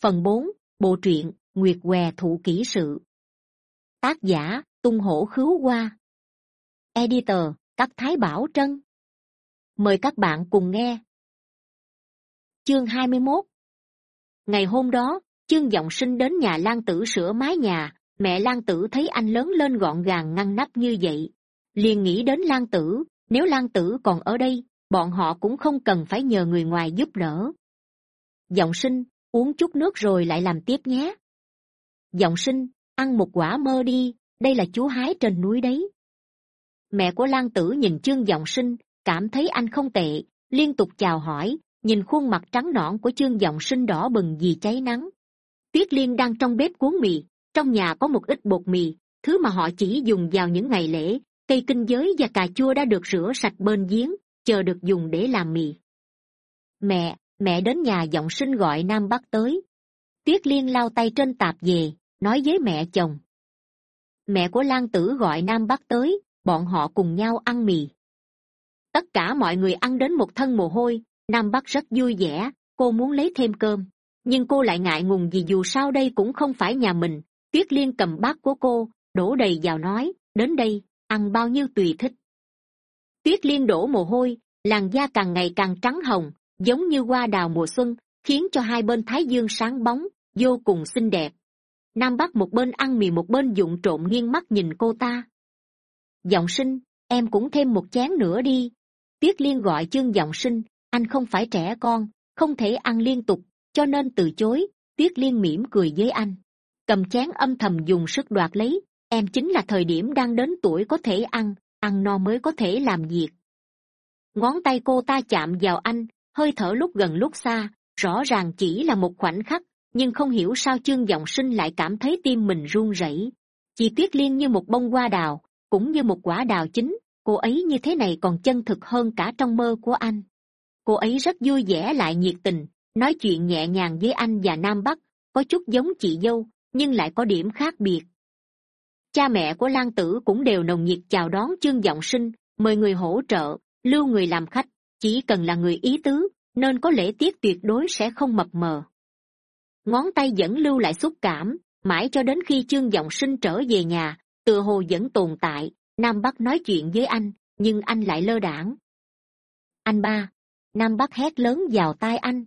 phần bốn, bộ truyện nguyệt què thụ kỹ sự. Tác giả, tung hổ khứu hoa. Editor các thái bảo trân. Mời các bạn cùng nghe. Chương hai mươi mốt. Ngày hôm đó, chương giọng sinh đến nhà lan tử sửa mái nhà. Mẹ lan tử thấy anh lớn lên gọn gàng ngăn nắp như vậy. Liền nghĩ đến lan tử, nếu lan tử còn ở đây, bọn họ cũng không cần phải nhờ người ngoài giúp đỡ. Giọng sinh uống chút nước rồi lại làm tiếp nhé. Giọng sinh, ăn một quả mơ đi, đây là chú hái trên núi đấy. Mẹ của lan tử nhìn chương giọng sinh, cảm thấy anh không tệ, liên tục chào hỏi, nhìn khuôn mặt trắng nõn của chương giọng sinh đỏ bừng vì cháy nắng. Tuyết liên đang trong bếp cuốn mì, trong nhà có một ít bột mì, thứ mà họ chỉ dùng vào những ngày lễ, cây kinh giới và cà chua đã được rửa sạch bên giếng, chờ được dùng để làm mì. Mẹ mẹ đến nhà giọng sinh gọi nam bắc tới. Tuyết liên lao tay trên tạp về, nói với mẹ chồng. Mẹ của lan tử gọi nam bắc tới, bọn họ cùng nhau ăn mì. Tất cả mọi người ăn đến một thân mồ hôi, nam bắc rất vui vẻ, cô muốn lấy thêm cơm. Nhưng cô lại ngại ngùng vì dù sao đây cũng không phải nhà mình. Tuyết liên cầm bát của cô, đổ đầy vào nói, đến đây, ăn bao nhiêu tùy thích. Tuyết liên đổ mồ hôi, làn da càng ngày càng trắng hồng giống như hoa đào mùa xuân, khiến cho hai bên thái dương sáng bóng, vô cùng xinh đẹp. Nam bắc một bên ăn mì một bên dụng trộm nghiêng mắt nhìn cô ta. Giọng sinh, em cũng thêm một chén nữa đi. Tuyết liên gọi chương giọng sinh, anh không phải trẻ con, không thể ăn liên tục, cho nên từ chối. Tuyết liên mỉm cười với anh. Cầm chén âm thầm dùng sức đoạt lấy, em chính là thời điểm đang đến tuổi có thể ăn ăn no mới có thể làm việc. Ngón tay cô ta chạm vào anh hơi thở lúc gần lúc xa, rõ ràng chỉ là một khoảnh khắc, nhưng không hiểu sao chương g sinh lại cảm thấy tim mình run rẩy. Chị tuyết liên như một bông hoa đào, cũng như một quả đào chín cô ấy như thế này còn chân thực hơn cả trong mơ của anh. Cô ấy rất vui vẻ lại nhiệt tình, nói chuyện nhẹ nhàng với anh và nam bắc, có chút giống chị dâu, nhưng lại có điểm khác biệt. Cha mẹ của lan tử cũng đều nồng nhiệt chào đón chương giọng sinh, mời người hỗ trợ, lưu người làm khách chỉ cần là người ý tứ, nên có lễ tiết tuyệt đối sẽ không mập mờ. Ngón tay vẫn lưu lại xúc cảm, mãi cho đến khi chương giọng sinh trở về nhà, tựa hồ vẫn tồn tại, nam bắc nói chuyện với anh, nhưng anh lại lơ đãng anh ba, nam bắc hét lớn vào tai anh.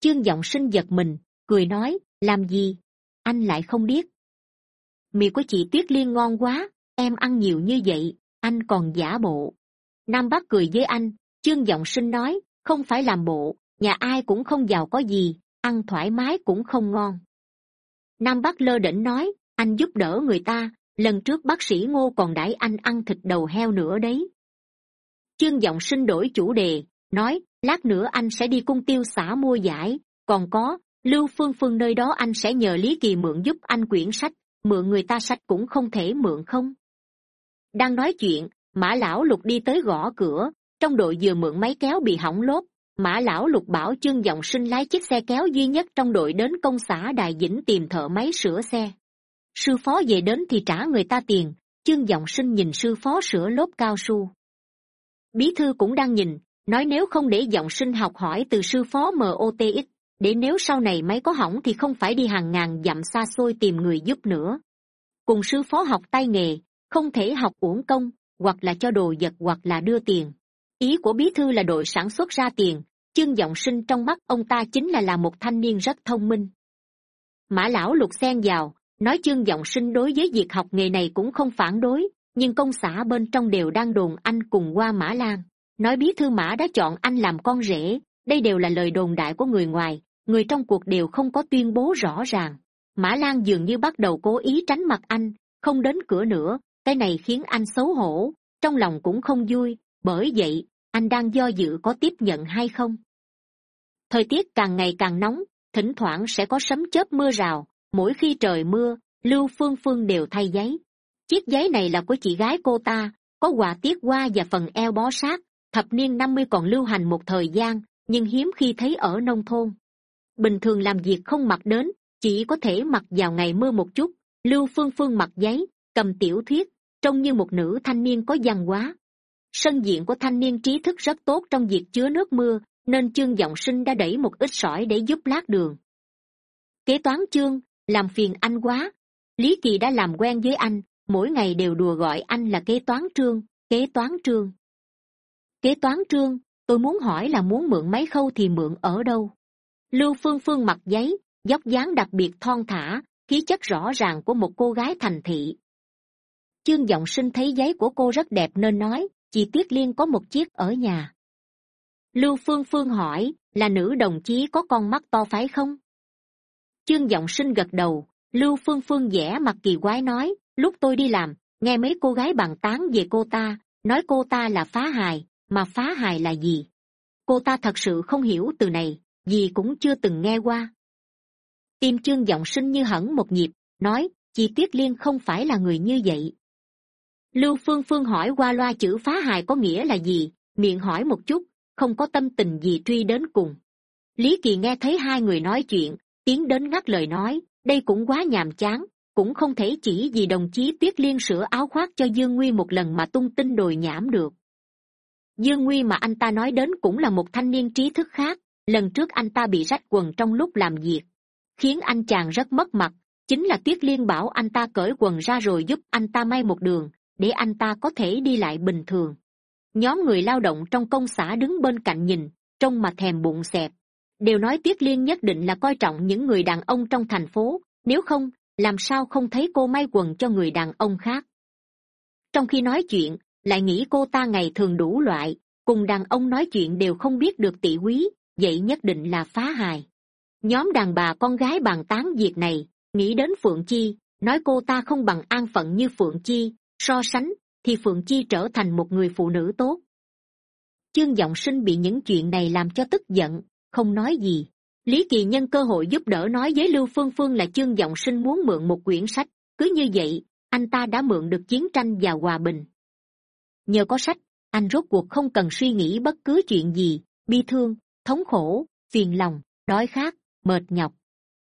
Chương giọng sinh giật mình, cười nói, làm gì? Anh lại không biết. Mì của chị tuyết liên ngon quá, em ăn nhiều như vậy, anh còn giả bộ. Nam bắc cười với anh chương giọng sinh nói, không phải làm bộ, nhà ai cũng không giàu có gì, ăn thoải mái cũng không ngon. Nam bắc lơ Đỉnh nói, anh giúp đỡ người ta, lần trước bác sĩ ngô còn đãi anh ăn thịt đầu heo nữa đấy. Chương giọng sinh đổi chủ đề, nói, lát nữa anh sẽ đi cung tiêu xã mua giải, còn có, lưu phương phương nơi đó anh sẽ nhờ lý kỳ mượn giúp anh quyển sách, mượn người ta sách cũng không thể mượn không. Đang nói chuyện, mã lão lục đi tới gõ cửa trong đội vừa mượn máy kéo bị hỏng lốp, mã lão lục bảo chương giọng sinh lái chiếc xe kéo duy nhất trong đội đến công xã đài dĩnh tìm thợ máy sửa xe. Sư phó về đến thì trả người ta tiền, chương giọng sinh nhìn sư phó sửa lốp cao su. Bí thư cũng đang nhìn, nói nếu không để giọng sinh học hỏi từ sư phó motx để nếu sau này máy có hỏng thì không phải đi hàng ngàn dặm xa xôi tìm người giúp nữa. Cùng sư phó học tay nghề, không thể học uổng công, hoặc là cho đồ vật hoặc là đưa tiền ý của bí thư là đội sản xuất ra tiền, chương giọng sinh trong mắt ông ta chính là là một thanh niên rất thông minh. Mã lão lục xen vào, nói chương giọng sinh đối với việc học nghề này cũng không phản đối, nhưng công xã bên trong đều đang đồn anh cùng qua mã lan. Nói bí thư mã đã chọn anh làm con rể, đây đều là lời đồn đại của người ngoài, người trong cuộc đều không có tuyên bố rõ ràng. Mã lan dường như bắt đầu cố ý tránh mặt anh, không đến cửa nữa, cái này khiến anh xấu hổ, trong lòng cũng không vui, bởi vậy anh đang do dự có tiếp nhận hay không? Thời tiết càng ngày càng nóng, thỉnh thoảng sẽ có sấm chớp mưa rào. Mỗi khi trời mưa, lưu phương phương đều thay giấy. Chiếc giấy này là của chị gái cô ta, có quà tiết hoa và phần eo bó sát. Thập niên năm mươi còn lưu hành một thời gian, nhưng hiếm khi thấy ở nông thôn. Bình thường làm việc không mặc đến, chỉ có thể mặc vào ngày mưa một chút. Lưu phương phương mặc giấy, cầm tiểu thuyết, trông như một nữ thanh niên có văn hóa sân diện của thanh niên trí thức rất tốt trong việc chứa nước mưa, nên chương giọng sinh đã đẩy một ít sỏi để giúp lát đường. Kế toán chương, làm phiền anh quá. Lý kỳ đã làm quen với anh, mỗi ngày đều đùa gọi anh là kế toán trương, kế toán trương. Kế toán trương, tôi muốn hỏi là muốn mượn máy khâu thì mượn ở đâu? Lưu phương phương mặc giấy, dốc dáng đặc biệt thon thả, khí chất rõ ràng của một cô gái thành thị. Chương giọng sinh thấy giấy của cô rất đẹp nên nói chị tuyết liên có một chiếc ở nhà. Lưu phương phương hỏi, là nữ đồng chí có con mắt to phải không? Chương giọng sinh gật đầu, lưu phương phương vẽ mặt kỳ quái nói, lúc tôi đi làm, nghe mấy cô gái bàn tán về cô ta, nói cô ta là phá hài, mà phá hài là gì? Cô ta thật sự không hiểu từ này, gì cũng chưa từng nghe qua. Tim chương giọng sinh như hẳn một nhịp, nói chị tuyết liên không phải là người như vậy lưu phương phương hỏi qua loa chữ phá hài có nghĩa là gì, miệng hỏi một chút, không có tâm tình gì truy đến cùng. Lý kỳ nghe thấy hai người nói chuyện, tiến đến ngắt lời nói, đây cũng quá nhàm chán, cũng không thể chỉ vì đồng chí tuyết liên sửa áo khoác cho dương nguy một lần mà tung tin đồi nhảm được. Dương nguy mà anh ta nói đến cũng là một thanh niên trí thức khác, lần trước anh ta bị rách quần trong lúc làm việc, khiến anh chàng rất mất mặt, chính là tuyết liên bảo anh ta cởi quần ra rồi giúp anh ta may một đường để anh ta có thể đi lại bình thường. Nhóm người lao động trong công xã đứng bên cạnh nhìn, trông mà thèm bụng xẹp. Đều nói tuyết liên nhất định là coi trọng những người đàn ông trong thành phố, nếu không, làm sao không thấy cô may quần cho người đàn ông khác. Trong khi nói chuyện, lại nghĩ cô ta ngày thường đủ loại, cùng đàn ông nói chuyện đều không biết được tỷ quý, vậy nhất định là phá hài. Nhóm đàn bà con gái bàn tán việc này, nghĩ đến phượng chi, nói cô ta không bằng an phận như phượng chi so sánh, thì phượng chi trở thành một người phụ nữ tốt. Chương giọng sinh bị những chuyện này làm cho tức giận, không nói gì. Lý kỳ nhân cơ hội giúp đỡ nói với lưu phương phương là chương giọng sinh muốn mượn một quyển sách. Cứ như vậy, anh ta đã mượn được chiến tranh và hòa bình. Nhờ có sách, anh rốt cuộc không cần suy nghĩ bất cứ chuyện gì, bi thương, thống khổ, phiền lòng, đói khát, mệt nhọc.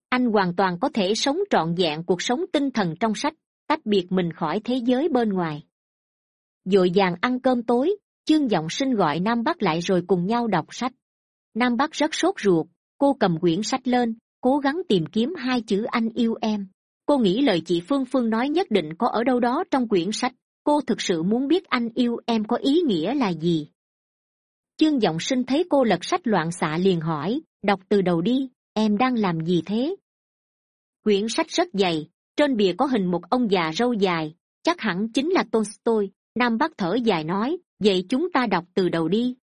Anh hoàn toàn có thể sống trọn vẹn cuộc sống tinh thần trong sách tách biệt mình khỏi thế giới bên ngoài. D ộ i vàng ăn cơm tối, chương giọng sinh gọi nam bắc lại rồi cùng nhau đọc sách. Nam bắc rất sốt ruột, cô cầm quyển sách lên, cố gắng tìm kiếm hai chữ anh yêu em. Cô nghĩ lời chị phương phương nói nhất định có ở đâu đó trong quyển sách, cô thực sự muốn biết anh yêu em có ý nghĩa là gì. Chương giọng sinh thấy cô lật sách loạn xạ liền hỏi, đọc từ đầu đi, em đang làm gì thế? Quyển sách rất dày trên bìa có hình một ông già râu dài, chắc hẳn chính là tolstoy, nam bắc thở dài nói, vậy chúng ta đọc từ đầu đi.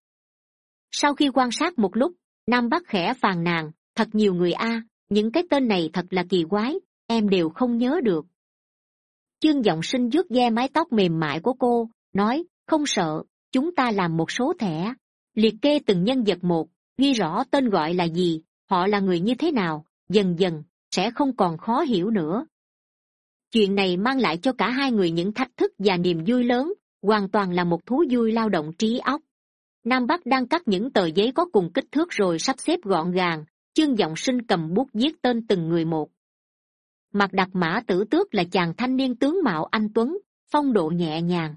Sau khi quan sát một lúc, nam bắc khẽ phàn nàn, thật nhiều người a, những cái tên này thật là kỳ quái, em đều không nhớ được. Chương giọng sinh vuốt ve mái tóc mềm mại của cô, nói, không sợ, chúng ta làm một số thẻ. Liệt kê từng nhân vật một, ghi rõ tên gọi là gì, họ là người như thế nào, dần dần, sẽ không còn khó hiểu nữa chuyện này mang lại cho cả hai người những thách thức và niềm vui lớn, hoàn toàn là một thú vui lao động trí óc. Nam bắc đang cắt những tờ giấy có cùng kích thước rồi sắp xếp gọn gàng, chương giọng sinh cầm bút viết tên từng người một. Mặt đặt mã tử tước là chàng thanh niên tướng mạo anh tuấn, phong độ nhẹ nhàng.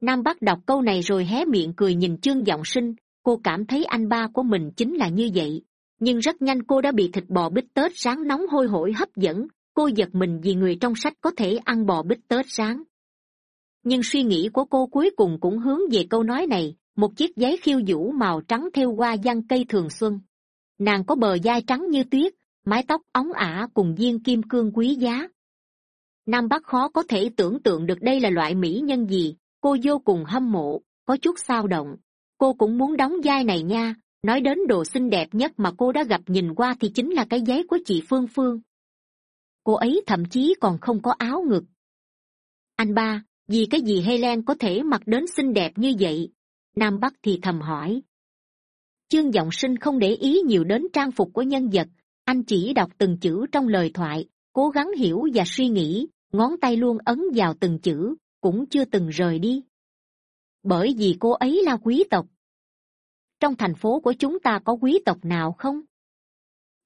Nam bắc đọc câu này rồi hé miệng cười nhìn chương giọng sinh, cô cảm thấy anh ba của mình chính là như vậy. Nhưng rất nhanh cô đã bị thịt bò bít tết rán nóng hôi hổi hấp dẫn cô giật mình vì người trong sách có thể ăn bò bít tết sáng. nhưng suy nghĩ của cô cuối cùng cũng hướng về câu nói này, một chiếc giấy khiêu vũ màu trắng thêu hoa giăng cây thường xuân. Nàng có bờ vai trắng như tuyết, mái tóc óng ả cùng viên kim cương quý giá. Nam bắc khó có thể tưởng tượng được đây là loại mỹ nhân gì, cô vô cùng hâm mộ, có chút sao động. Cô cũng muốn đóng vai này nha, nói đến đồ xinh đẹp nhất mà cô đã gặp nhìn qua thì chính là cái giấy của chị phương phương cô ấy thậm chí còn không có áo ngực. Anh ba, vì cái gì helen có thể mặc đến xinh đẹp như vậy? Nam bắc thì thầm hỏi. Chương g sinh không để ý nhiều đến trang phục của nhân vật. Anh chỉ đọc từng chữ trong lời thoại, cố gắng hiểu và suy nghĩ, ngón tay luôn ấn vào từng chữ, cũng chưa từng rời đi. Bởi vì cô ấy là quý tộc. Trong thành phố của chúng ta có quý tộc nào không?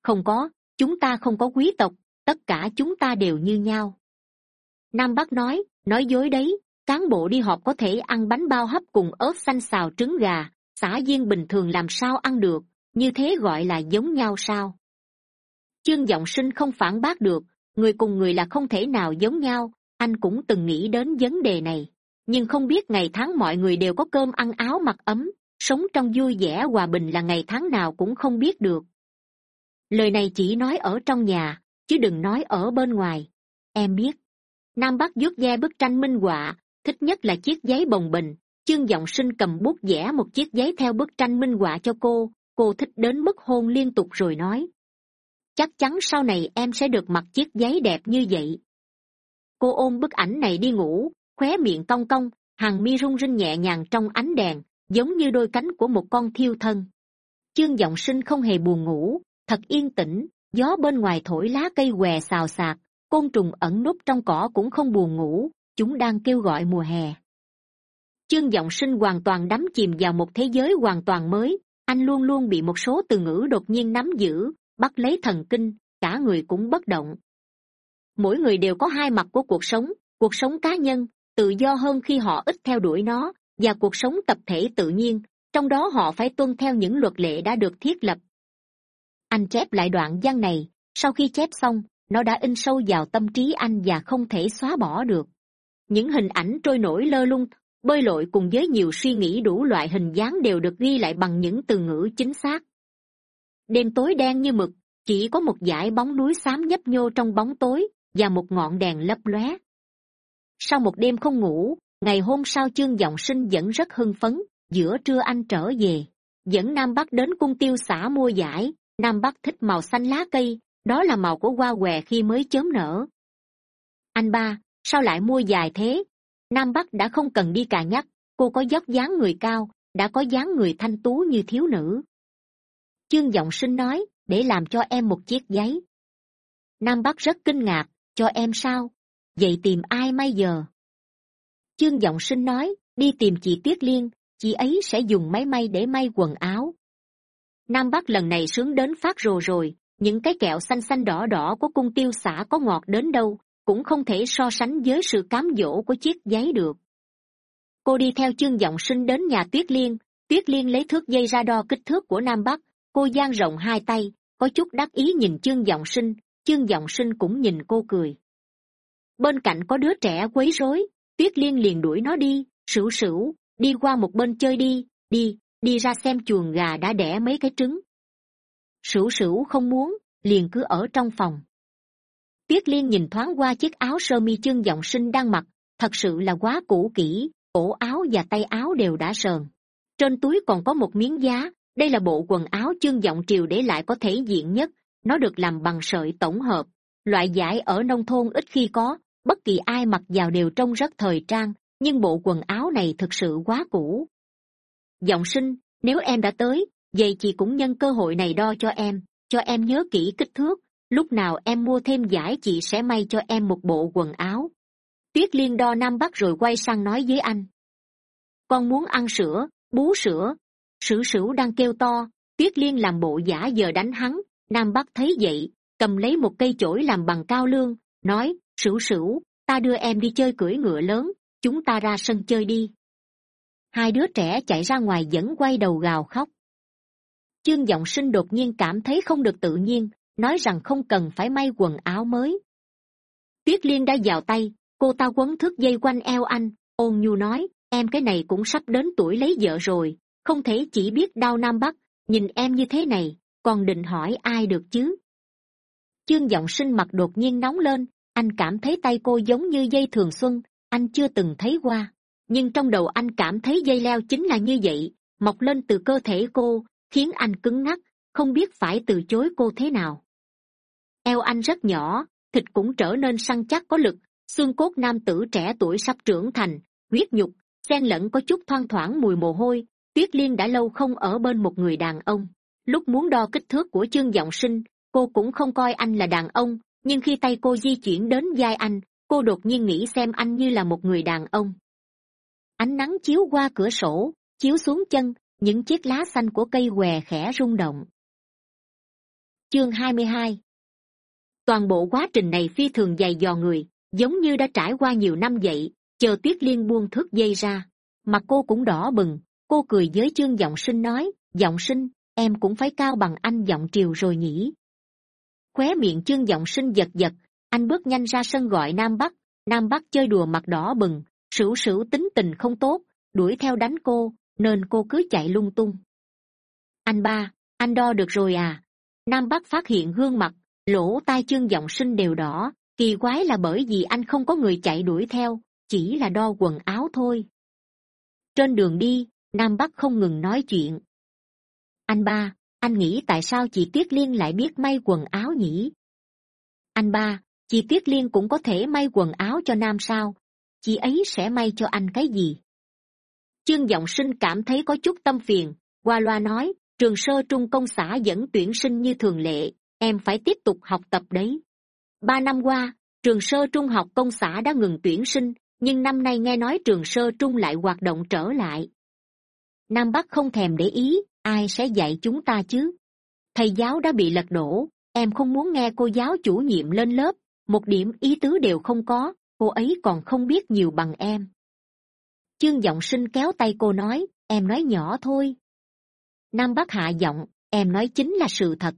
Không có, chúng ta không có quý tộc tất cả chúng ta đều như nhau. Nam bắc nói nói dối đấy, cán bộ đi họp có thể ăn bánh bao hấp cùng ớt xanh xào trứng gà xã viên bình thường làm sao ăn được, như thế gọi là giống nhau sao? Chương giọng sinh không phản bác được, người cùng người là không thể nào giống nhau, anh cũng từng nghĩ đến vấn đề này. Nhưng không biết ngày tháng mọi người đều có cơm ăn áo mặc ấm, sống trong vui vẻ hòa bình là ngày tháng nào cũng không biết được. Lời này chỉ nói ở trong nhà chứ đừng nói ở bên ngoài. Em biết. Nam bắc vuốt ve bức tranh minh họa, thích nhất là chiếc giấy bồng bình chương giọng sinh cầm bút vẽ một chiếc giấy theo bức tranh minh họa cho cô. Cô thích đến mức hôn liên tục rồi nói. Chắc chắn sau này em sẽ được mặc chiếc giấy đẹp như vậy. Cô ôm bức ảnh này đi ngủ, khóe miệng cong cong, hàng mi rung rinh nhẹ nhàng trong ánh đèn, giống như đôi cánh của một con thiêu thân. Chương giọng sinh không hề buồn ngủ, thật yên tĩnh gió bên ngoài thổi lá cây què xào xạc, côn trùng ẩn núp trong cỏ cũng không buồn ngủ, chúng đang kêu gọi mùa hè. Chương giọng sinh hoàn toàn đắm chìm vào một thế giới hoàn toàn mới, anh luôn luôn bị một số từ ngữ đột nhiên nắm giữ, bắt lấy thần kinh, cả người cũng bất động. Mỗi người đều có hai mặt của cuộc sống cuộc sống cá nhân, tự do hơn khi họ ít theo đuổi nó, và cuộc sống tập thể tự nhiên, trong đó họ phải tuân theo những luật lệ đã được thiết lập anh chép lại đoạn văn này. Sau khi chép xong, nó đã in sâu vào tâm trí anh và không thể xóa bỏ được. Những hình ảnh trôi nổi lơ lung, bơi lội cùng với nhiều suy nghĩ đủ loại hình dáng đều được ghi lại bằng những từ ngữ chính xác. Đêm tối đen như mực, chỉ có một dải bóng núi xám nhấp nhô trong bóng tối và một ngọn đèn lấp lóe. Sau một đêm không ngủ, ngày hôm sau chương giọng sinh vẫn rất hưng phấn. Giữa trưa anh trở về, dẫn nam bắc đến cung tiêu xã mua giải nam bắc thích màu xanh lá cây, đó là màu của hoa què khi mới chớm nở. Anh ba, sao lại mua dài thế? Nam bắc đã không cần đi cà nhắc, cô có dốc dáng người cao, đã có dáng người thanh tú như thiếu nữ. Chương giọng sinh nói, để làm cho em một chiếc giấy. Nam bắc rất kinh ngạc, cho em sao? Vậy tìm ai may giờ? Chương giọng sinh nói, đi tìm chị tuyết liên, chị ấy sẽ dùng máy may để may quần áo nam bắc lần này sướng đến phát rồ rồi, những cái kẹo xanh xanh đỏ đỏ của cung tiêu xã có ngọt đến đâu, cũng không thể so sánh với sự cám dỗ của chiếc giấy được. Cô đi theo chương giọng sinh đến nhà tuyết liên tuyết liên lấy thước dây ra đo kích thước của nam bắc, cô giang rộng hai tay, có chút đắc ý nhìn chương giọng sinh chương giọng sinh cũng nhìn cô cười. Bên cạnh có đứa trẻ quấy rối, tuyết liên liền đuổi nó đi, sửu sửu, đi qua một bên chơi đi đi đi ra xem chuồng gà đã đẻ mấy cái trứng. Sửu sửu không muốn, liền cứ ở trong phòng. Tuyết liên nhìn thoáng qua chiếc áo sơ mi chương giọng sinh đang mặc, thật sự là quá cũ kỹ, cổ áo và tay áo đều đã sờn. Trên túi còn có một miếng giá, đây là bộ quần áo chương giọng triều để lại có thể diện nhất, nó được làm bằng sợi tổng hợp. Loại giải ở nông thôn ít khi có, bất kỳ ai mặc vào đều trông rất thời trang, nhưng bộ quần áo này thực sự quá cũ giọng sinh, nếu em đã tới, vậy chị cũng nhân cơ hội này đo cho em cho em nhớ kỹ kích thước, lúc nào em mua thêm giải chị sẽ may cho em một bộ quần áo. Tuyết liên đo nam bắc rồi quay sang nói với anh. Con muốn ăn sữa, bú sữa. Sửu sửu đang kêu to, tuyết liên làm bộ giả giờ đánh hắn, nam bắc thấy vậy, cầm lấy một cây chổi làm bằng cao lương, nói sửu sửu, ta đưa em đi chơi cưỡi ngựa lớn, chúng ta ra sân chơi đi hai đứa trẻ chạy ra ngoài vẫn quay đầu gào khóc. Chương g sinh đột nhiên cảm thấy không được tự nhiên, nói rằng không cần phải may quần áo mới. Tuyết liên đã vào tay, cô ta quấn thước dây quanh eo anh, ôn nhu nói, em cái này cũng sắp đến tuổi lấy vợ rồi, không thể chỉ biết đau nam bắc, nhìn em như thế này, còn định hỏi ai được chứ? Chương giọng sinh mặt đột nhiên nóng lên, anh cảm thấy tay cô giống như dây thường xuân, anh chưa từng thấy qua nhưng trong đầu anh cảm thấy dây leo chính là như vậy, mọc lên từ cơ thể cô, khiến anh cứng ngắc, không biết phải từ chối cô thế nào. Eo anh rất nhỏ, thịt cũng trở nên săn chắc có lực, xương cốt nam tử trẻ tuổi sắp trưởng thành, huyết nhục, xen lẫn có chút thoang thoảng mùi mồ hôi, tuyết liên đã lâu không ở bên một người đàn ông. Lúc muốn đo kích thước của chương giọng sinh, cô cũng không coi anh là đàn ông, nhưng khi tay cô di chuyển đến vai anh, cô đột nhiên nghĩ xem anh như là một người đàn ông ánh nắng chiếu qua cửa sổ, chiếu xuống chân, những chiếc lá xanh của cây què khẽ rung động. Chương hai mươi hai. Toàn bộ quá trình này phi thường dày dò người, giống như đã trải qua nhiều năm vậy, chờ tuyết liên buông thước dây ra. Mặt cô cũng đỏ bừng, cô cười với chương giọng sinh nói, giọng sinh, em cũng phải cao bằng anh giọng triều rồi nhỉ? Khóe miệng chương giọng sinh giật giật, anh bước nhanh ra sân gọi nam bắc. Nam bắc chơi đùa mặt đỏ bừng sửu sửu tính tình không tốt, đuổi theo đánh cô, nên cô cứ chạy lung tung. Anh ba, anh đo được rồi à? Nam bắc phát hiện gương mặt, lỗ tai chương giọng sinh đều đỏ, kỳ quái là bởi vì anh không có người chạy đuổi theo, chỉ là đo quần áo thôi. Trên đường đi, nam bắc không ngừng nói chuyện. Anh ba, anh nghĩ tại sao chị tuyết liên lại biết may quần áo nhỉ? Anh ba, chị tuyết liên cũng có thể may quần áo cho nam sao? Chị ấy sẽ may cho anh cái gì? Chương giọng sinh cảm thấy có chút tâm phiền. Qua loa nói, trường sơ trung công xã vẫn tuyển sinh như thường lệ, em phải tiếp tục học tập đấy. Ba năm qua, trường sơ trung học công xã đã ngừng tuyển sinh, nhưng năm nay nghe nói trường sơ trung lại hoạt động trở lại. Nam bắc không thèm để ý, ai sẽ dạy chúng ta chứ? Thầy giáo đã bị lật đổ, em không muốn nghe cô giáo chủ nhiệm lên lớp, một điểm ý tứ đều không có cô ấy còn không biết nhiều bằng em. Chương giọng sinh kéo tay cô nói, em nói nhỏ thôi. Nam bắc hạ giọng, em nói chính là sự thật.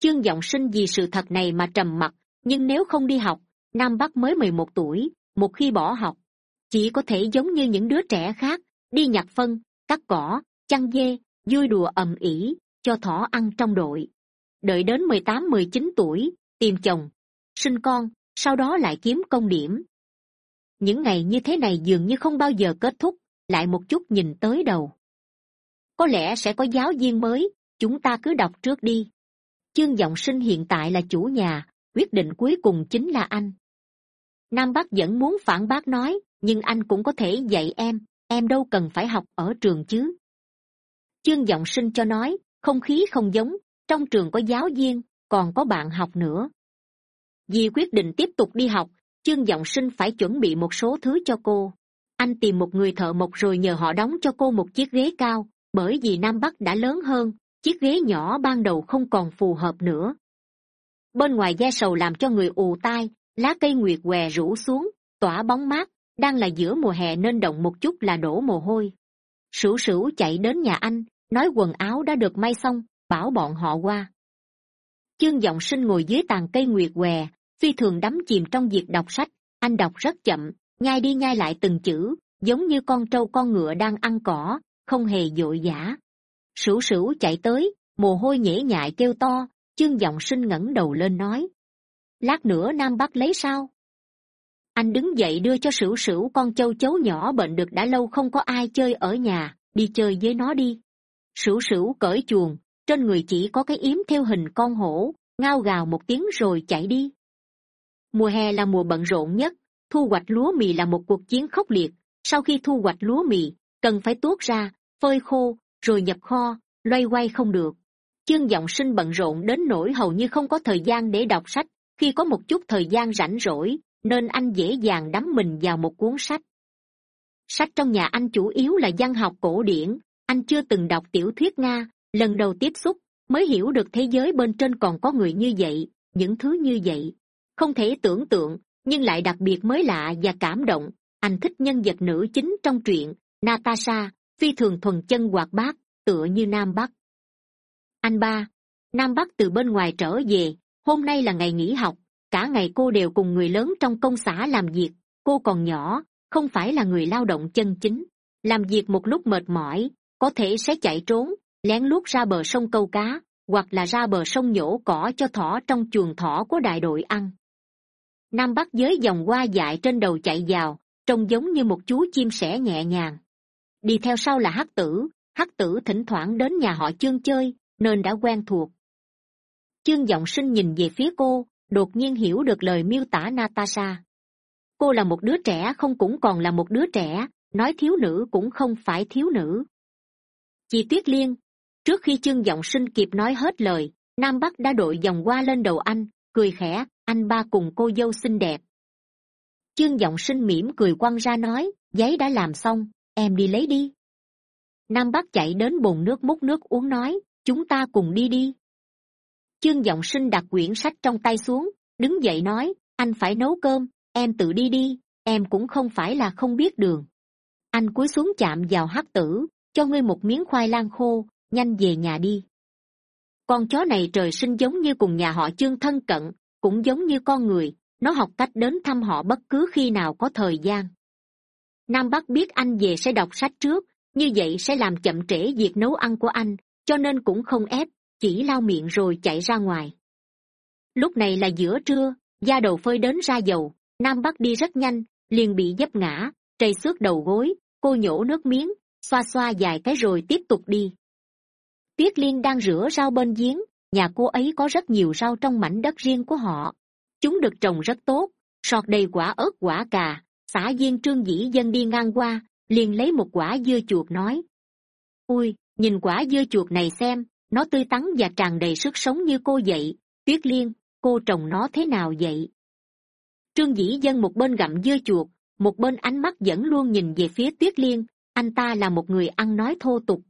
Chương giọng sinh vì sự thật này mà trầm mặc, nhưng nếu không đi học, nam bắc mới mười một tuổi, một khi bỏ học, chỉ có thể giống như những đứa trẻ khác, đi nhặt phân, cắt cỏ, chăn dê, vui đùa ầm ĩ, cho thỏ ăn trong đội. Đợi đến mười tám, mười chín tuổi, tìm chồng, sinh con sau đó lại kiếm công điểm. Những ngày như thế này dường như không bao giờ kết thúc, lại một chút nhìn tới đầu. Có lẽ sẽ có giáo viên mới, chúng ta cứ đọc trước đi. Chương giọng sinh hiện tại là chủ nhà, quyết định cuối cùng chính là anh. Nam bắc vẫn muốn phản bác nói, nhưng anh cũng có thể dạy em em đâu cần phải học ở trường chứ. Chương giọng sinh cho nói, không khí không giống, trong trường có giáo viên, còn có bạn học nữa vì quyết định tiếp tục đi học chương giọng sinh phải chuẩn bị một số thứ cho cô. Anh tìm một người thợ mộc rồi nhờ họ đóng cho cô một chiếc ghế cao, bởi vì nam bắc đã lớn hơn, chiếc ghế nhỏ ban đầu không còn phù hợp nữa. Bên ngoài da sầu làm cho người ù tai, lá cây nguyệt què rủ xuống, tỏa bóng mát, đang là giữa mùa hè nên động một chút là đổ mồ hôi. Sửu sửu chạy đến nhà anh, nói quần áo đã được may xong, bảo bọn họ qua. Chương giọng sinh ngồi dưới tàn cây nguyệt què phi thường đắm chìm trong việc đọc sách. Anh đọc rất chậm, nhai đi nhai lại từng chữ, giống như con trâu con ngựa đang ăn cỏ, không hề d ộ i vã sửu sửu chạy tới, mồ hôi nhễ nhại kêu to chương giọng sinh ngẩng đầu lên nói, lát nữa nam bắc lấy sao? Anh đứng dậy đưa cho sửu sửu con châu chấu nhỏ bệnh được đã lâu không có ai chơi ở nhà, đi chơi với nó đi. Sửu sửu cởi chuồng, trên người chỉ có cái yếm theo hình con hổ, ngao gào một tiếng rồi chạy đi mùa hè là mùa bận rộn nhất. Thu hoạch lúa mì là một cuộc chiến khốc liệt. Sau khi thu hoạch lúa mì, cần phải tuốt ra, phơi khô, rồi nhập kho, loay quay không được. Chương giọng sinh bận rộn đến nỗi hầu như không có thời gian để đọc sách. Khi có một chút thời gian rảnh rỗi, nên anh dễ dàng đắm mình vào một cuốn sách. Sách trong nhà anh chủ yếu là văn học cổ điển. Anh chưa từng đọc tiểu thuyết nga, lần đầu tiếp xúc, mới hiểu được thế giới bên trên còn có người như vậy, những thứ như vậy không thể tưởng tượng, nhưng lại đặc biệt mới lạ và cảm động. Anh thích nhân vật nữ chính trong truyện, natasha, phi thường thuần chân hoạt bát, tựa như nam bắc. Anh ba, nam bắc từ bên ngoài trở về, hôm nay là ngày nghỉ học, cả ngày cô đều cùng người lớn trong công xã làm việc, cô còn nhỏ, không phải là người lao động chân chính. Làm việc một lúc mệt mỏi, có thể sẽ chạy trốn, lén lút ra bờ sông câu cá, hoặc là ra bờ sông nhổ cỏ cho thỏ trong chuồng thỏ của đại đội ăn nam bắc giới dòng qua dại trên đầu chạy vào, trông giống như một chú chim sẻ nhẹ nhàng. Đi theo sau là hắc tử hắc tử thỉnh thoảng đến nhà họ chương chơi, nên đã quen thuộc. Chương giọng sinh nhìn về phía cô, đột nhiên hiểu được lời miêu tả natasha. Cô là một đứa trẻ không cũng còn là một đứa trẻ, nói thiếu nữ cũng không phải thiếu nữ. Chị tuyết liên, trước khi chương giọng sinh kịp nói hết lời, nam bắc đã đội dòng qua lên đầu anh cười khẽ, anh ba cùng cô dâu xinh đẹp. Chương giọng sinh mỉm cười quăng ra nói, giấy đã làm xong, em đi lấy đi. Nam bắc chạy đến bồn nước múc nước uống nói, chúng ta cùng đi đi. Chương giọng sinh đặt quyển sách trong tay xuống, đứng dậy nói, anh phải nấu cơm, em tự đi đi, em cũng không phải là không biết đường. Anh cúi xuống chạm vào hắc tử, cho ngươi một miếng khoai lang khô, nhanh về nhà đi con chó này trời sinh giống như cùng nhà họ chương thân cận, cũng giống như con người. Nó học cách đến thăm họ bất cứ khi nào có thời gian. Nam bắc biết anh về sẽ đọc sách trước, như vậy sẽ làm chậm trễ việc nấu ăn của anh, cho nên cũng không ép, chỉ lau miệng rồi chạy ra ngoài. Lúc này là giữa trưa, da đầu phơi đến ra dầu. Nam bắc đi rất nhanh, liền bị dấp ngã, trầy xước đầu gối, cô nhổ nước miếng, xoa xoa dài cái rồi tiếp tục đi tuyết liên đang rửa rau bên giếng, nhà cô ấy có rất nhiều rau trong mảnh đất riêng của họ. Chúng được trồng rất tốt, sọt đầy quả ớt, quả cà. Xã viên trương dĩ dân đi ngang qua, liền lấy một quả dưa chuột nói ui nhìn quả dưa chuột này xem, nó tươi tắn và tràn đầy sức sống như cô vậy. Tuyết liên, cô trồng nó thế nào vậy? Trương dĩ dân một bên gặm dưa chuột, một bên ánh mắt vẫn luôn nhìn về phía tuyết liên. Anh ta là một người ăn nói thô tục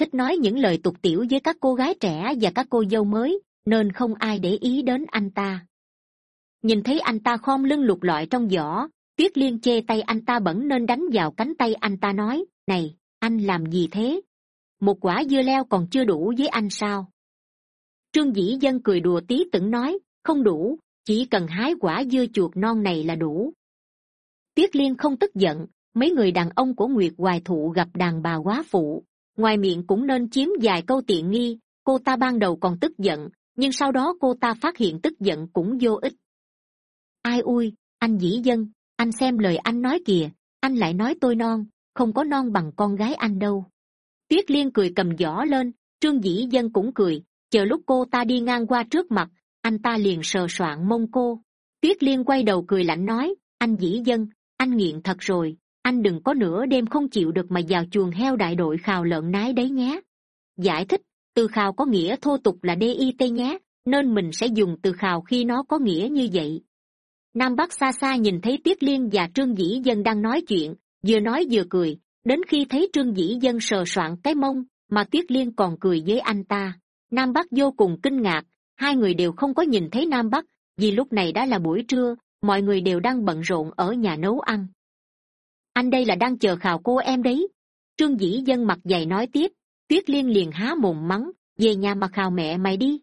thích nói những lời tục tiểu với các cô gái trẻ và các cô dâu mới, nên không ai để ý đến anh ta. Nhìn thấy anh ta khom lưng lục lọi trong giỏ, tuyết liên chê tay anh ta bẩn nên đánh vào cánh tay anh ta nói, này, anh làm gì thế? Một quả dưa leo còn chưa đủ với anh sao? Trương dĩ dân cười đùa tí tửng nói, không đủ, chỉ cần hái quả dưa chuột non này là đủ. Tuyết liên không tức giận, mấy người đàn ông của nguyệt hoài thụ gặp đàn bà quá phụ ngoài miệng cũng nên chiếm vài câu tiện nghi, cô ta ban đầu còn tức giận, nhưng sau đó cô ta phát hiện tức giận cũng vô ích. Ai ui, anh dĩ dân, anh xem lời anh nói kìa, anh lại nói tôi non, không có non bằng con gái anh đâu. Tuyết liên cười cầm giỏ lên, trương dĩ dân cũng cười, chờ lúc cô ta đi ngang qua trước mặt, anh ta liền sờ soạng mông cô. Tuyết liên quay đầu cười lạnh nói, anh dĩ dân, anh nghiện thật rồi anh đừng có nửa đêm không chịu được mà vào chuồng heo đại đội khào lợn nái đấy nhé. Giải thích, từ khào có nghĩa thô tục là dit nhé, nên mình sẽ dùng từ khào khi nó có nghĩa như vậy. Nam bắc xa xa nhìn thấy tuyết liên và trương dĩ dân đang nói chuyện, vừa nói vừa cười. Đến khi thấy trương dĩ dân sờ soạng cái mông, mà tuyết liên còn cười với anh ta. Nam bắc vô cùng kinh ngạc, hai người đều không có nhìn thấy nam bắc, vì lúc này đã là buổi trưa, mọi người đều đang bận rộn ở nhà nấu ăn anh đây là đang chờ khào cô em đấy. Trương dĩ dân mặt dày nói tiếp, tuyết liên liền há mồm mắng, về nhà mà khào mẹ mày đi.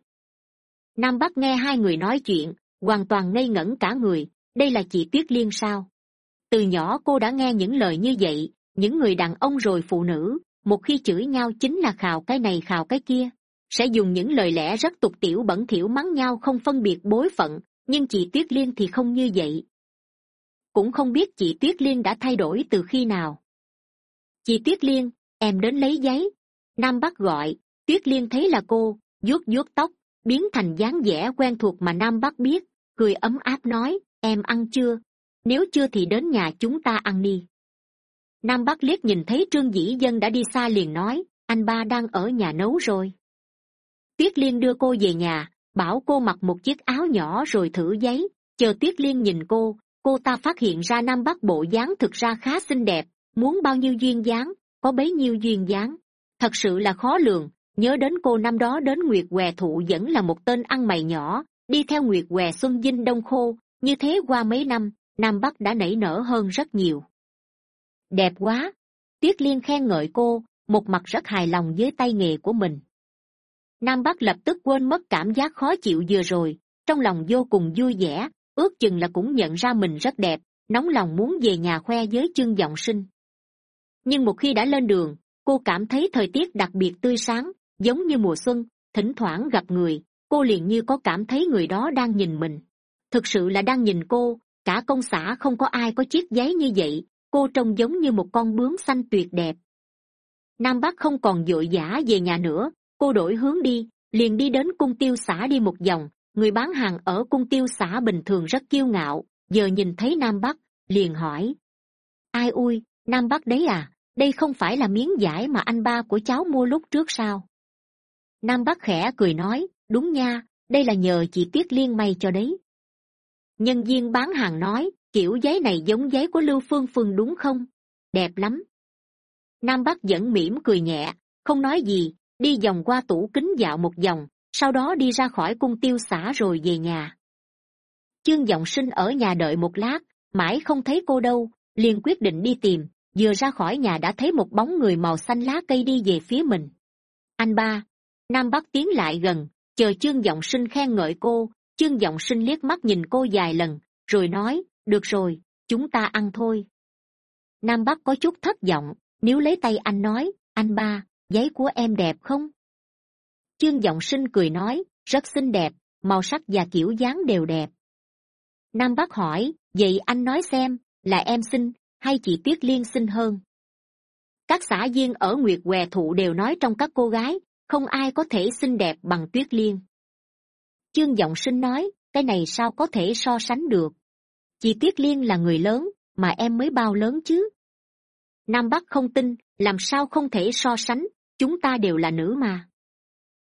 Nam bắc nghe hai người nói chuyện, hoàn toàn ngây ngẩn cả người, đây là chị tuyết liên sao? Từ nhỏ cô đã nghe những lời như vậy, những người đàn ông rồi phụ nữ, một khi chửi nhau chính là khào cái này khào cái kia. Sẽ dùng những lời lẽ rất tục tiểu bẩn thỉu mắng nhau không phân biệt bối phận, nhưng chị tuyết liên thì không như vậy cũng không biết chị tuyết liên đã thay đổi từ khi nào. Chị tuyết liên, em đến lấy giấy. Nam bắc gọi, tuyết liên thấy là cô, vuốt vuốt tóc, biến thành dáng vẻ quen thuộc mà nam bắc biết, cười ấm áp nói, em ăn chưa? Nếu chưa thì đến nhà chúng ta ăn đi. Nam bắc liếc nhìn thấy trương dĩ dân đã đi xa liền nói, anh ba đang ở nhà nấu rồi. Tuyết liên đưa cô về nhà, bảo cô mặc một chiếc áo nhỏ rồi thử giấy, chờ tuyết liên nhìn cô cô ta phát hiện ra nam bắc bộ dáng thực ra khá xinh đẹp, muốn bao nhiêu duyên dáng, có bấy nhiêu duyên dáng. Thật sự là khó lường, nhớ đến cô năm đó đến nguyệt què thụ vẫn là một tên ăn mày nhỏ, đi theo nguyệt què xuân dinh đông khô, như thế qua mấy năm, nam bắc đã nảy nở hơn rất nhiều. Đẹp quá! Tuyết liên khen ngợi cô, một mặt rất hài lòng với tay nghề của mình. Nam bắc lập tức quên mất cảm giác khó chịu vừa rồi, trong lòng vô cùng vui vẻ ước chừng là cũng nhận ra mình rất đẹp, nóng lòng muốn về nhà khoe với chương g sinh. Nhưng một khi đã lên đường, cô cảm thấy thời tiết đặc biệt tươi sáng, giống như mùa xuân, thỉnh thoảng gặp người, cô liền như có cảm thấy người đó đang nhìn mình. Thực sự là đang nhìn cô, cả công xã không có ai có chiếc giấy như vậy, cô trông giống như một con bướm xanh tuyệt đẹp. Nam bắc không còn d ộ i vã về nhà nữa, cô đổi hướng đi, liền đi đến cung tiêu xã đi một vòng người bán hàng ở cung tiêu xã bình thường rất kiêu ngạo, giờ nhìn thấy nam bắc, liền hỏi. Ai ui, nam bắc đấy à đây không phải là miếng vải mà anh ba của cháu mua lúc trước sao? Nam bắc khẽ cười nói, đúng nha, đây là nhờ chị tuyết liên may cho đấy. Nhân viên bán hàng nói, kiểu giấy này giống giấy của lưu phương phương đúng không? Đẹp lắm. Nam bắc vẫn mỉm cười nhẹ, không nói gì, đi vòng qua tủ kính dạo một vòng sau đó đi ra khỏi cung tiêu xã rồi về nhà. Chương g sinh ở nhà đợi một lát, mãi không thấy cô đâu, liền quyết định đi tìm, vừa ra khỏi nhà đã thấy một bóng người màu xanh lá cây đi về phía mình. Anh ba, nam bắc tiến lại gần, chờ chương giọng sinh khen ngợi cô, chương giọng sinh liếc mắt nhìn cô vài lần, rồi nói, được rồi, chúng ta ăn thôi. Nam bắc có chút thất vọng nếu lấy tay anh nói, anh ba, giấy của em đẹp không? Chương giọng sinh cười nói, rất xinh đẹp, màu sắc và kiểu dáng đều đẹp. Nam Bác hỏi, vậy anh nói xem, là em xinh, hay chị tuyết liên xinh hơn? Các xã viên ở nguyệt què thụ đều nói trong các cô gái, không ai có thể xinh đẹp bằng tuyết liên. Chương g sinh nói, cái này sao có thể so sánh được? Chị tuyết liên là người lớn, mà em mới bao lớn chứ? Nam bắc không tin, làm sao không thể so sánh, chúng ta đều là nữ mà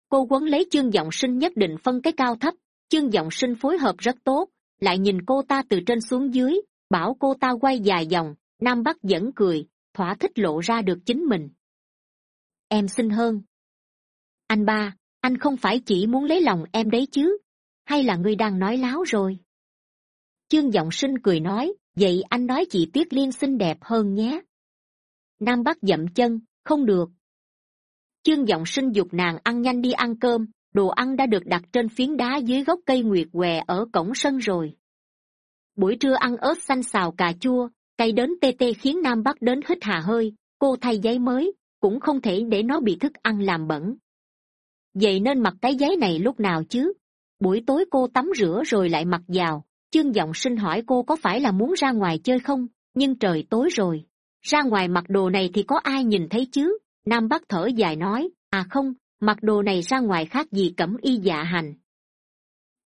cô quấn lấy chương giọng sinh nhất định phân cái cao thấp. Chương giọng sinh phối hợp rất tốt, lại nhìn cô ta từ trên xuống dưới, bảo cô ta quay dài dòng. Nam bắc vẫn cười, thỏa thích lộ ra được chính mình. Em xinh hơn. Anh ba, anh không phải chỉ muốn lấy lòng em đấy chứ? Hay là ngươi đang nói láo rồi? Chương giọng sinh cười nói, vậy anh nói chị tuyết liên xinh đẹp hơn nhé. Nam bắc dậm chân, không được chương giọng sinh dục nàng ăn nhanh đi ăn cơm, đồ ăn đã được đặt trên phiến đá dưới gốc cây nguyệt què ở cổng sân rồi. Buổi trưa ăn ớt xanh xào cà chua, cay đến tê tê khiến nam bắc đến hít hà hơi, cô thay giấy mới, cũng không thể để nó bị thức ăn làm bẩn. Vậy nên mặc cái giấy này lúc nào chứ? Buổi tối cô tắm rửa rồi lại mặc vào, chương giọng sinh hỏi cô có phải là muốn ra ngoài chơi không? Nhưng trời tối rồi. Ra ngoài mặc đồ này thì có ai nhìn thấy chứ? Nam bắc thở dài nói à không, mặc đồ này ra ngoài khác gì cẩm y dạ hành.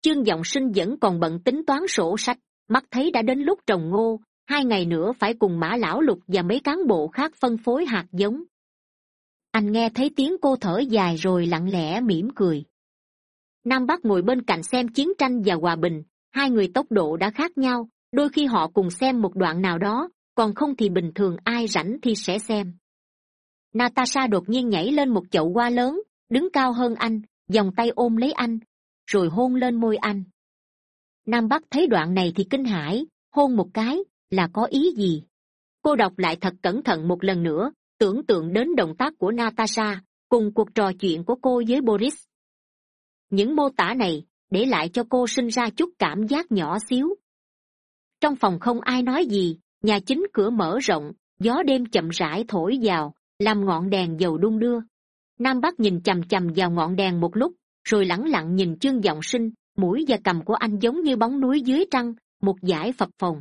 Chương giọng sinh vẫn còn bận tính toán sổ sách, mắt thấy đã đến lúc trồng ngô, hai ngày nữa phải cùng mã lão lục và mấy cán bộ khác phân phối hạt giống. Anh nghe thấy tiếng cô thở dài rồi lặng lẽ mỉm cười. Nam bắc ngồi bên cạnh xem chiến tranh và hòa bình, hai người tốc độ đã khác nhau, đôi khi họ cùng xem một đoạn nào đó, còn không thì bình thường ai rảnh thì sẽ xem natasha đột nhiên nhảy lên một chậu hoa lớn, đứng cao hơn anh, vòng tay ôm lấy anh, rồi hôn lên môi anh. Nam bắc thấy đoạn này thì kinh hãi, hôn một cái, là có ý gì? Cô đọc lại thật cẩn thận một lần nữa, tưởng tượng đến động tác của natasha, cùng cuộc trò chuyện của cô với boris. Những mô tả này, để lại cho cô sinh ra chút cảm giác nhỏ xíu. Trong phòng không ai nói gì, nhà chính cửa mở rộng, gió đêm chậm rãi thổi vào làm ngọn đèn dầu đung đưa. Nam bắc nhìn c h ầ m c h ầ m vào ngọn đèn một lúc, rồi lẳng lặng nhìn chương giọng sinh, mũi và cầm của anh giống như bóng núi dưới trăng, một dải phập phồng.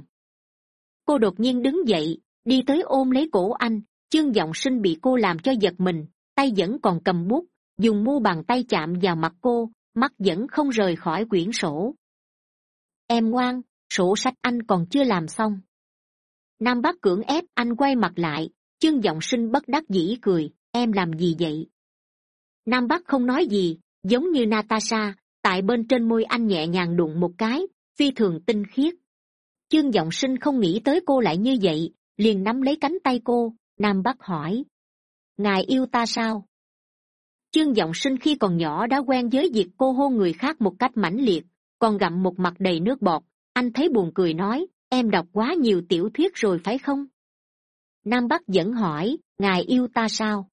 Cô đột nhiên đứng dậy, đi tới ôm lấy cổ anh chương giọng sinh bị cô làm cho giật mình, tay vẫn còn cầm bút, dùng mu bàn tay chạm vào mặt cô, mắt vẫn không rời khỏi quyển sổ. Em ngoan, sổ sách anh còn chưa làm xong. Nam bắc cưỡng ép anh quay mặt lại chương giọng sinh bất đắc dĩ cười, em làm gì vậy? Nam bắc không nói gì, giống như natasha, tại bên trên môi anh nhẹ nhàng đụng một cái, phi thường tinh khiết. Chương giọng sinh không nghĩ tới cô lại như vậy, liền nắm lấy cánh tay cô, nam bắc hỏi, ngài yêu ta sao? Chương giọng sinh khi còn nhỏ đã quen với việc cô hôn người khác một cách mãnh liệt, còn gặm một mặt đầy nước bọt. Anh thấy buồn cười nói, em đọc quá nhiều tiểu thuyết rồi phải không? Nam bắc vẫn hỏi, ngài yêu ta sao?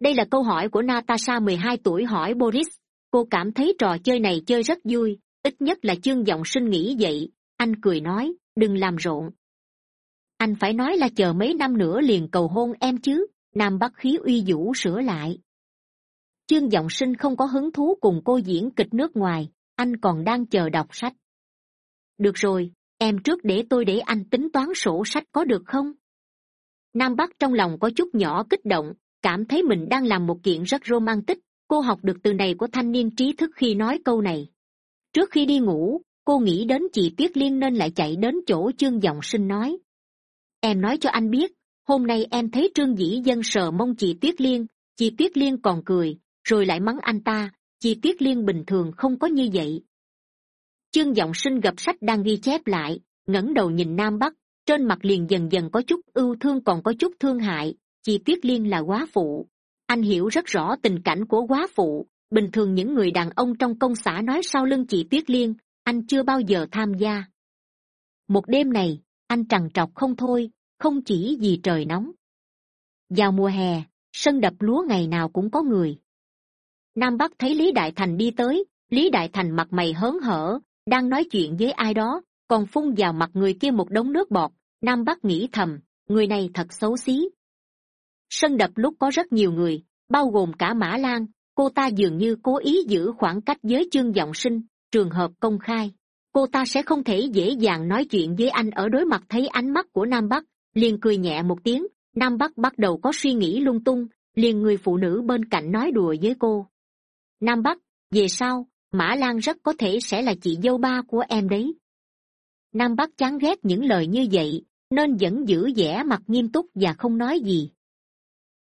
Đây là câu hỏi của natasha, mười hai tuổi, hỏi boris. Cô cảm thấy trò chơi này chơi rất vui, ít nhất là chương giọng sinh nghĩ vậy. Anh cười nói, đừng làm rộn. Anh phải nói là chờ mấy năm nữa liền cầu hôn em chứ. Nam bắc khí uy vũ sửa lại. Chương giọng sinh không có hứng thú cùng cô diễn kịch nước ngoài, anh còn đang chờ đọc sách. Được rồi, em trước để tôi để anh tính toán sổ sách có được không? Nam bắc trong lòng có chút nhỏ kích động, cảm thấy mình đang làm một kiện rất romantic. Cô học được từ này của thanh niên trí thức khi nói câu này. Trước khi đi ngủ, cô nghĩ đến chị tuyết liên nên lại chạy đến chỗ chương giọng sinh nói. Em nói cho anh biết, hôm nay em thấy trương dĩ dân sờ mông chị tuyết liên. Chị tuyết liên còn cười, rồi lại mắng anh ta. Chị tuyết liên bình thường không có như vậy. Chương giọng sinh gập sách đang ghi chép lại, ngẩng đầu nhìn nam bắc trên mặt liền dần dần có chút ưu thương còn có chút thương hại chị tuyết liên là quá phụ. Anh hiểu rất rõ tình cảnh của quá phụ. Bình thường những người đàn ông trong công xã nói sau lưng chị tuyết liên, anh chưa bao giờ tham gia. Một đêm này, anh trằn trọc không thôi, không chỉ vì trời nóng. Vào mùa hè, sân đập lúa ngày nào cũng có người. Nam bắc thấy lý đại thành đi tới, lý đại thành mặt mày hớn hở, đang nói chuyện với ai đó còn phun vào mặt người kia một đống nước bọt. Nam bắc nghĩ thầm, người này thật xấu xí. Sân đập lúc có rất nhiều người, bao gồm cả mã lan, cô ta dường như cố ý giữ khoảng cách với chương giọng sinh, trường hợp công khai. Cô ta sẽ không thể dễ dàng nói chuyện với anh ở đối mặt thấy ánh mắt của nam bắc, liền cười nhẹ một tiếng. Nam bắc bắt đầu có suy nghĩ lung tung, liền người phụ nữ bên cạnh nói đùa với cô. Nam bắc, về sau, mã lan rất có thể sẽ là chị dâu ba của em đấy nam bắc chán ghét những lời như vậy, nên vẫn giữ vẻ mặt nghiêm túc và không nói gì.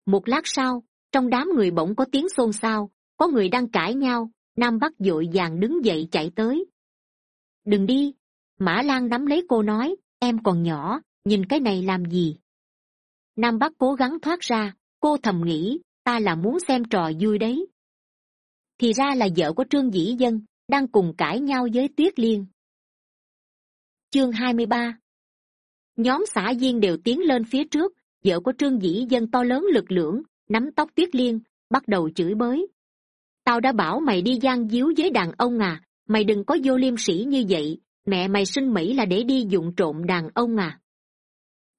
Một lát sau, trong đám người bỗng có tiếng xôn xao, có người đang cãi nhau, nam bắc d ộ i vàng đứng dậy chạy tới. Đừng đi. Mã lan nắm lấy cô nói, em còn nhỏ, nhìn cái này làm gì? Nam bắc cố gắng thoát ra, cô thầm nghĩ, ta là muốn xem trò vui đấy. Thì ra là vợ của trương dĩ dân đang cùng cãi nhau với tuyết liên chương hai mươi ba. Nhóm xã viên đều tiến lên phía trước, vợ của trương dĩ dân to lớn lực lưỡng, nắm tóc tuyết liên, bắt đầu chửi bới. Tao đã bảo mày đi gian díu với đàn ông à mày đừng có vô liêm sĩ như vậy, mẹ mày sinh mỹ là để đi dụng trộm đàn ông à.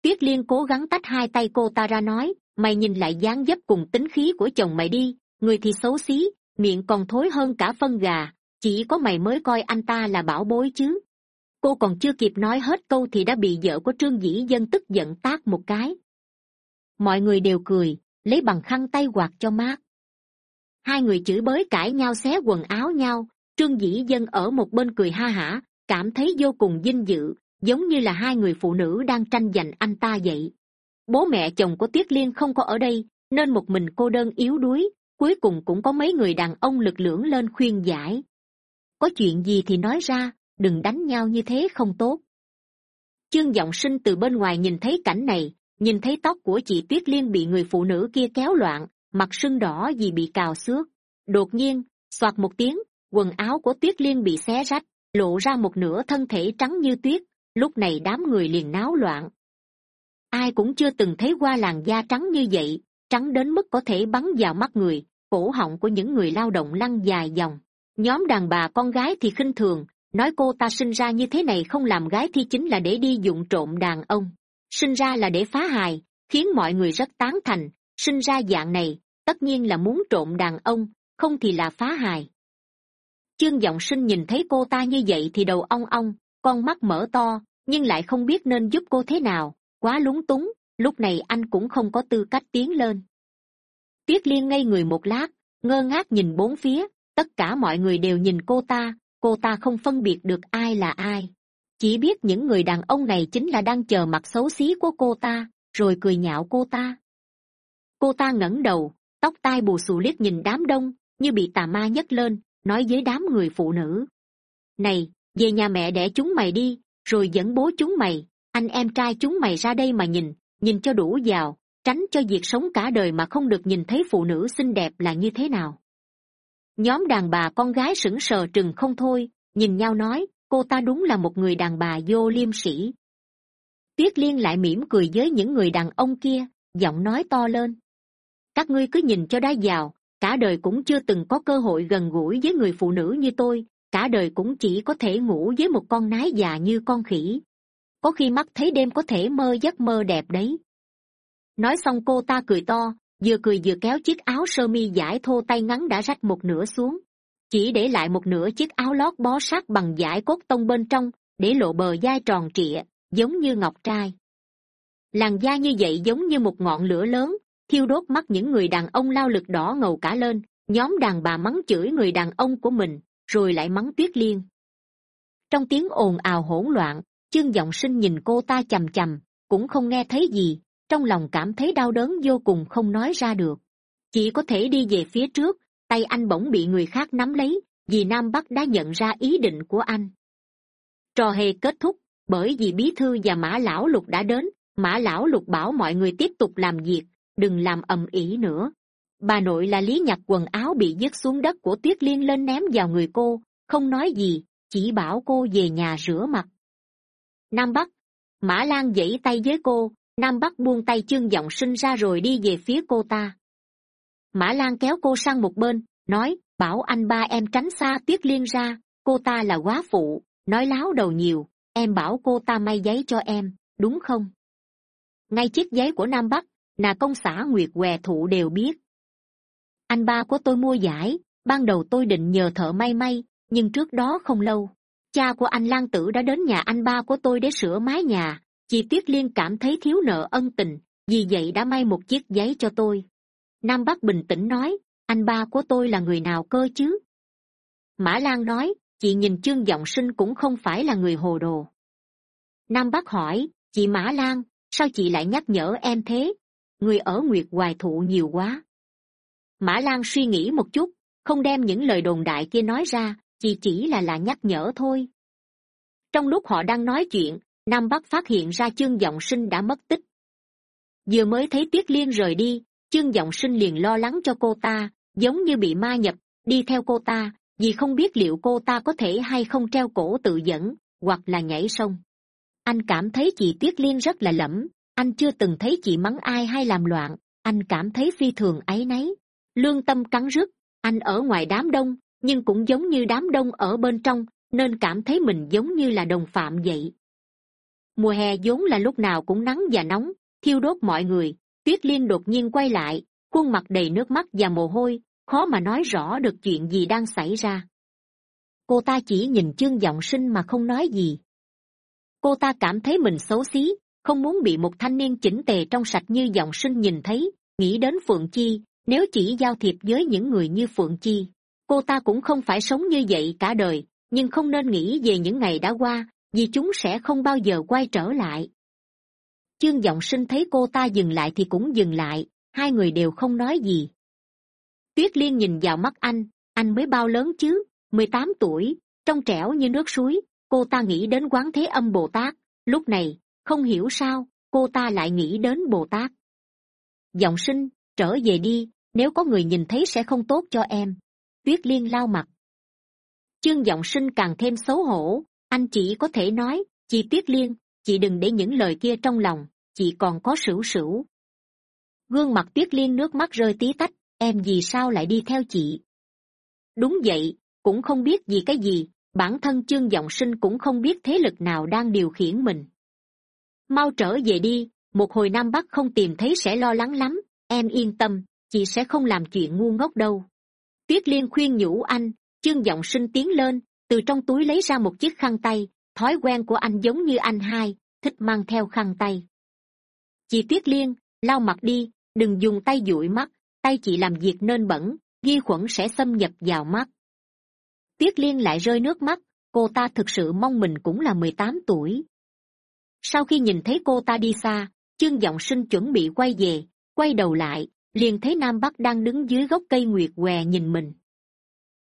Tuyết liên cố gắng tách hai tay cô ta ra nói, mày nhìn lại dáng dấp cùng tính khí của chồng mày đi, người thì xấu xí, miệng còn thối hơn cả phân gà, chỉ có mày mới coi anh ta là bảo bối chứ cô còn chưa kịp nói hết câu thì đã bị vợ của trương dĩ dân tức giận tát một cái. Mọi người đều cười, lấy bằng khăn tay quạt cho mát. Hai người chửi bới cãi nhau xé quần áo nhau, trương dĩ dân ở một bên cười ha hả, cảm thấy vô cùng vinh dự, giống như là hai người phụ nữ đang tranh giành anh ta vậy. Bố mẹ chồng của tiết liên không có ở đây, nên một mình cô đơn yếu đuối, cuối cùng cũng có mấy người đàn ông lực lưỡng lên khuyên giải. Có chuyện gì thì nói ra đừng đánh nhau như thế không tốt. Chương giọng sinh từ bên ngoài nhìn thấy cảnh này, nhìn thấy tóc của chị tuyết liên bị người phụ nữ kia kéo loạn, mặt sưng đỏ vì bị cào xước. Đột nhiên soạt một tiếng, quần áo của tuyết liên bị xé rách, lộ ra một nửa thân thể trắng như tuyết. Lúc này đám người liền náo loạn. Ai cũng chưa từng thấy qua làn da trắng như vậy, trắng đến mức có thể bắn vào mắt người, cổ họng của những người lao động lăn dài dòng. Nhóm đàn bà con gái thì khinh thường nói cô ta sinh ra như thế này không làm gái thi chính là để đi dụng trộm đàn ông. Sinh ra là để phá hài, khiến mọi người rất tán thành. Sinh ra dạng này, tất nhiên là muốn trộm đàn ông, không thì là phá hài. Chương giọng sinh nhìn thấy cô ta như vậy thì đầu ong ong, con mắt mở to, nhưng lại không biết nên giúp cô thế nào, quá lúng túng, lúc này anh cũng không có tư cách tiến lên. Tuyết liên ngây người một lát, ngơ ngác nhìn bốn phía, tất cả mọi người đều nhìn cô ta cô ta không phân biệt được ai là ai. Chỉ biết những người đàn ông này chính là đang chờ mặt xấu xí của cô ta, rồi cười nhạo cô ta. Cô ta ngẩng đầu, tóc tai bù xù liếc nhìn đám đông, như bị tà ma nhấc lên, nói với đám người phụ nữ. Này, về nhà mẹ đẻ chúng mày đi, rồi dẫn bố chúng mày, anh em trai chúng mày ra đây mà nhìn nhìn cho đủ vào tránh cho việc sống cả đời mà không được nhìn thấy phụ nữ xinh đẹp là như thế nào nhóm đàn bà con gái sững sờ trừng không thôi, nhìn nhau nói, cô ta đúng là một người đàn bà vô liêm sĩ tuyết liên lại mỉm cười với những người đàn ông kia, giọng nói to lên. Các ngươi cứ nhìn cho đã vào, cả đời cũng chưa từng có cơ hội gần gũi với người phụ nữ như tôi, cả đời cũng chỉ có thể ngủ với một con nái già như con khỉ. Có khi mắt thấy đêm có thể mơ giấc mơ đẹp đấy. Nói xong cô ta cười to vừa cười vừa kéo chiếc áo sơ mi dải thô tay ngắn đã rách một nửa xuống. Chỉ để lại một nửa chiếc áo lót bó sát bằng dải cốt tông bên trong, để lộ bờ dai tròn trịa, giống như ngọc trai. Làn da như vậy giống như một ngọn lửa lớn, thiêu đốt mắt những người đàn ông lao lực đỏ ngầu cả lên, nhóm đàn bà mắng chửi người đàn ông của mình, rồi lại mắng tuyết liên. Trong tiếng ồn ào hỗn loạn, chương giọng sinh nhìn cô ta c h ầ m c h ầ m cũng không nghe thấy gì trong lòng cảm thấy đau đớn vô cùng không nói ra được. Chỉ có thể đi về phía trước, tay anh bỗng bị người khác nắm lấy, vì nam bắc đã nhận ra ý định của anh. Trò hề kết thúc, bởi vì bí thư và mã lão lục đã đến, mã lão lục bảo mọi người tiếp tục làm việc, đừng làm ầm ĩ nữa. Bà nội là lý nhặt quần áo bị dứt xuống đất của tuyết liên lên ném vào người cô, không nói gì, chỉ bảo cô về nhà rửa mặt. Nam bắc, mã lan vẫy tay với cô nam bắc buông tay chương giọng sinh ra rồi đi về phía cô ta. Mã lan kéo cô sang một bên, nói, bảo anh ba em tránh xa tuyết liên ra, cô ta là quá phụ, nói láo đầu nhiều, em bảo cô ta may giấy cho em, đúng không? Ngay chiếc giấy của nam bắc, nà công xã nguyệt què thụ đều biết. Anh ba của tôi mua giải, ban đầu tôi định nhờ thợ may may, nhưng trước đó không lâu, cha của anh lan tử đã đến nhà anh ba của tôi để sửa mái nhà chị tuyết liên cảm thấy thiếu nợ ân tình, vì vậy đã may một chiếc giấy cho tôi. Nam bắc bình tĩnh nói, anh ba của tôi là người nào cơ chứ? Mã lan nói, chị nhìn chương g sinh cũng không phải là người hồ đồ. Nam bắc hỏi, chị mã lan, sao chị lại nhắc nhở em thế? Người ở nguyệt hoài thụ nhiều quá. Mã lan suy nghĩ một chút, không đem những lời đồn đại kia nói ra chị chỉ là là nhắc nhở thôi. Trong lúc họ đang nói chuyện nam bắc phát hiện ra chương giọng sinh đã mất tích. Vừa mới thấy tuyết liên rời đi, chương giọng sinh liền lo lắng cho cô ta, giống như bị ma nhập, đi theo cô ta, vì không biết liệu cô ta có thể hay không treo cổ tự dẫn, hoặc là nhảy sông. Anh cảm thấy chị tuyết liên rất là lẫm, anh chưa từng thấy chị mắng ai hay làm loạn, anh cảm thấy phi thường áy náy. Lương tâm cắn rứt, anh ở ngoài đám đông, nhưng cũng giống như đám đông ở bên trong, nên cảm thấy mình giống như là đồng phạm vậy mùa hè vốn là lúc nào cũng nắng và nóng, thiêu đốt mọi người. Tuyết liên đột nhiên quay lại, khuôn mặt đầy nước mắt và mồ hôi, khó mà nói rõ được chuyện gì đang xảy ra. Cô ta chỉ nhìn chương giọng sinh mà không nói gì. Cô ta cảm thấy mình xấu xí, không muốn bị một thanh niên chỉnh tề trong sạch như giọng sinh nhìn thấy, nghĩ đến phượng chi, nếu chỉ giao thiệp với những người như phượng chi, cô ta cũng không phải sống như vậy cả đời, nhưng không nên nghĩ về những ngày đã qua vì chúng sẽ không bao giờ quay trở lại. Chương giọng sinh thấy cô ta dừng lại thì cũng dừng lại, hai người đều không nói gì. Tuyết liên nhìn vào mắt anh anh mới bao lớn chứ, mười tám tuổi, trong trẻo như nước suối, cô ta nghĩ đến quán thế âm bồ tát, lúc này, không hiểu sao, cô ta lại nghĩ đến bồ tát. Giọng sinh, trở về đi, nếu có người nhìn thấy sẽ không tốt cho em. Tuyết liên lao mặt. Chương giọng sinh càng thêm xấu hổ anh chỉ có thể nói chị tuyết liên, chị đừng để những lời kia trong lòng, chị còn có sửu sửu. Gương mặt tuyết liên nước mắt rơi tí tách, em vì sao lại đi theo chị? Đúng vậy, cũng không biết vì cái gì, bản thân chương giọng sinh cũng không biết thế lực nào đang điều khiển mình. Mau trở về đi, một hồi nam bắc không tìm thấy sẽ lo lắng lắm, em yên tâm, chị sẽ không làm chuyện ngu ngốc đâu. Tuyết liên khuyên nhủ anh chương giọng sinh tiến lên từ trong túi lấy ra một chiếc khăn tay, thói quen của anh giống như anh hai, thích mang theo khăn tay. Chị tuyết liên lau mặt đi, đừng dùng tay dụi mắt, tay chị làm việc nên bẩn, vi khuẩn sẽ xâm nhập vào mắt. Tuyết liên lại rơi nước mắt, cô ta thực sự mong mình cũng là mười tám tuổi. Sau khi nhìn thấy cô ta đi xa, chương giọng sinh chuẩn bị quay về, quay đầu lại, liền thấy nam bắc đang đứng dưới gốc cây nguyệt què nhìn mình.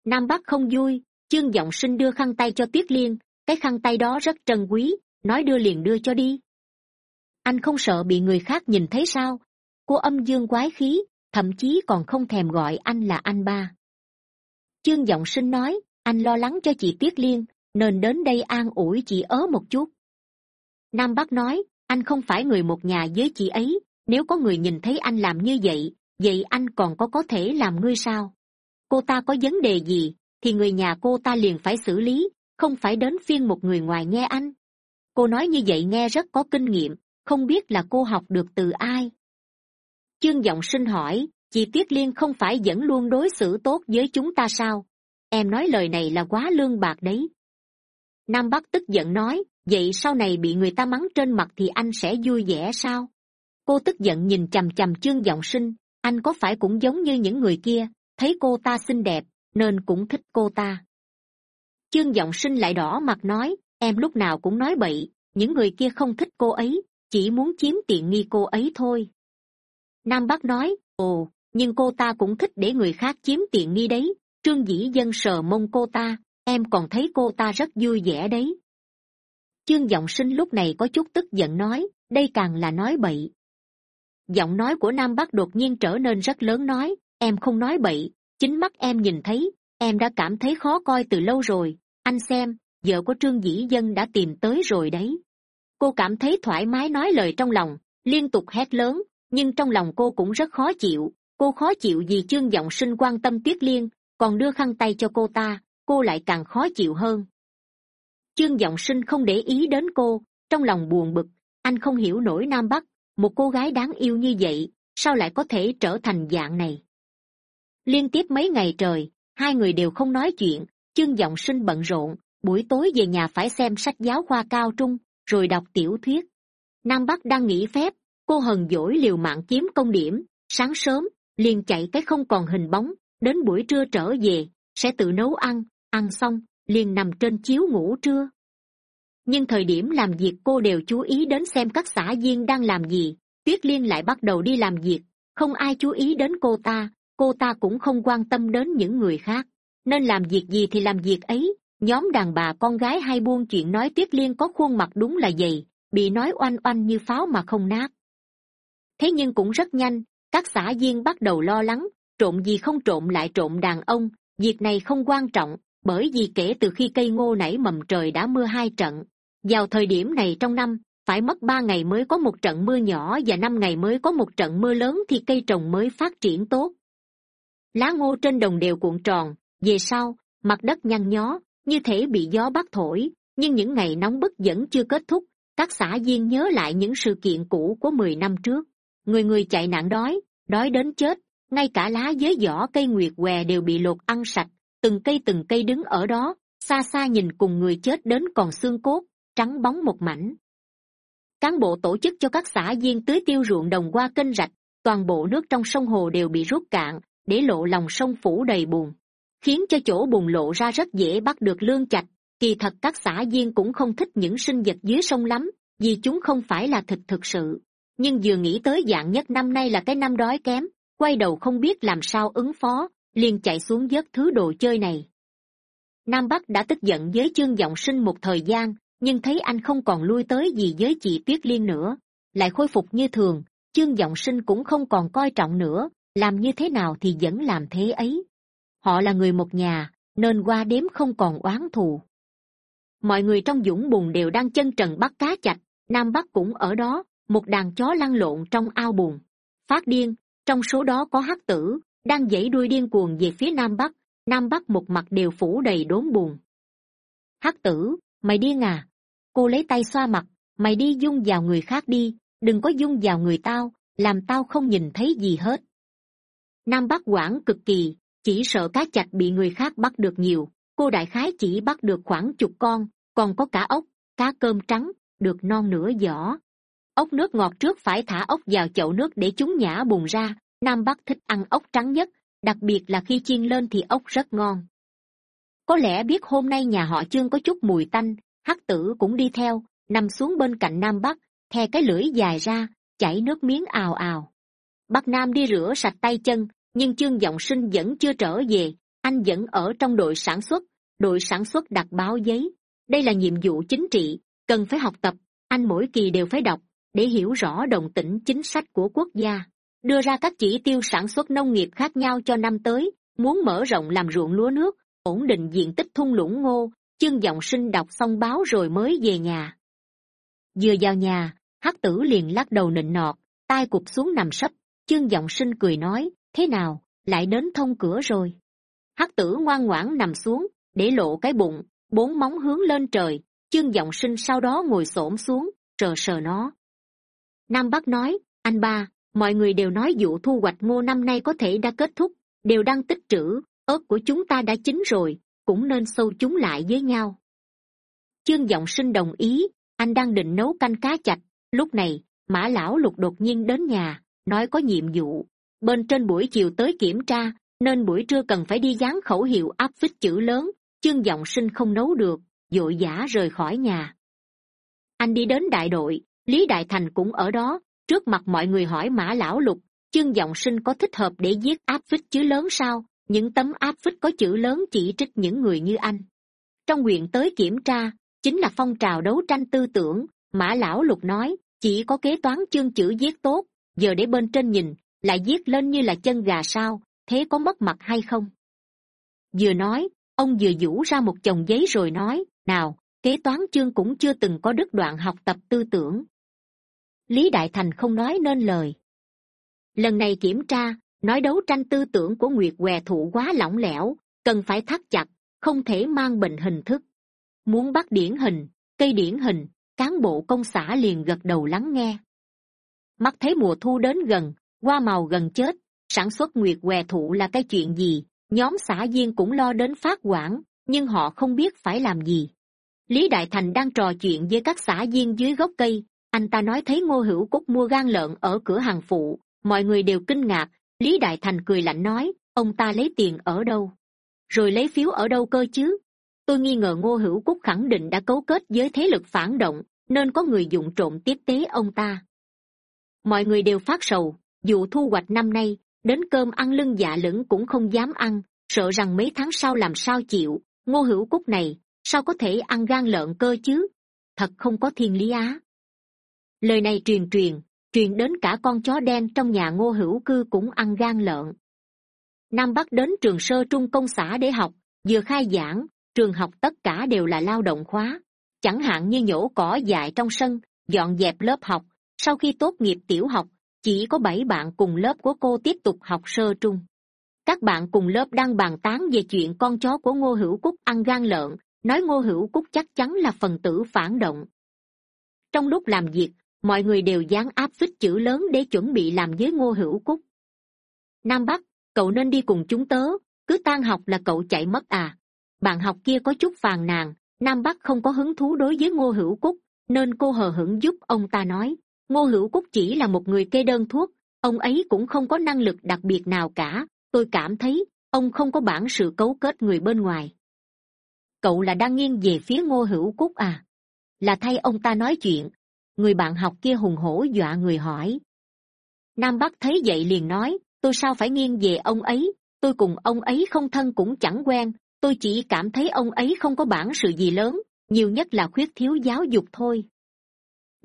Nam bắc không vui chương giọng sinh đưa khăn tay cho tuyết liên, cái khăn tay đó rất trân quý, nói đưa liền đưa cho đi. Anh không sợ bị người khác nhìn thấy sao? Cô âm dương quái khí, thậm chí còn không thèm gọi anh là anh ba. Chương giọng sinh nói, anh lo lắng cho chị tuyết liên, nên đến đây an ủi chị ớ một chút. Nam bắc nói, anh không phải người một nhà với chị ấy, nếu có người nhìn thấy anh làm như vậy vậy anh còn có có thể làm ngươi sao? Cô ta có vấn đề gì? Thì người nhà cô ta liền phải xử lý, không phải đến phiên một người ngoài nghe anh. Cô nói như vậy nghe rất có kinh nghiệm, không biết là cô học được từ ai. Chương giọng sinh hỏi chị tuyết liên không phải vẫn luôn đối xử tốt với chúng ta sao? Em nói lời này là quá lương bạc đấy. Nam bắc tức giận nói, vậy sau này bị người ta mắng trên mặt thì anh sẽ vui vẻ sao? Cô tức giận nhìn chằm chằm chương giọng sinh, anh có phải cũng giống như những người kia, thấy cô ta xinh đẹp nên cũng thích cô ta. Chương giọng sinh lại đỏ mặt nói, em lúc nào cũng nói bậy, những người kia không thích cô ấy, chỉ muốn chiếm tiện nghi cô ấy thôi. Nam bắc nói, ồ, nhưng cô ta cũng thích để người khác chiếm tiện nghi đấy, trương dĩ dân sờ mông cô ta, em còn thấy cô ta rất vui vẻ đấy. Chương giọng sinh lúc này có chút tức giận nói, đây càng là nói bậy. Giọng nói của nam bắc đột nhiên trở nên rất lớn nói, em không nói bậy chính mắt em nhìn thấy, em đã cảm thấy khó coi từ lâu rồi. Anh xem, vợ của trương dĩ dân đã tìm tới rồi đấy. Cô cảm thấy thoải mái nói lời trong lòng, liên tục hét lớn, nhưng trong lòng cô cũng rất khó chịu. Cô khó chịu vì chương giọng sinh quan tâm tuyết liên, còn đưa khăn tay cho cô ta, cô lại càng khó chịu hơn. Chương giọng sinh không để ý đến cô, trong lòng buồn bực. Anh không hiểu nổi nam bắc, một cô gái đáng yêu như vậy, sao lại có thể trở thành dạng này? Liên tiếp mấy ngày trời, hai người đều không nói chuyện, chương giọng sinh bận rộn, buổi tối về nhà phải xem sách giáo khoa cao trung, rồi đọc tiểu thuyết. Nam bắc đang nghỉ phép, cô hờn dỗi liều mạng kiếm công điểm, sáng sớm, liền chạy cái không còn hình bóng, đến buổi trưa trở về, sẽ tự nấu ăn ăn xong, liền nằm trên chiếu ngủ trưa. Nhưng thời điểm làm việc cô đều chú ý đến xem các xã viên đang làm gì, tuyết liên lại bắt đầu đi làm việc, không ai chú ý đến cô ta cô ta cũng không quan tâm đến những người khác. Nên làm việc gì thì làm việc ấy. Nhóm đàn bà con gái hay buôn chuyện nói tuyết liên có khuôn mặt đúng là dày, bị nói oanh oanh như pháo mà không nát. Thế nhưng cũng rất nhanh, các xã viên bắt đầu lo lắng, trộm gì không trộm lại trộm đàn ông, việc này không quan trọng, bởi vì kể từ khi cây ngô nảy mầm trời đã mưa hai trận. Vào thời điểm này trong năm, phải mất ba ngày mới có một trận mưa nhỏ và năm ngày mới có một trận mưa lớn thì cây trồng mới phát triển tốt lá ngô trên đồng đều cuộn tròn, về sau, mặt đất nhăn nhó, như thể bị gió bắt thổi, nhưng những ngày nóng bức vẫn chưa kết thúc. Các xã viên nhớ lại những sự kiện cũ của mười năm trước. Người người chạy nạn đói đói đến chết, ngay cả lá với vỏ cây nguyệt què đều bị lột ăn sạch. Từng cây từng cây đứng ở đó, xa xa nhìn cùng người chết đến còn xương cốt, trắng bóng một mảnh. Cán bộ tổ chức cho các xã viên tưới tiêu ruộng đồng qua kênh rạch, toàn bộ nước trong sông hồ đều bị rút cạn để lộ lòng sông phủ đầy bùn khiến cho chỗ bùn lộ ra rất dễ bắt được lương chạch. Kỳ thật các xã viên cũng không thích những sinh vật dưới sông lắm, vì chúng không phải là thịt thực sự. Nhưng vừa nghĩ tới dạng nhất năm nay là cái năm đói kém, quay đầu không biết làm sao ứng phó, liền chạy xuống vớt thứ đồ chơi này. Nam bắc đã tức giận với chương giọng sinh một thời gian, nhưng thấy anh không còn lui tới gì với chị tuyết liên nữa, lại khôi phục như thường chương giọng sinh cũng không còn coi trọng nữa làm như thế nào thì vẫn làm thế ấy. Họ là người một nhà, nên qua đếm không còn oán thù. Mọi người trong dũng bùn đều đang chân trần bắt cá chạch. Nam bắc cũng ở đó, một đàn chó lăn lộn trong ao bùn. Phát điên, trong số đó có hắc tử, đang dãy đuôi điên cuồng về phía nam bắc. Nam bắc một mặt đều phủ đầy đốn bùn. Hắc tử, mày điên à? Cô lấy tay xoa mặt, mày đi dung vào người khác đi, đừng có dung vào người tao, làm tao không nhìn thấy gì hết nam bắc quản cực kỳ, chỉ sợ cá chạch bị người khác bắt được nhiều. Cô đại khái chỉ bắt được khoảng chục con, còn có cả ốc, cá cơm trắng, được non nửa giỏ. Ốc nước ngọt trước phải thả ốc vào chậu nước để chúng nhả bùn ra. Nam bắc thích ăn ốc trắng nhất, đặc biệt là khi chiên lên thì ốc rất ngon. Có lẽ biết hôm nay nhà họ chương có chút mùi tanh, hắc tử cũng đi theo, nằm xuống bên cạnh nam bắc, the cái lưỡi dài ra, chảy nước miếng ào ào. Bắc nam đi rửa sạch tay chân nhưng chương giọng sinh vẫn chưa trở về, anh vẫn ở trong đội sản xuất, đội sản xuất đặt báo giấy. Đây là nhiệm vụ chính trị, cần phải học tập, anh mỗi kỳ đều phải đọc để hiểu rõ đồng tĩnh chính sách của quốc gia. Đưa ra các chỉ tiêu sản xuất nông nghiệp khác nhau cho năm tới, muốn mở rộng làm ruộng lúa nước, ổn định diện tích thung lũng ngô, chương giọng sinh đọc xong báo rồi mới về nhà. Vừa vào nhà, hắc tử liền lắc đầu nịnh nọt, tai cụp xuống nằm sấp, chương giọng sinh cười nói thế nào, lại đến thông cửa rồi? Hắc tử ngoan ngoãn nằm xuống, để lộ cái bụng, bốn móng hướng lên trời, chương giọng sinh sau đó ngồi s ổ m xuống, trờ sờ nó. Nam bắc nói, anh ba, mọi người đều nói vụ thu hoạch ngô năm nay có thể đã kết thúc, đều đang tích trữ, ớt của chúng ta đã chín rồi, cũng nên sâu chúng lại với nhau. Chương giọng sinh đồng ý, anh đang định nấu canh cá chạch, lúc này, mã lão lục đột nhiên đến nhà, nói có nhiệm vụ bên trên buổi chiều tới kiểm tra, nên buổi trưa cần phải đi dán khẩu hiệu áp phích chữ lớn, chương giọng sinh không nấu được, vội vã rời khỏi nhà. Anh đi đến đại đội, lý đại thành cũng ở đó, trước mặt mọi người hỏi mã lão lục, chương giọng sinh có thích hợp để viết áp phích chữ lớn sao? Những tấm áp phích có chữ lớn chỉ trích những người như anh. Trong nguyện tới kiểm tra, chính là phong trào đấu tranh tư tưởng, mã lão lục nói, chỉ có kế toán chương chữ viết tốt, giờ để bên trên nhìn lại viết lên như là chân gà sao, thế có mất mặt hay không? Vừa nói, ông vừa vũ ra một chồng giấy rồi nói, nào, kế toán chương cũng chưa từng có đứt đoạn học tập tư tưởng. Lý đại thành không nói nên lời. Lần này kiểm tra, nói đấu tranh tư tưởng của nguyệt què thụ quá lỏng lẻo, cần phải thắt chặt, không thể mang bệnh hình thức. Muốn bắt điển hình, cây điển hình, cán bộ công xã liền gật đầu lắng nghe. Mắt thấy mùa thu đến gần hoa màu gần chết, sản xuất nguyệt què thụ là cái chuyện gì? Nhóm xã viên cũng lo đến phát quản, nhưng họ không biết phải làm gì. Lý đại thành đang trò chuyện với các xã viên dưới gốc cây. Anh ta nói thấy ngô hữu cúc mua gan lợn ở cửa hàng phụ. Mọi người đều kinh ngạc. Lý đại thành cười lạnh nói, ông ta lấy tiền ở đâu? Rồi lấy phiếu ở đâu cơ chứ? Tôi nghi ngờ ngô hữu cúc khẳng định đã cấu kết với thế lực phản động, nên có người dụng trộm tiếp tế ông ta. Mọi người đều phát sầu dù thu hoạch năm nay, đến cơm ăn lưng dạ lửng cũng không dám ăn, sợ rằng mấy tháng sau làm sao chịu. Ngô hữu cúc này, sao có thể ăn gan lợn cơ chứ? Thật không có thiên lý á. Lời này truyền truyền truyền đến cả con chó đen trong nhà ngô hữu cư cũng ăn gan lợn. Nam bắc đến trường sơ trung công xã để học, vừa khai giảng, trường học tất cả đều là lao động khóa. Chẳng hạn như nhổ cỏ dại trong sân, dọn dẹp lớp học, sau khi tốt nghiệp tiểu học chỉ có bảy bạn cùng lớp của cô tiếp tục học sơ trung. Các bạn cùng lớp đang bàn tán về chuyện con chó của ngô hữu cúc ăn gan lợn, nói ngô hữu cúc chắc chắn là phần tử phản động. Trong lúc làm việc, mọi người đều dán áp phích chữ lớn để chuẩn bị làm với ngô hữu cúc. Nam bắc, cậu nên đi cùng chúng tớ, cứ tan học là cậu chạy mất à. Bạn học kia có chút phàn nàn, nam bắc không có hứng thú đối với ngô hữu cúc, nên cô hờ hững giúp ông ta nói ngô hữu cúc chỉ là một người kê đơn thuốc, ông ấy cũng không có năng lực đặc biệt nào cả. Tôi cảm thấy, ông không có bản sự cấu kết người bên ngoài. Cậu là đang nghiêng về phía ngô hữu cúc à? Là thay ông ta nói chuyện. Người bạn học kia hùng hổ dọa người hỏi. Nam bắc thấy vậy liền nói, tôi sao phải nghiêng về ông ấy? Tôi cùng ông ấy không thân cũng chẳng quen. Tôi chỉ cảm thấy ông ấy không có bản sự gì lớn, nhiều nhất là khuyết thiếu giáo dục thôi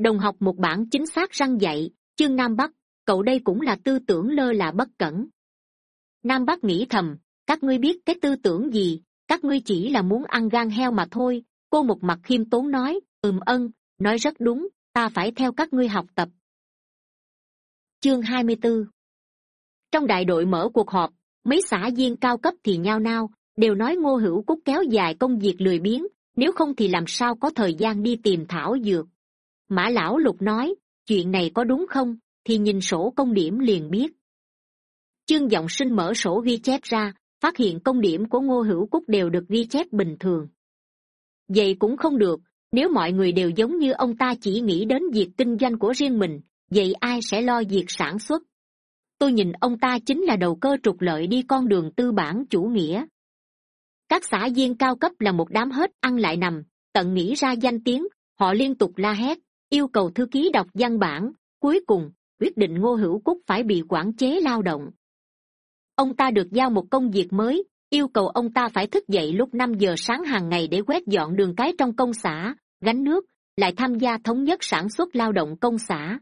đồng học một bản chính xác răng dạy chương nam bắc, cậu đây cũng là tư tưởng lơ là bất cẩn. Nam bắc nghĩ thầm, các ngươi biết cái tư tưởng gì, các ngươi chỉ là muốn ăn gan heo mà thôi. Cô một mặt khiêm tốn nói, ừm, ân, nói rất đúng, ta phải theo các ngươi học tập. Chương hai mươi b ố trong đại đội mở cuộc họp, mấy xã viên cao cấp thì nhao nao đều nói ngô hữu cúc kéo dài công việc lười biếng, nếu không thì làm sao có thời gian đi tìm thảo dược mã lão lục nói, chuyện này có đúng không? Thì nhìn sổ công điểm liền biết. Chương g sinh mở sổ ghi chép ra, phát hiện công điểm của ngô hữu cúc đều được ghi chép bình thường. Vậy cũng không được, nếu mọi người đều giống như ông ta chỉ nghĩ đến việc kinh doanh của riêng mình, vậy ai sẽ lo việc sản xuất? Tôi nhìn ông ta chính là đầu cơ trục lợi đi con đường tư bản chủ nghĩa. Các xã viên cao cấp là một đám hết ăn lại nằm, tận nghĩ ra danh tiếng, họ liên tục la hét yêu cầu thư ký đọc văn bản, cuối cùng, quyết định ngô hữu cúc phải bị quản chế lao động. Ông ta được giao một công việc mới, yêu cầu ông ta phải thức dậy lúc năm giờ sáng hàng ngày để quét dọn đường cái trong công xã, gánh nước, lại tham gia thống nhất sản xuất lao động công xã.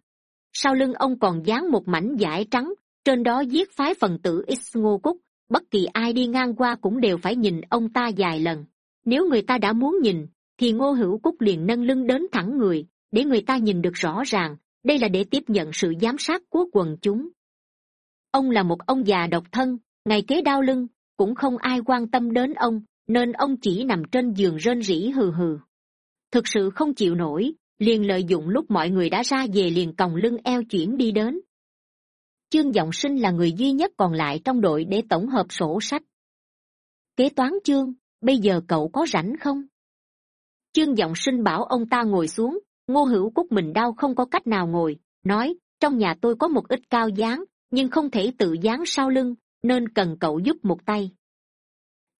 Sau lưng ông còn dán một mảnh vải trắng, trên đó viết phái phần tử x ngô cúc, bất kỳ ai đi ngang qua cũng đều phải nhìn ông ta vài lần. Nếu người ta đã muốn nhìn, thì ngô hữu cúc liền nâng lưng đến thẳng người để người ta nhìn được rõ ràng, đây là để tiếp nhận sự giám sát của quần chúng. Ông là một ông già độc thân, ngày kế đau lưng, cũng không ai quan tâm đến ông, nên ông chỉ nằm trên giường rên rỉ hừ hừ. Thực sự không chịu nổi, liền lợi dụng lúc mọi người đã ra về liền còng lưng eo chuyển đi đến. Chương giọng sinh là người duy nhất còn lại trong đội để tổng hợp sổ sách. Kế toán chương, bây giờ cậu có rảnh không? Chương giọng sinh bảo ông ta ngồi xuống ngô hữu cúc mình đau không có cách nào ngồi, nói, trong nhà tôi có một ít cao dáng, nhưng không thể tự dáng sau lưng, nên cần cậu giúp một tay.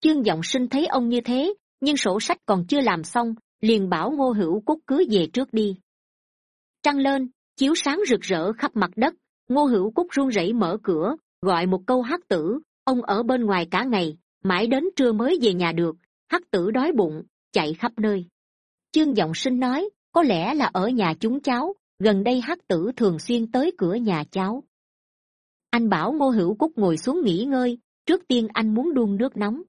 Chương giọng sinh thấy ông như thế, nhưng sổ sách còn chưa làm xong, liền bảo ngô hữu cúc cứ về trước đi. Trăng lên, chiếu sáng rực rỡ khắp mặt đất, ngô hữu cúc run rẩy mở cửa, gọi một câu hắc tử, ông ở bên ngoài cả ngày, mãi đến trưa mới về nhà được. Hắc tử đói bụng, chạy khắp nơi. Chương giọng sinh nói có lẽ là ở nhà chúng cháu, gần đây hắc tử thường xuyên tới cửa nhà cháu. Anh bảo ngô hữu cúc ngồi xuống nghỉ ngơi, trước tiên anh muốn đun nước nóng.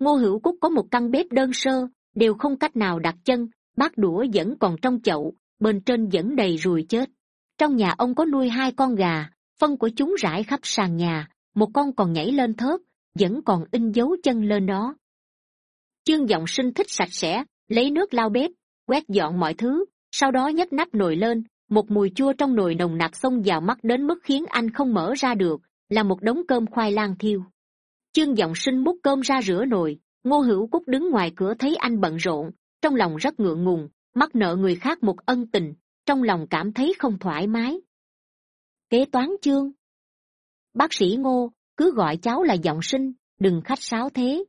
Ngô hữu cúc có một căn bếp đơn sơ, đều không cách nào đặt chân, bát đũa vẫn còn trong chậu, bên trên vẫn đầy ruồi chết. Trong nhà ông có nuôi hai con gà, phân của chúng rải khắp sàn nhà, một con còn nhảy lên thớt, vẫn còn in dấu chân lên đó. Chương giọng sinh thích sạch sẽ, lấy nước lau bếp quét dọn mọi thứ, sau đó nhấc nắp nồi lên, một mùi chua trong nồi nồng nặc xông vào mắt đến mức khiến anh không mở ra được, là một đống cơm khoai lang thiêu. Chương giọng sinh múc cơm ra rửa nồi, ngô hữu cúc đứng ngoài cửa thấy anh bận rộn, trong lòng rất ngượng ngùng mắc nợ người khác một ân tình, trong lòng cảm thấy không thoải mái. Kế toán chương. Bác sĩ ngô, cứ gọi cháu là giọng sinh, đừng khách sáo thế.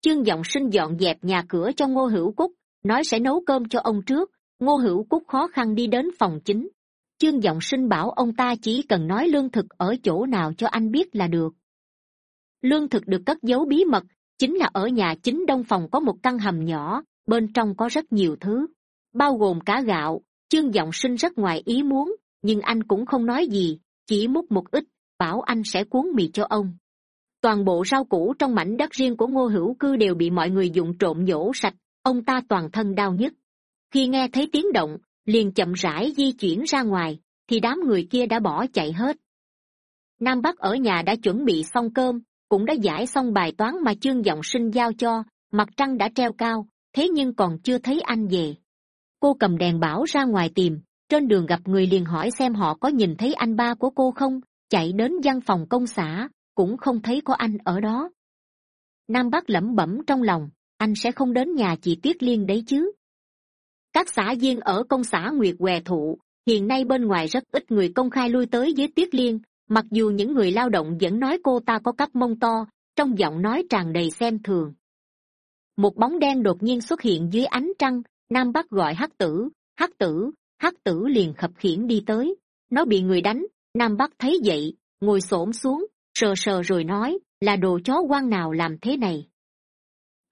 Chương giọng sinh dọn dẹp nhà cửa cho ngô hữu cúc nói sẽ nấu cơm cho ông trước, ngô hữu cúc khó khăn đi đến phòng chính. Chương giọng sinh bảo ông ta chỉ cần nói lương thực ở chỗ nào cho anh biết là được. Lương thực được cất giấu bí mật, chính là ở nhà chính đông phòng có một căn hầm nhỏ, bên trong có rất nhiều thứ, bao gồm cả gạo. Chương giọng sinh rất ngoài ý muốn, nhưng anh cũng không nói gì, chỉ múc một ít, bảo anh sẽ cuốn mì cho ông. Toàn bộ rau củ trong mảnh đất riêng của ngô hữu cư đều bị mọi người dụng trộm nhổ sạch ông ta toàn thân đau nhức. Khi nghe thấy tiếng động, liền chậm rãi di chuyển ra ngoài, thì đám người kia đã bỏ chạy hết. Nam bắc ở nhà đã chuẩn bị xong cơm, cũng đã giải xong bài toán mà chương giọng sinh giao cho, mặt trăng đã treo cao, thế nhưng còn chưa thấy anh về. Cô cầm đèn bảo ra ngoài tìm, trên đường gặp người liền hỏi xem họ có nhìn thấy anh ba của cô không, chạy đến văn phòng công xã, cũng không thấy có anh ở đó. Nam bắc lẩm bẩm trong lòng anh sẽ không đến nhà chị tuyết liên đấy chứ? Các xã viên ở công xã nguyệt què thụ, hiện nay bên ngoài rất ít người công khai lui tới với tuyết liên. Mặc dù những người lao động vẫn nói cô ta có cắp mông to, trong giọng nói tràn đầy xem thường. Một bóng đen đột nhiên xuất hiện dưới ánh trăng, nam bắc gọi hắc tử hắc tử hắc tử liền khập khiễng đi tới. Nó bị người đánh, nam bắc thấy vậy, ngồi s ổ m xuống, sờ sờ rồi nói, là đồ chó quan nào làm thế này?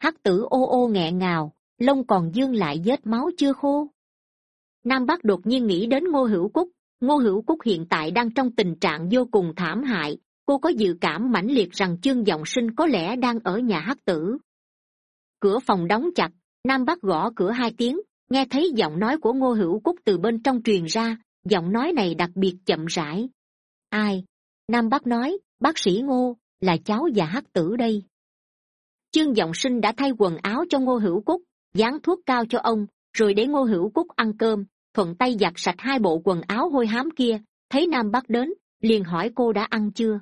Hắc tử ô ô nghẹn ngào, lông còn dương lại vết máu chưa khô. Nam bắc đột nhiên nghĩ đến ngô hữu cúc. Ngô hữu cúc hiện tại đang trong tình trạng vô cùng thảm hại. Cô có dự cảm mãnh liệt rằng chương giọng sinh có lẽ đang ở nhà hắc tử. Cửa phòng đóng chặt, nam bắc gõ cửa hai tiếng, nghe thấy giọng nói của ngô hữu cúc từ bên trong truyền ra. Giọng nói này đặc biệt chậm rãi. Ai? Nam bắc nói, bác sĩ ngô, là cháu và hắc tử đây chương giọng sinh đã thay quần áo cho ngô hữu cúc, dán thuốc cao cho ông, rồi để ngô hữu cúc ăn cơm, thuận tay giặt sạch hai bộ quần áo hôi hám kia, thấy nam bắc đến, liền hỏi cô đã ăn chưa.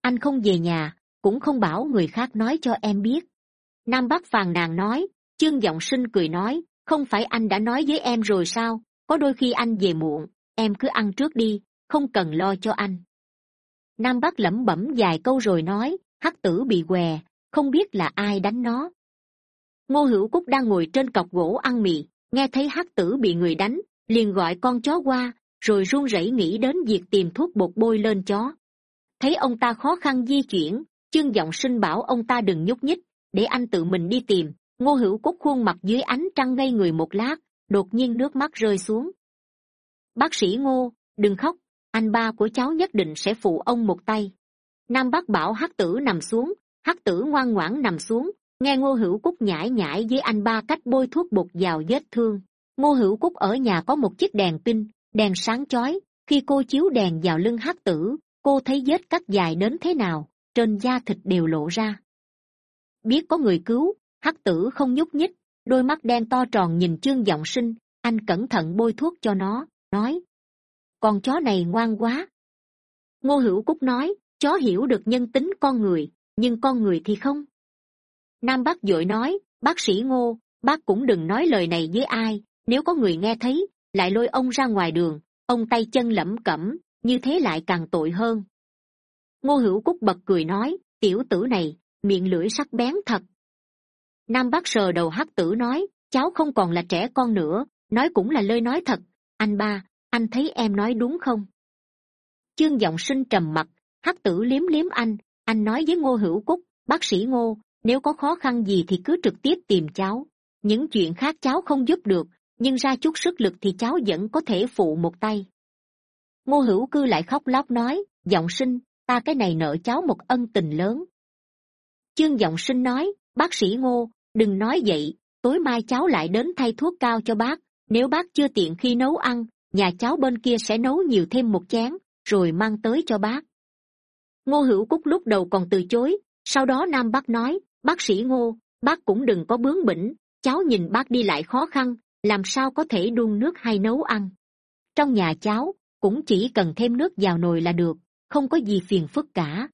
Anh không về nhà, cũng không bảo người khác nói cho em biết. Nam bắc phàn nàn nói, chương giọng sinh cười nói, không phải anh đã nói với em rồi sao, có đôi khi anh về muộn, em cứ ăn trước đi, không cần lo cho anh. Nam bắc lẩm bẩm vài câu rồi nói, hắc tử bị què không biết là ai đánh nó. Ngô hữu cúc đang ngồi trên cọc gỗ ăn mì, nghe thấy hắc tử bị người đánh, liền gọi con chó qua, rồi run rẩy nghĩ đến việc tìm thuốc bột bôi lên chó. Thấy ông ta khó khăn di chuyển, chương giọng sinh bảo ông ta đừng nhúc nhích, để anh tự mình đi tìm. Ngô hữu cúc khuôn mặt dưới ánh trăng ngây người một lát, đột nhiên nước mắt rơi xuống. Bác sĩ ngô, đừng khóc, anh ba của cháu nhất định sẽ phụ ông một tay. Nam bác bảo hắc tử nằm xuống hắc tử ngoan ngoãn nằm xuống, nghe ngô hữu cúc nhải nhải với anh ba cách bôi thuốc bột vào vết thương. Ngô hữu cúc ở nhà có một chiếc đèn pin, đèn sáng chói. Khi cô chiếu đèn vào lưng hắc tử, cô thấy vết cắt dài đến thế nào, trên da thịt đều lộ ra. Biết có người cứu, hắc tử không nhúc nhích, đôi mắt đen to tròn nhìn chương giọng sinh, anh cẩn thận bôi thuốc cho nó, nói, con chó này ngoan quá. Ngô hữu cúc nói, chó hiểu được nhân tính con người nhưng con người thì không. Nam bác d nói, bác sĩ ngô, bác cũng đừng nói lời này với ai. Nếu có người nghe thấy, lại lôi ông ra ngoài đường, ông tay chân lẩm cẩm, như thế lại càng tội hơn. Ngô hữu cúc bật cười nói, tiểu tử này, miệng lưỡi sắc bén thật. Nam bác sờ đầu hắc tử nói, cháu không còn là trẻ con nữa, nói cũng là lời nói thật. Anh ba, anh thấy em nói đúng không? Chương giọng sinh trầm mặc, hắc tử liếm liếm anh anh nói với ngô hữu cúc, bác sĩ ngô, nếu có khó khăn gì thì cứ trực tiếp tìm cháu. Những chuyện khác cháu không giúp được, nhưng ra chút sức lực thì cháu vẫn có thể phụ một tay. Ngô hữu cư lại khóc lóc nói, giọng sinh, ta cái này nợ cháu một ân tình lớn. Chương giọng sinh nói, bác sĩ ngô, đừng nói vậy, tối mai cháu lại đến thay thuốc cao cho bác. Nếu bác chưa tiện khi nấu ăn, nhà cháu bên kia sẽ nấu nhiều thêm một chén, rồi mang tới cho bác ngô hữu cúc lúc đầu còn từ chối, sau đó nam Bác nói, bác sĩ ngô, bác cũng đừng có bướng bỉnh, cháu nhìn bác đi lại khó khăn, làm sao có thể đun nước hay nấu ăn? Trong nhà cháu, cũng chỉ cần thêm nước vào nồi là được, không có gì phiền phức cả.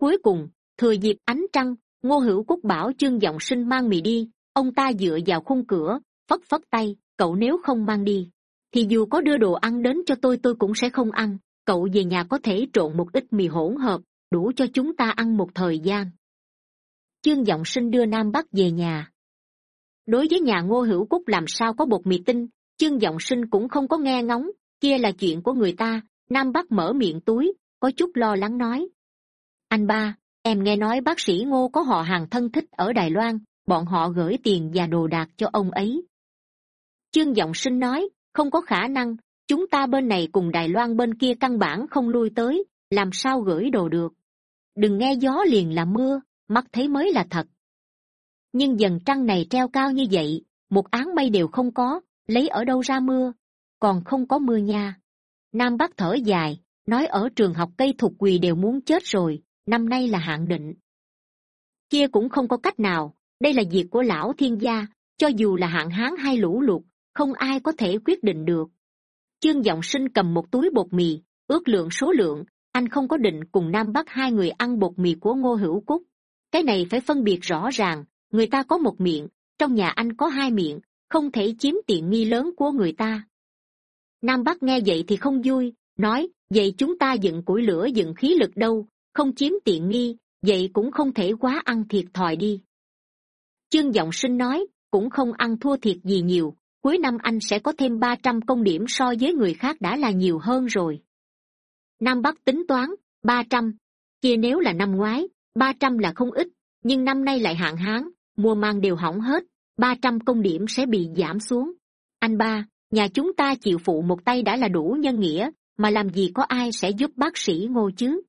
Cuối cùng, thừa dịp ánh trăng, ngô hữu cúc bảo chương g sinh mang mì đi, ông ta dựa vào khung cửa, phất phất tay, cậu nếu không mang đi, thì dù có đưa đồ ăn đến cho tôi tôi cũng sẽ không ăn cậu về nhà có thể trộn một ít mì hỗn hợp, đủ cho chúng ta ăn một thời gian. Chương giọng sinh đưa nam bắc về nhà. Đối với nhà ngô hữu cúc làm sao có bột mì tinh, chương giọng sinh cũng không có nghe ngóng, kia là chuyện của người ta. Nam bắc mở miệng túi, có chút lo lắng nói. Anh ba, em nghe nói bác sĩ ngô có họ hàng thân thích ở đài loan, bọn họ gửi tiền và đồ đạc cho ông ấy. Chương giọng sinh nói, không có khả năng chúng ta bên này cùng đài loan bên kia căn bản không lui tới, làm sao gửi đồ được? Đừng nghe gió liền là mưa, mắt thấy mới là thật. Nhưng dần trăng này treo cao như vậy, một áng mây đều không có, lấy ở đâu ra mưa? Còn không có mưa nha. Nam bắc thở dài, nói ở trường học cây thục quỳ đều muốn chết rồi, năm nay là hạn định. Kia cũng không có cách nào, đây là việc của lão thiên gia, cho dù là hạn hán hay lũ lụt, không ai có thể quyết định được chương giọng sinh cầm một túi bột mì, ước lượng số lượng, anh không có định cùng nam bắc hai người ăn bột mì của ngô hữu cúc. Cái này phải phân biệt rõ ràng, người ta có một miệng, trong nhà anh có hai miệng, không thể chiếm tiện nghi lớn của người ta. Nam bắc nghe vậy thì không vui, nói, vậy chúng ta dựng củi lửa dựng khí lực đâu, không chiếm tiện nghi, vậy cũng không thể quá ăn thiệt thòi đi. Chương giọng sinh nói, cũng không ăn thua thiệt gì nhiều cuối năm anh sẽ có thêm ba trăm công điểm so với người khác đã là nhiều hơn rồi. Nam bắc tính toán, ba trăm. Kia nếu là năm ngoái, ba trăm là không ít, nhưng năm nay lại hạn hán, mùa màng đều hỏng hết, ba trăm công điểm sẽ bị giảm xuống. Anh ba, nhà chúng ta chịu phụ một tay đã là đủ nhân nghĩa, mà làm gì có ai sẽ giúp bác sĩ ngô chứ?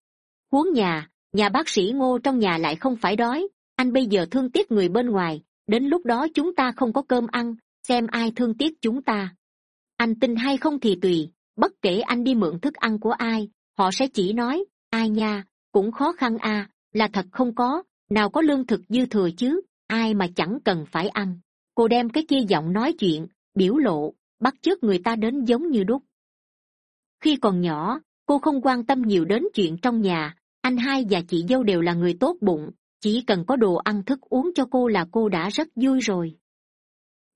Huống nhà nhà bác sĩ ngô trong nhà lại không phải đói, anh bây giờ thương tiếc người bên ngoài, đến lúc đó chúng ta không có cơm ăn xem ai thương tiếc chúng ta. Anh tin hay không thì tùy, bất kể anh đi mượn thức ăn của ai, họ sẽ chỉ nói, ai nha, cũng khó khăn à là thật không có, nào có lương thực dư thừa chứ, ai mà chẳng cần phải ăn. Cô đem cái kia giọng nói chuyện, biểu lộ, bắt chước người ta đến giống như đúc. Khi còn nhỏ, cô không quan tâm nhiều đến chuyện trong nhà, anh hai và chị dâu đều là người tốt bụng, chỉ cần có đồ ăn thức uống cho cô là cô đã rất vui rồi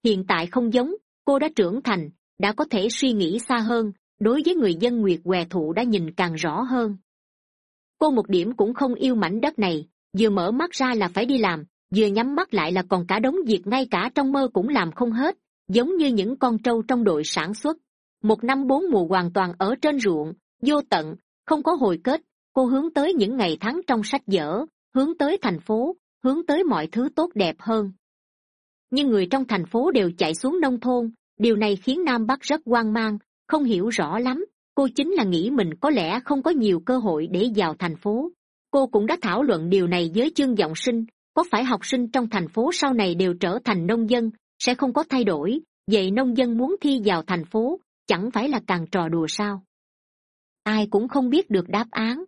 hiện tại không giống, cô đã trưởng thành, đã có thể suy nghĩ xa hơn, đối với người dân nguyệt què thụ đã nhìn càng rõ hơn. Cô một điểm cũng không yêu mảnh đất này, vừa mở mắt ra là phải đi làm, vừa nhắm mắt lại là còn cả đống việc ngay cả trong mơ cũng làm không hết, giống như những con trâu trong đội sản xuất. Một năm bốn mùa hoàn toàn ở trên ruộng, vô tận, không có hồi kết, cô hướng tới những ngày tháng trong sách vở, hướng tới thành phố, hướng tới mọi thứ tốt đẹp hơn nhưng người trong thành phố đều chạy xuống nông thôn. Điều này khiến nam bắc rất hoang mang, không hiểu rõ lắm. Cô chính là nghĩ mình có lẽ không có nhiều cơ hội để vào thành phố. Cô cũng đã thảo luận điều này với chương g sinh. Có phải học sinh trong thành phố sau này đều trở thành nông dân, sẽ không có thay đổi? Vậy nông dân muốn thi vào thành phố, chẳng phải là càng trò đùa sao? Ai cũng không biết được đáp án.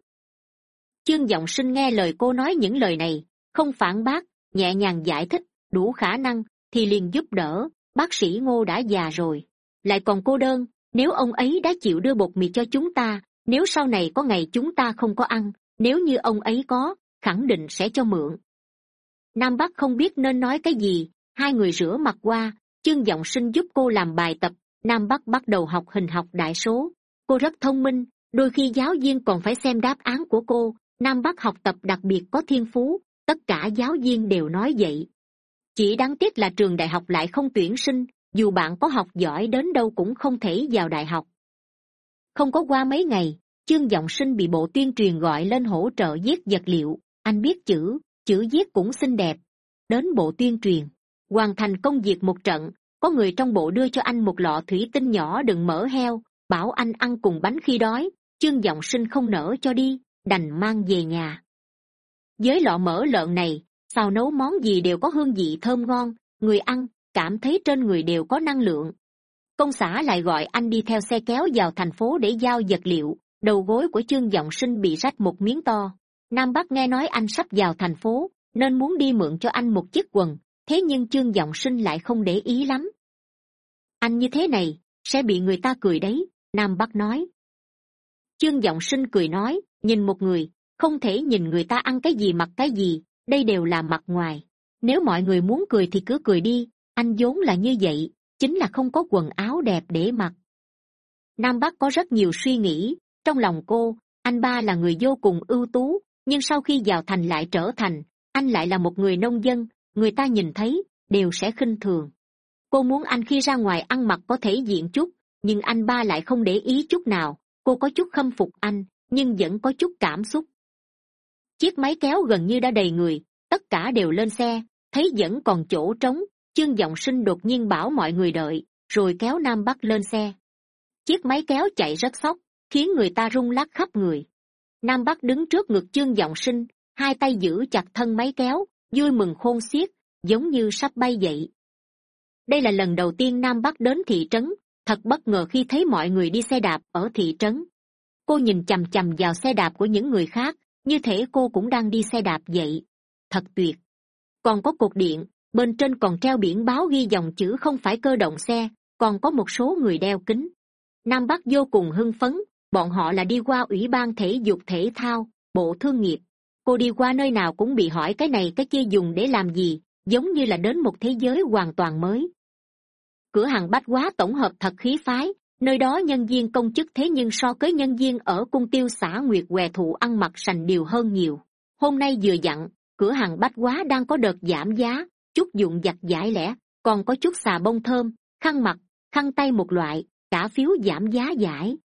Chương g sinh nghe lời cô nói những lời này, không phản bác, nhẹ nhàng giải thích đủ khả năng thì liền giúp đỡ. Bác sĩ ngô đã già rồi. Lại còn cô đơn, nếu ông ấy đã chịu đưa bột mì cho chúng ta, nếu sau này có ngày chúng ta không có ăn, nếu như ông ấy có, khẳng định sẽ cho mượn. Nam bắc không biết nên nói cái gì, hai người rửa mặt qua, chương giọng sinh giúp cô làm bài tập. Nam bắc bắt đầu học hình học đại số. Cô rất thông minh, đôi khi giáo viên còn phải xem đáp án của cô. Nam bắc học tập đặc biệt có thiên phú, tất cả giáo viên đều nói vậy chỉ đáng tiếc là trường đại học lại không tuyển sinh, dù bạn có học giỏi đến đâu cũng không thể vào đại học. Không có qua mấy ngày, chương g sinh bị bộ tuyên truyền gọi lên hỗ trợ viết vật liệu. Anh biết chữ chữ viết cũng xinh đẹp. Đến bộ tuyên truyền, hoàn thành công việc một trận, có người trong bộ đưa cho anh một lọ thủy tinh nhỏ đừng mỡ heo, bảo anh ăn cùng bánh khi đói. Chương giọng sinh không nỡ cho đi, đành mang về nhà. Với lọ mỡ lợn này xào nấu món gì đều có hương vị thơm ngon, người ăn, cảm thấy trên người đều có năng lượng. Công xã lại gọi anh đi theo xe kéo vào thành phố để giao vật liệu, đầu gối của chương giọng sinh bị rách một miếng to. Nam bắc nghe nói anh sắp vào thành phố, nên muốn đi mượn cho anh một chiếc quần, thế nhưng chương giọng sinh lại không để ý lắm. Anh như thế này, sẽ bị người ta cười đấy, nam bắc nói. Chương giọng sinh cười nói, nhìn một người, không thể nhìn người ta ăn cái gì mặc cái gì đây đều là mặt ngoài. Nếu mọi người muốn cười thì cứ cười đi. Anh vốn là như vậy, chính là không có quần áo đẹp để mặc. Nam bắc có rất nhiều suy nghĩ. Trong lòng cô, anh ba là người vô cùng ưu tú, nhưng sau khi vào thành lại trở thành, anh lại là một người nông dân, người ta nhìn thấy, đều sẽ khinh thường. Cô muốn anh khi ra ngoài ăn mặc có thể diện chút, nhưng anh ba lại không để ý chút nào. Cô có chút khâm phục anh, nhưng vẫn có chút cảm xúc chiếc máy kéo gần như đã đầy người, tất cả đều lên xe, thấy vẫn còn chỗ trống chương giọng sinh đột nhiên bảo mọi người đợi, rồi kéo nam bắc lên xe. Chiếc máy kéo chạy rất sốc, khiến người ta rung lắc khắp người. Nam bắc đứng trước ngực chương giọng sinh, hai tay giữ chặt thân máy kéo, vui mừng khôn xiết, giống như sắp bay dậy. Đây là lần đầu tiên nam bắc đến thị trấn, thật bất ngờ khi thấy mọi người đi xe đạp ở thị trấn. Cô nhìn chằm chằm vào xe đạp của những người khác như thể cô cũng đang đi xe đạp vậy. Thật tuyệt. Còn có cột điện, bên trên còn treo biển báo ghi dòng chữ không phải cơ động xe, còn có một số người đeo kính. Nam bắc vô cùng hưng phấn, bọn họ là đi qua ủy ban thể dục thể thao, bộ thương nghiệp. Cô đi qua nơi nào cũng bị hỏi cái này cái kia dùng để làm gì, giống như là đến một thế giới hoàn toàn mới. Cửa hàng bách hóa tổng hợp thật khí phái nơi đó nhân viên công chức thế nhưng so với nhân viên ở cung tiêu xã nguyệt què thụ ăn mặc sành điều hơn nhiều. Hôm nay vừa dặn, cửa hàng bách hóa đang có đợt giảm giá, chút dụng giặt giải lẻ, còn có chút xà bông thơm, khăn mặt khăn tay một loại, cả phiếu giảm giá giải.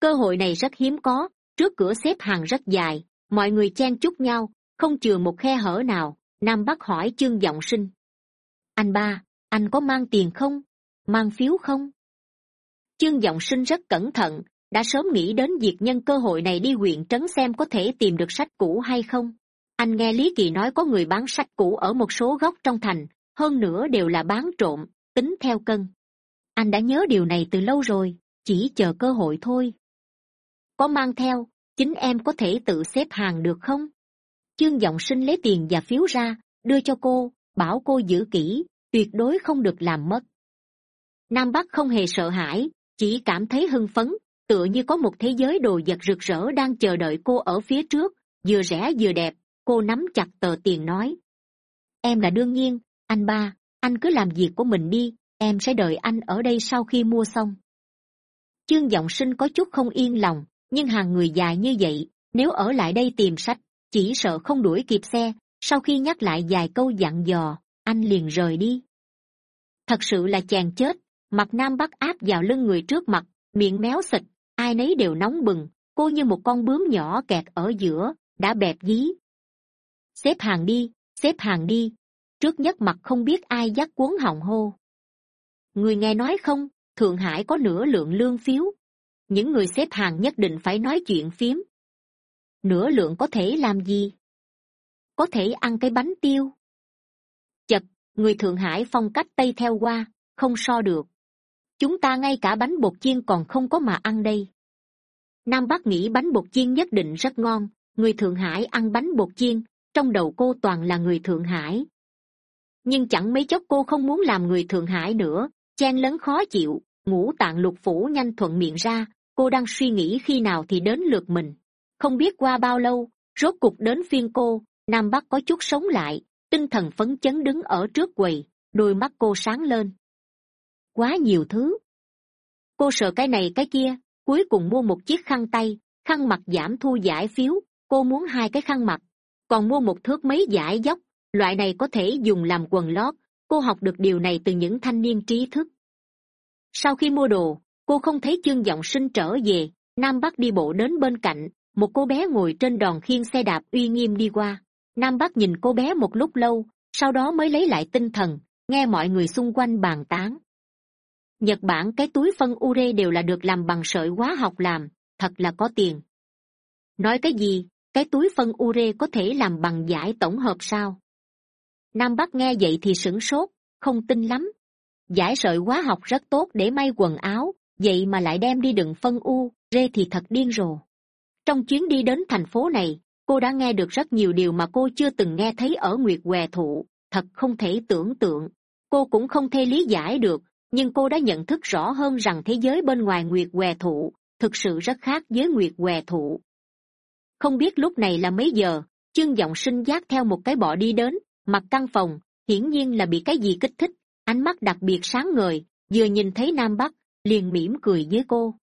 Cơ hội này rất hiếm có, trước cửa xếp hàng rất dài, mọi người chen chúc nhau, không chừa một khe hở nào, nam bắc hỏi chương g sinh. Anh ba, anh có mang tiền không? Mang phiếu không? Chương g sinh rất cẩn thận, đã sớm nghĩ đến việc nhân cơ hội này đi huyện trấn xem có thể tìm được sách cũ hay không. Anh nghe lý kỳ nói có người bán sách cũ ở một số góc trong thành, hơn nữa đều là bán trộm, tính theo cân. Anh đã nhớ điều này từ lâu rồi, chỉ chờ cơ hội thôi. Có mang theo, chính em có thể tự xếp hàng được không? Chương g sinh lấy tiền và phiếu ra, đưa cho cô, bảo cô giữ kỹ, tuyệt đối không được làm mất. Nam bắc không hề sợ hãi chỉ cảm thấy hưng phấn, tựa như có một thế giới đồ vật rực rỡ đang chờ đợi cô ở phía trước, vừa rẻ vừa đẹp, cô nắm chặt tờ tiền nói. Em là đương nhiên, anh ba, anh cứ làm việc của mình đi, em sẽ đợi anh ở đây sau khi mua xong. Chương giọng sinh có chút không yên lòng, nhưng hàng người dài như vậy, nếu ở lại đây tìm sách, chỉ sợ không đuổi kịp xe, sau khi nhắc lại vài câu dặn dò, anh liền rời đi. Thật sự là chàng chết mặt nam bắc áp vào lưng người trước mặt, miệng méo xịt ai nấy đều nóng bừng, cô như một con bướm nhỏ kẹt ở giữa, đã bẹp dí. Xếp hàng đi, xếp hàng đi. Trước nhất mặt không biết ai dắt cuốn họng hô. Người nghe nói không, thượng hải có nửa lượng lương phiếu. Những người xếp hàng nhất định phải nói chuyện phím. nửa lượng có thể làm gì? Có thể ăn cái bánh tiêu. Chật, người thượng hải phong cách tây theo qua, không so được chúng ta ngay cả bánh bột chiên còn không có mà ăn đây. Nam bắc nghĩ bánh bột chiên nhất định rất ngon, người thượng hải ăn bánh bột chiên, trong đầu cô toàn là người thượng hải. Nhưng chẳng mấy chốc cô không muốn làm người thượng hải nữa, chen lấn khó chịu, ngũ tạng lục phủ nhanh thuận miệng ra, cô đang suy nghĩ khi nào thì đến lượt mình. Không biết qua bao lâu, rốt cục đến phiên cô, nam bắc có chút sống lại, tinh thần phấn chấn đứng ở trước quầy, đôi mắt cô sáng lên quá nhiều thứ. Cô sợ cái này cái kia, cuối cùng mua một chiếc khăn tay, khăn mặt giảm thu giải phiếu, cô muốn hai cái khăn mặt, còn mua một thước mấy giải dốc loại này có thể dùng làm quần lót, cô học được điều này từ những thanh niên trí thức. Sau khi mua đồ, cô không thấy chương giọng sinh trở về, nam bắc đi bộ đến bên cạnh, một cô bé ngồi trên đòn khiên xe đạp uy nghiêm đi qua. Nam bắc nhìn cô bé một lúc lâu, sau đó mới lấy lại tinh thần, nghe mọi người xung quanh bàn tán nhật bản cái túi phân ure đều là được làm bằng sợi hóa học làm, thật là có tiền. Nói cái gì, cái túi phân ure có thể làm bằng giải tổng hợp sao? Nam bắc nghe vậy thì sửng sốt, không tin lắm. Giải sợi hóa học rất tốt để may quần áo, vậy mà lại đem đi đựng phân u rê thì thật điên rồ. Trong chuyến đi đến thành phố này, cô đã nghe được rất nhiều điều mà cô chưa từng nghe thấy ở nguyệt què thụ, thật không thể tưởng tượng. Cô cũng không thể lý giải được nhưng cô đã nhận thức rõ hơn rằng thế giới bên ngoài nguyệt què thụ thực sự rất khác với nguyệt què thụ. Không biết lúc này là mấy giờ chương giọng sinh giác theo một cái bọ đi đến mặt căn phòng, hiển nhiên là bị cái gì kích thích, ánh mắt đặc biệt sáng ngời, vừa nhìn thấy nam bắc, liền mỉm cười với cô.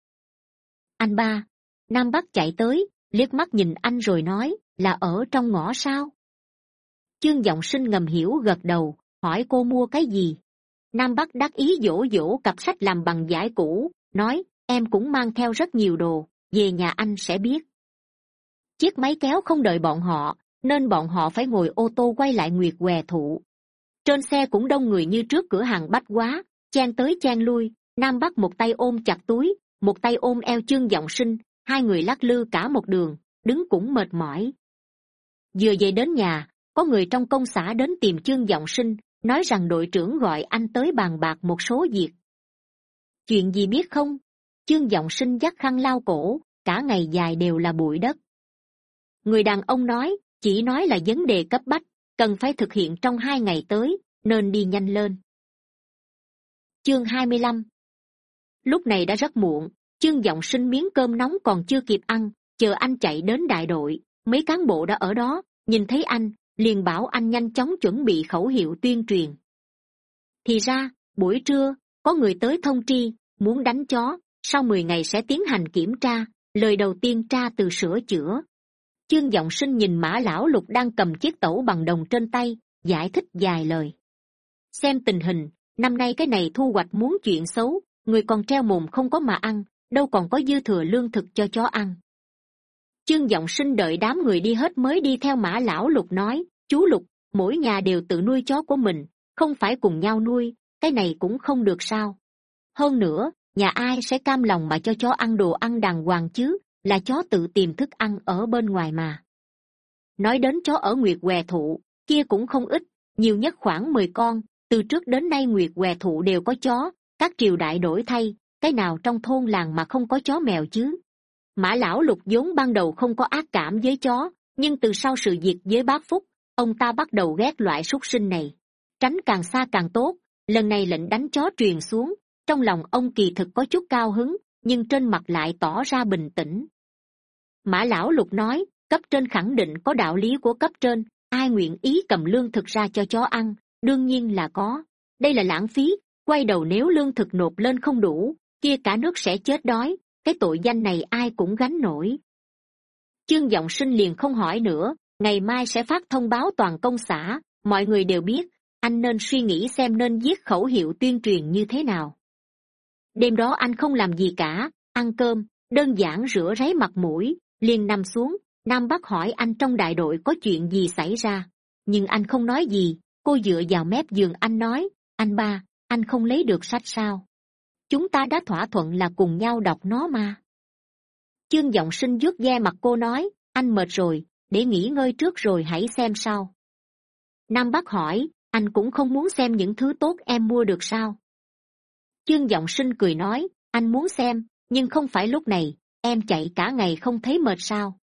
Anh ba, nam bắc chạy tới, liếc mắt nhìn anh rồi nói, là ở trong ngõ sao? Chương giọng sinh ngầm hiểu gật đầu, hỏi cô mua cái gì nam bắc đắc ý dỗ dỗ cặp sách làm bằng giải cũ, nói, em cũng mang theo rất nhiều đồ, về nhà anh sẽ biết. Chiếc máy kéo không đợi bọn họ, nên bọn họ phải ngồi ô tô quay lại nguyệt què thụ. Trên xe cũng đông người như trước cửa hàng bách quá chen tới chen lui, nam bắc một tay ôm chặt túi, một tay ôm eo chương giọng sinh, hai người lắc lư cả một đường, đứng cũng mệt mỏi. Vừa về đến nhà, có người trong công xã đến tìm chương giọng sinh nói rằng đội trưởng gọi anh tới bàn bạc một số việc. Chuyện gì biết không? Chương g sinh dắt khăn lao cổ, cả ngày dài đều là bụi đất. Người đàn ông nói, chỉ nói là vấn đề cấp bách, cần phải thực hiện trong hai ngày tới, nên đi nhanh lên. Chương hai mươi lăm. Lúc này đã rất muộn, chương giọng sinh miếng cơm nóng còn chưa kịp ăn, chờ anh chạy đến đại đội, mấy cán bộ đã ở đó, nhìn thấy anh liền bảo anh nhanh chóng chuẩn bị khẩu hiệu tuyên truyền. Thì ra, buổi trưa, có người tới thông tri, muốn đánh chó, sau mười ngày sẽ tiến hành kiểm tra, lời đầu tiên tra từ sửa chữa. Chương giọng sinh nhìn mã lão lục đang cầm chiếc tẩu bằng đồng trên tay, giải thích dài lời. Xem tình hình, năm nay cái này thu hoạch muốn chuyện xấu, người còn treo mồm không có mà ăn, đâu còn có dư thừa lương thực cho chó ăn chương giọng sinh đợi đám người đi hết mới đi theo mã lão lục nói, chú lục, mỗi nhà đều tự nuôi chó của mình, không phải cùng nhau nuôi, cái này cũng không được sao. Hơn nữa, nhà ai sẽ cam lòng mà cho chó ăn đồ ăn đàng hoàng chứ, là chó tự tìm thức ăn ở bên ngoài mà. Nói đến chó ở nguyệt què thụ, kia cũng không ít, nhiều nhất khoảng mười con, từ trước đến nay nguyệt què thụ đều có chó, các triều đại đổi thay, cái nào trong thôn làng mà không có chó mèo chứ? Mã lão lục vốn ban đầu không có ác cảm với chó, nhưng từ sau sự việc với bác phúc, ông ta bắt đầu ghét loại súc sinh này. Tránh càng xa càng tốt, lần này lệnh đánh chó truyền xuống, trong lòng ông kỳ thực có chút cao hứng, nhưng trên mặt lại tỏ ra bình tĩnh. Mã lão lục nói, cấp trên khẳng định có đạo lý của cấp trên, ai nguyện ý cầm lương thực ra cho chó ăn, đương nhiên là có. Đây là lãng phí, quay đầu nếu lương thực nộp lên không đủ, kia cả nước sẽ chết đói cái tội danh này ai cũng gánh nổi. Chương giọng sinh liền không hỏi nữa, ngày mai sẽ phát thông báo toàn công xã, mọi người đều biết, anh nên suy nghĩ xem nên viết khẩu hiệu tuyên truyền như thế nào. Đêm đó anh không làm gì cả, ăn cơm, đơn giản rửa ráy mặt mũi, liền nằm xuống, nam bắc hỏi anh trong đại đội có chuyện gì xảy ra. Nhưng anh không nói gì, cô dựa vào mép giường anh nói, anh ba, anh không lấy được sách sao? Chúng ta đã thỏa thuận là cùng nhau đọc nó mà. Chương giọng sinh vuốt ve mặt cô nói, anh mệt rồi, để nghỉ ngơi trước rồi hãy xem sau nam bắc hỏi, anh cũng không muốn xem những thứ tốt em mua được sao? Chương giọng sinh cười nói, anh muốn xem, nhưng không phải lúc này, em chạy cả ngày không thấy mệt sao?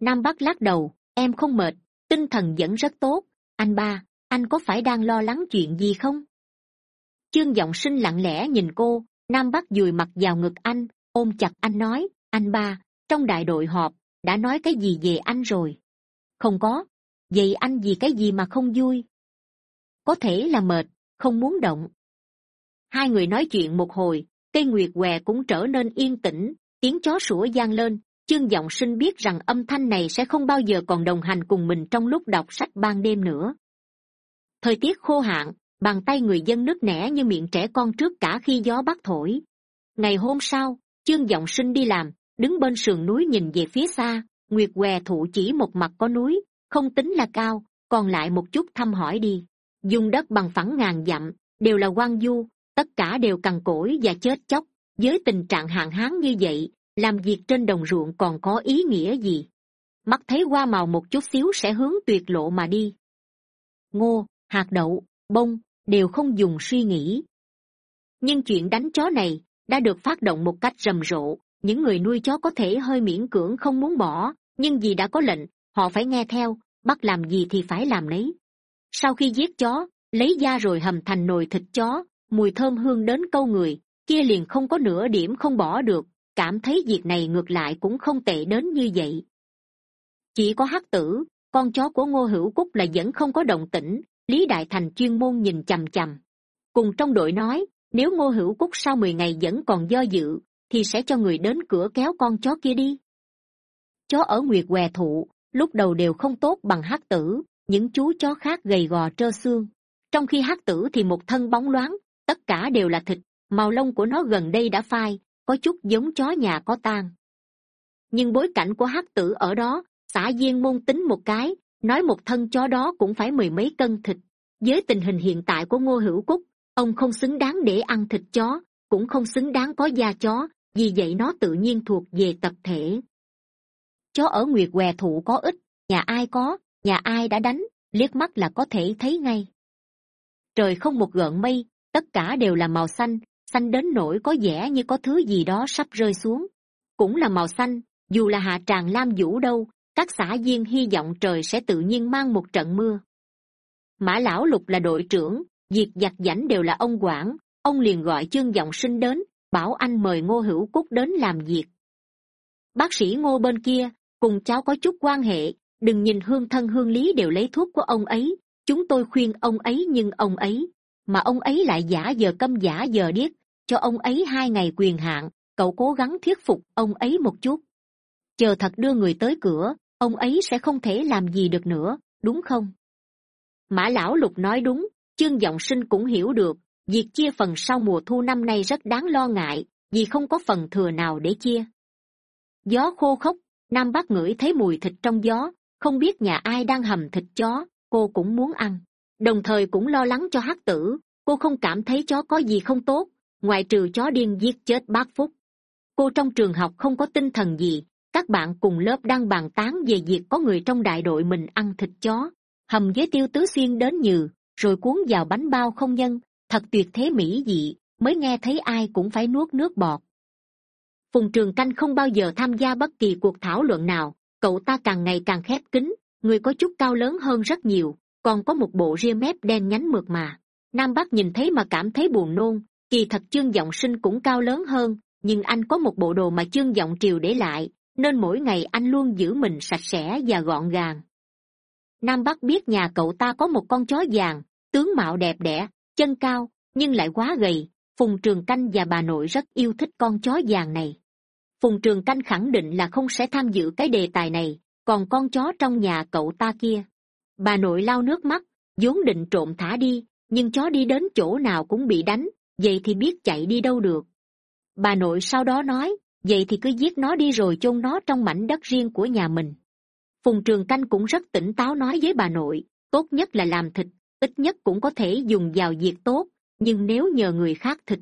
Nam bắc lắc đầu, em không mệt, tinh thần vẫn rất tốt. Anh ba, anh có phải đang lo lắng chuyện gì không? Chương giọng sinh lặng lẽ nhìn cô. Nam bắc dùi mặt vào ngực anh, ôm chặt anh nói, anh ba, trong đại đội họp, đã nói cái gì về anh rồi? Không có. Vậy anh vì cái gì mà không vui? Có thể là mệt, không muốn động. Hai người nói chuyện một hồi, cây nguyệt què cũng trở nên yên tĩnh, tiếng chó sủa g lên. Chương giọng sinh biết rằng âm thanh này sẽ không bao giờ còn đồng hành cùng mình trong lúc đọc sách ban đêm nữa. Thời tiết khô hạn bàn tay người dân nứt nẻ như miệng trẻ con trước cả khi gió bắt thổi. Ngày hôm sau chương giọng sinh đi làm, đứng bên sườn núi nhìn về phía xa, nguyệt què thụ chỉ một mặt có núi, không tính là cao, còn lại một chút thăm hỏi đi. Dùng đất bằng phẳng ngàn dặm, đều là quan du, tất cả đều cằn cỗi và chết chóc. Với tình trạng hạn hán như vậy, làm việc trên đồng ruộng còn có ý nghĩa gì? Mắt thấy hoa màu một chút xíu sẽ hướng tuyệt lộ mà đi. Ngô, hạt đậu, bông đều không dùng suy nghĩ. Nhưng chuyện đánh chó này đã được phát động một cách rầm rộ. Những người nuôi chó có thể hơi miễn cưỡng không muốn bỏ, nhưng vì đã có lệnh, họ phải nghe theo, bắt làm gì thì phải làm nấy. Sau khi giết chó, lấy da rồi hầm thành nồi thịt chó, mùi thơm hương đến câu người, kia liền không có nửa điểm không bỏ được. Cảm thấy việc này ngược lại cũng không tệ đến như vậy. Chỉ có hắc tử, con chó của ngô hữu cúc là vẫn không có động tĩnh lý đại thành chuyên môn nhìn chằm chằm. Cùng trong đội nói, nếu ngô hữu cúc sau mười ngày vẫn còn do dự, thì sẽ cho người đến cửa kéo con chó kia đi. Chó ở nguyệt què thụ, lúc đầu đều không tốt bằng hắc tử, những chú chó khác gầy gò trơ xương. Trong khi hắc tử thì một thân bóng loáng, tất cả đều là thịt, màu lông của nó gần đây đã phai, có chút giống chó nhà có tan nhưng bối cảnh của hắc tử ở đó xã viên môn tính một cái nói một thân chó đó cũng phải mười mấy cân thịt. Với tình hình hiện tại của ngô hữu cúc, ông không xứng đáng để ăn thịt chó, cũng không xứng đáng có da chó, vì vậy nó tự nhiên thuộc về tập thể. Chó ở nguyệt què thụ có ít, nhà ai có, nhà ai đã đánh, liếc mắt là có thể thấy ngay. Trời không một gợn mây, tất cả đều là màu xanh xanh đến nỗi có vẻ như có thứ gì đó sắp rơi xuống. Cũng là màu xanh, dù là hạ tràng lam vũ đâu các xã viên hy vọng trời sẽ tự nhiên mang một trận mưa. Mã lão lục là đội trưởng việc giặt giảnh đều là ông quản, ông liền gọi chương giọng sinh đến, bảo anh mời ngô hữu cúc đến làm việc. Bác sĩ ngô bên kia, cùng cháu có chút quan hệ, đừng nhìn hương thân hương lý đều lấy thuốc của ông ấy, chúng tôi khuyên ông ấy nhưng ông ấy, mà ông ấy lại giả giờ câm giả giờ điếc, cho ông ấy hai ngày quyền hạn, cậu cố gắng thuyết phục ông ấy một chút. Chờ thật đưa người tới cửa ông ấy sẽ không thể làm gì được nữa, đúng không? Mã lão lục nói đúng, chương giọng sinh cũng hiểu được, việc chia phần sau mùa thu năm nay rất đáng lo ngại, vì không có phần thừa nào để chia. Gió khô khốc, nam bác ngửi thấy mùi thịt trong gió, không biết nhà ai đang hầm thịt chó, cô cũng muốn ăn. Đồng thời cũng lo lắng cho hắc tử, cô không cảm thấy chó có gì không tốt, ngoại trừ chó điên giết chết bác phúc. Cô trong trường học không có tinh thần gì các bạn cùng lớp đang bàn tán về việc có người trong đại đội mình ăn thịt chó. Hầm với tiêu tứ xuyên đến nhừ, rồi cuốn vào bánh bao không nhân. Thật tuyệt thế mỹ dị mới nghe thấy ai cũng phải nuốt nước bọt. Phùng trường canh không bao giờ tham gia bất kỳ cuộc thảo luận nào. Cậu ta càng ngày càng khép kín, người có chút cao lớn hơn rất nhiều, còn có một bộ ria mép đen nhánh mượt mà. Nam bắc nhìn thấy mà cảm thấy buồn nôn, kỳ thật chương giọng sinh cũng cao lớn hơn, nhưng anh có một bộ đồ mà chương giọng triều để lại nên mỗi ngày anh luôn giữ mình sạch sẽ và gọn gàng. Nam bắc biết nhà cậu ta có một con chó vàng, tướng mạo đẹp đẽ, chân cao, nhưng lại quá gầy. Phùng trường canh và bà nội rất yêu thích con chó vàng này. Phùng trường canh khẳng định là không sẽ tham dự cái đề tài này, còn con chó trong nhà cậu ta kia. Bà nội lau nước mắt, vốn định trộm thả đi, nhưng chó đi đến chỗ nào cũng bị đánh, vậy thì biết chạy đi đâu được. Bà nội sau đó nói vậy thì cứ giết nó đi rồi chôn nó trong mảnh đất riêng của nhà mình. Phùng trường canh cũng rất tỉnh táo nói với bà nội, tốt nhất là làm thịt, ít nhất cũng có thể dùng vào việc tốt, nhưng nếu nhờ người khác thịt,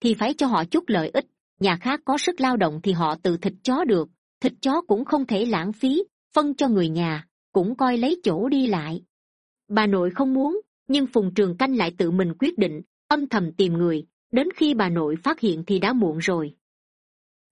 thì phải cho họ chút lợi ích. Nhà khác có sức lao động thì họ tự thịt chó được, thịt chó cũng không thể lãng phí, phân cho người nhà, cũng coi lấy chỗ đi lại. Bà nội không muốn, nhưng phùng trường canh lại tự mình quyết định, âm thầm tìm người, đến khi bà nội phát hiện thì đã muộn rồi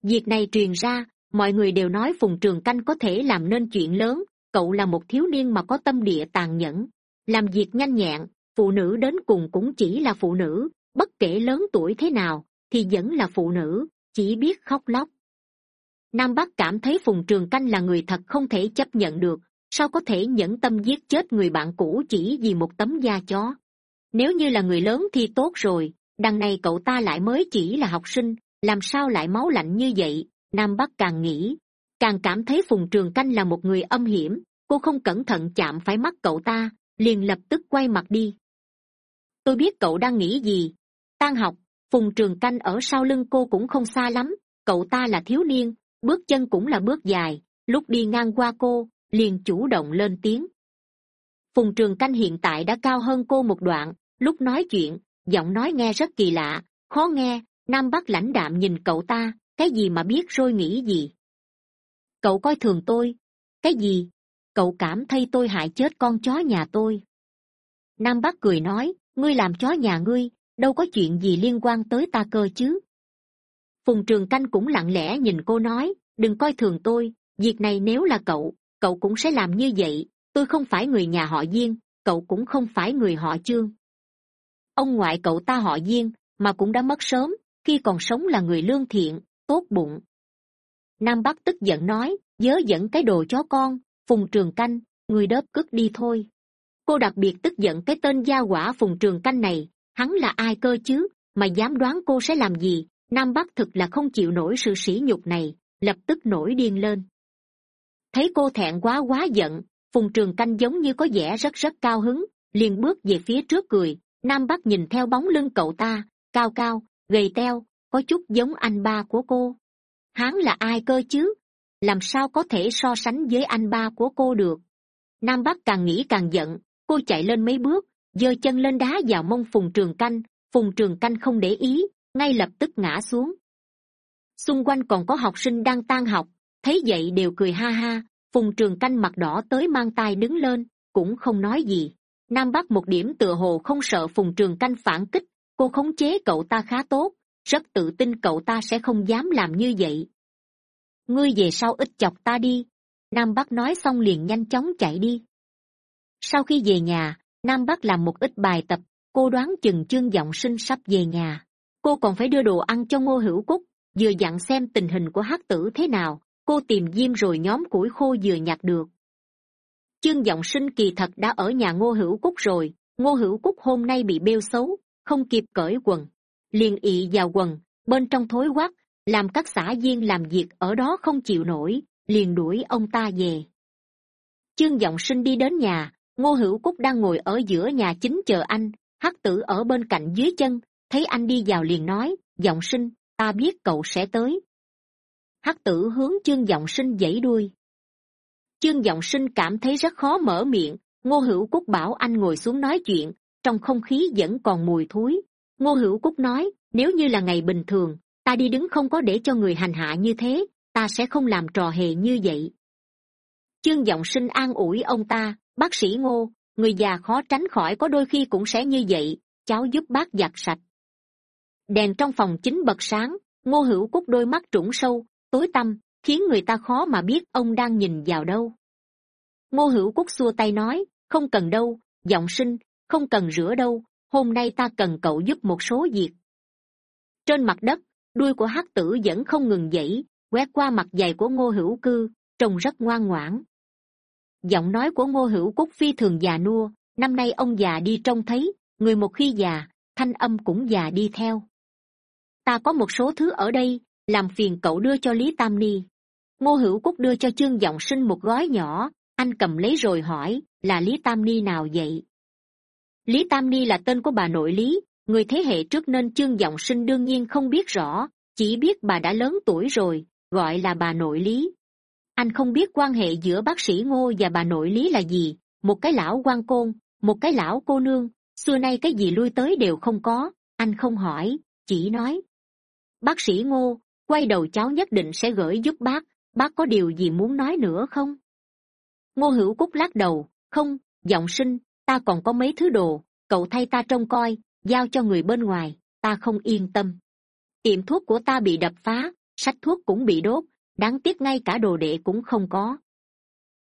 việc này truyền ra, mọi người đều nói phùng trường canh có thể làm nên chuyện lớn, cậu là một thiếu niên mà có tâm địa tàn nhẫn. Làm việc nhanh nhẹn, phụ nữ đến cùng cũng chỉ là phụ nữ, bất kể lớn tuổi thế nào thì vẫn là phụ nữ, chỉ biết khóc lóc. Nam bắc cảm thấy phùng trường canh là người thật không thể chấp nhận được, sao có thể nhẫn tâm giết chết người bạn cũ chỉ vì một tấm da chó? Nếu như là người lớn thì tốt rồi, đằng này cậu ta lại mới chỉ là học sinh làm sao lại máu lạnh như vậy? Nam bắc càng nghĩ, càng cảm thấy phùng trường canh là một người âm hiểm. Cô không cẩn thận chạm phải mắt cậu ta, liền lập tức quay mặt đi. Tôi biết cậu đang nghĩ gì. Tan học, phùng trường canh ở sau lưng cô cũng không xa lắm. Cậu ta là thiếu niên, bước chân cũng là bước dài. Lúc đi ngang qua cô, liền chủ động lên tiếng. Phùng trường canh hiện tại đã cao hơn cô một đoạn. Lúc nói chuyện, giọng nói nghe rất kỳ lạ, khó nghe nam bắc lãnh đạm nhìn cậu ta, cái gì mà biết rồi nghĩ gì? Cậu coi thường tôi. Cái gì? Cậu cảm thấy tôi hại chết con chó nhà tôi. Nam bắc cười nói, ngươi làm chó nhà ngươi, đâu có chuyện gì liên quan tới ta cơ chứ. Phùng trường canh cũng lặng lẽ nhìn cô nói, đừng coi thường tôi, việc này nếu là cậu cậu cũng sẽ làm như vậy, tôi không phải người nhà họ diên, cậu cũng không phải người họ chương ông ngoại cậu ta họ diên, mà cũng đã mất sớm khi còn sống là người lương thiện, tốt bụng. Nam bắc tức giận nói, dớ dẫn cái đồ chó con, phùng trường canh, người đớp cướp đi thôi. Cô đặc biệt tức giận cái tên gia quả phùng trường canh này, hắn là ai cơ chứ, mà dám đoán cô sẽ làm gì? Nam bắc thực là không chịu nổi sự sỉ nhục này, lập tức nổi điên lên. Thấy cô thẹn quá quá giận, phùng trường canh giống như có vẻ rất rất cao hứng, liền bước về phía trước cười. Nam bắc nhìn theo bóng lưng cậu ta, cao cao gầy teo, có chút giống anh ba của cô. Hắn là ai cơ chứ? Làm sao có thể so sánh với anh ba của cô được? Nam bắc càng nghĩ càng giận, cô chạy lên mấy bước, giơ chân lên đá vào mông phùng trường canh, phùng trường canh không để ý, ngay lập tức ngã xuống. Xung quanh còn có học sinh đang tan học, thấy vậy đều cười ha ha, phùng trường canh mặt đỏ tới mang tay đứng lên, cũng không nói gì. Nam bắc một điểm tựa hồ không sợ phùng trường canh phản kích cô khống chế cậu ta khá tốt, rất tự tin cậu ta sẽ không dám làm như vậy. Ngươi về sau ít chọc ta đi. Nam bắc nói xong liền nhanh chóng chạy đi. Sau khi về nhà, nam bắc làm một ít bài tập, cô đoán chừng chương giọng sinh sắp về nhà. Cô còn phải đưa đồ ăn cho ngô hữu cúc, vừa dặn xem tình hình của hắc tử thế nào, cô tìm diêm rồi nhóm củi khô vừa nhặt được. Chương giọng sinh kỳ thật đã ở nhà ngô hữu cúc rồi, ngô hữu cúc hôm nay bị bêu xấu không kịp cởi quần, liền ị vào quần, bên trong thối quắc làm các xã viên làm việc ở đó không chịu nổi, liền đuổi ông ta về. Chương giọng sinh đi đến nhà, ngô hữu cúc đang ngồi ở giữa nhà chính chờ anh, hắc tử ở bên cạnh dưới chân, thấy anh đi vào liền nói, giọng sinh, ta biết cậu sẽ tới. Hắc tử hướng chương giọng sinh dãy đuôi. Chương giọng sinh cảm thấy rất khó mở miệng, ngô hữu cúc bảo anh ngồi xuống nói chuyện trong không khí vẫn còn mùi thúi ngô hữu cúc nói, nếu như là ngày bình thường, ta đi đứng không có để cho người hành hạ như thế, ta sẽ không làm trò hề như vậy. Chương giọng sinh an ủi ông ta, bác sĩ ngô, người già khó tránh khỏi có đôi khi cũng sẽ như vậy, cháu giúp bác giặt sạch. Đèn trong phòng chính bật sáng, ngô hữu cúc đôi mắt trũng sâu, tối tăm, khiến người ta khó mà biết ông đang nhìn vào đâu. Ngô hữu cúc xua tay nói, không cần đâu, giọng sinh không cần rửa đâu, hôm nay ta cần cậu giúp một số việc. Trên mặt đất, đuôi của hắc tử vẫn không ngừng dãy quét qua mặt dày của ngô hữu cư, trông rất ngoan ngoãn. Giọng nói của ngô hữu cúc phi thường già nua, năm nay ông già đi trông thấy, người một khi già, thanh âm cũng già đi theo. Ta có một số thứ ở đây, làm phiền cậu đưa cho lý tam ni. Ngô hữu cúc đưa cho chương giọng sinh một gói nhỏ, anh cầm lấy rồi hỏi, là lý tam ni nào vậy? Lý tam ni là tên của bà nội lý. Người thế hệ trước nên chương giọng sinh đương nhiên không biết rõ, chỉ biết bà đã lớn tuổi rồi, gọi là bà nội lý. Anh không biết quan hệ giữa bác sĩ ngô và bà nội lý là gì, một cái lão quan côn, một cái lão cô nương, xưa nay cái gì lui tới đều không có, anh không hỏi, chỉ nói. Bác sĩ ngô, quay đầu cháu nhất định sẽ gửi giúp bác bác có điều gì muốn nói nữa không? Ngô hữu cúc lắc đầu, không, giọng sinh ta còn có mấy thứ đồ, cậu thay ta trông coi, giao cho người bên ngoài, ta không yên tâm. Tiệm thuốc của ta bị đập phá, sách thuốc cũng bị đốt, đáng tiếc ngay cả đồ đệ cũng không có.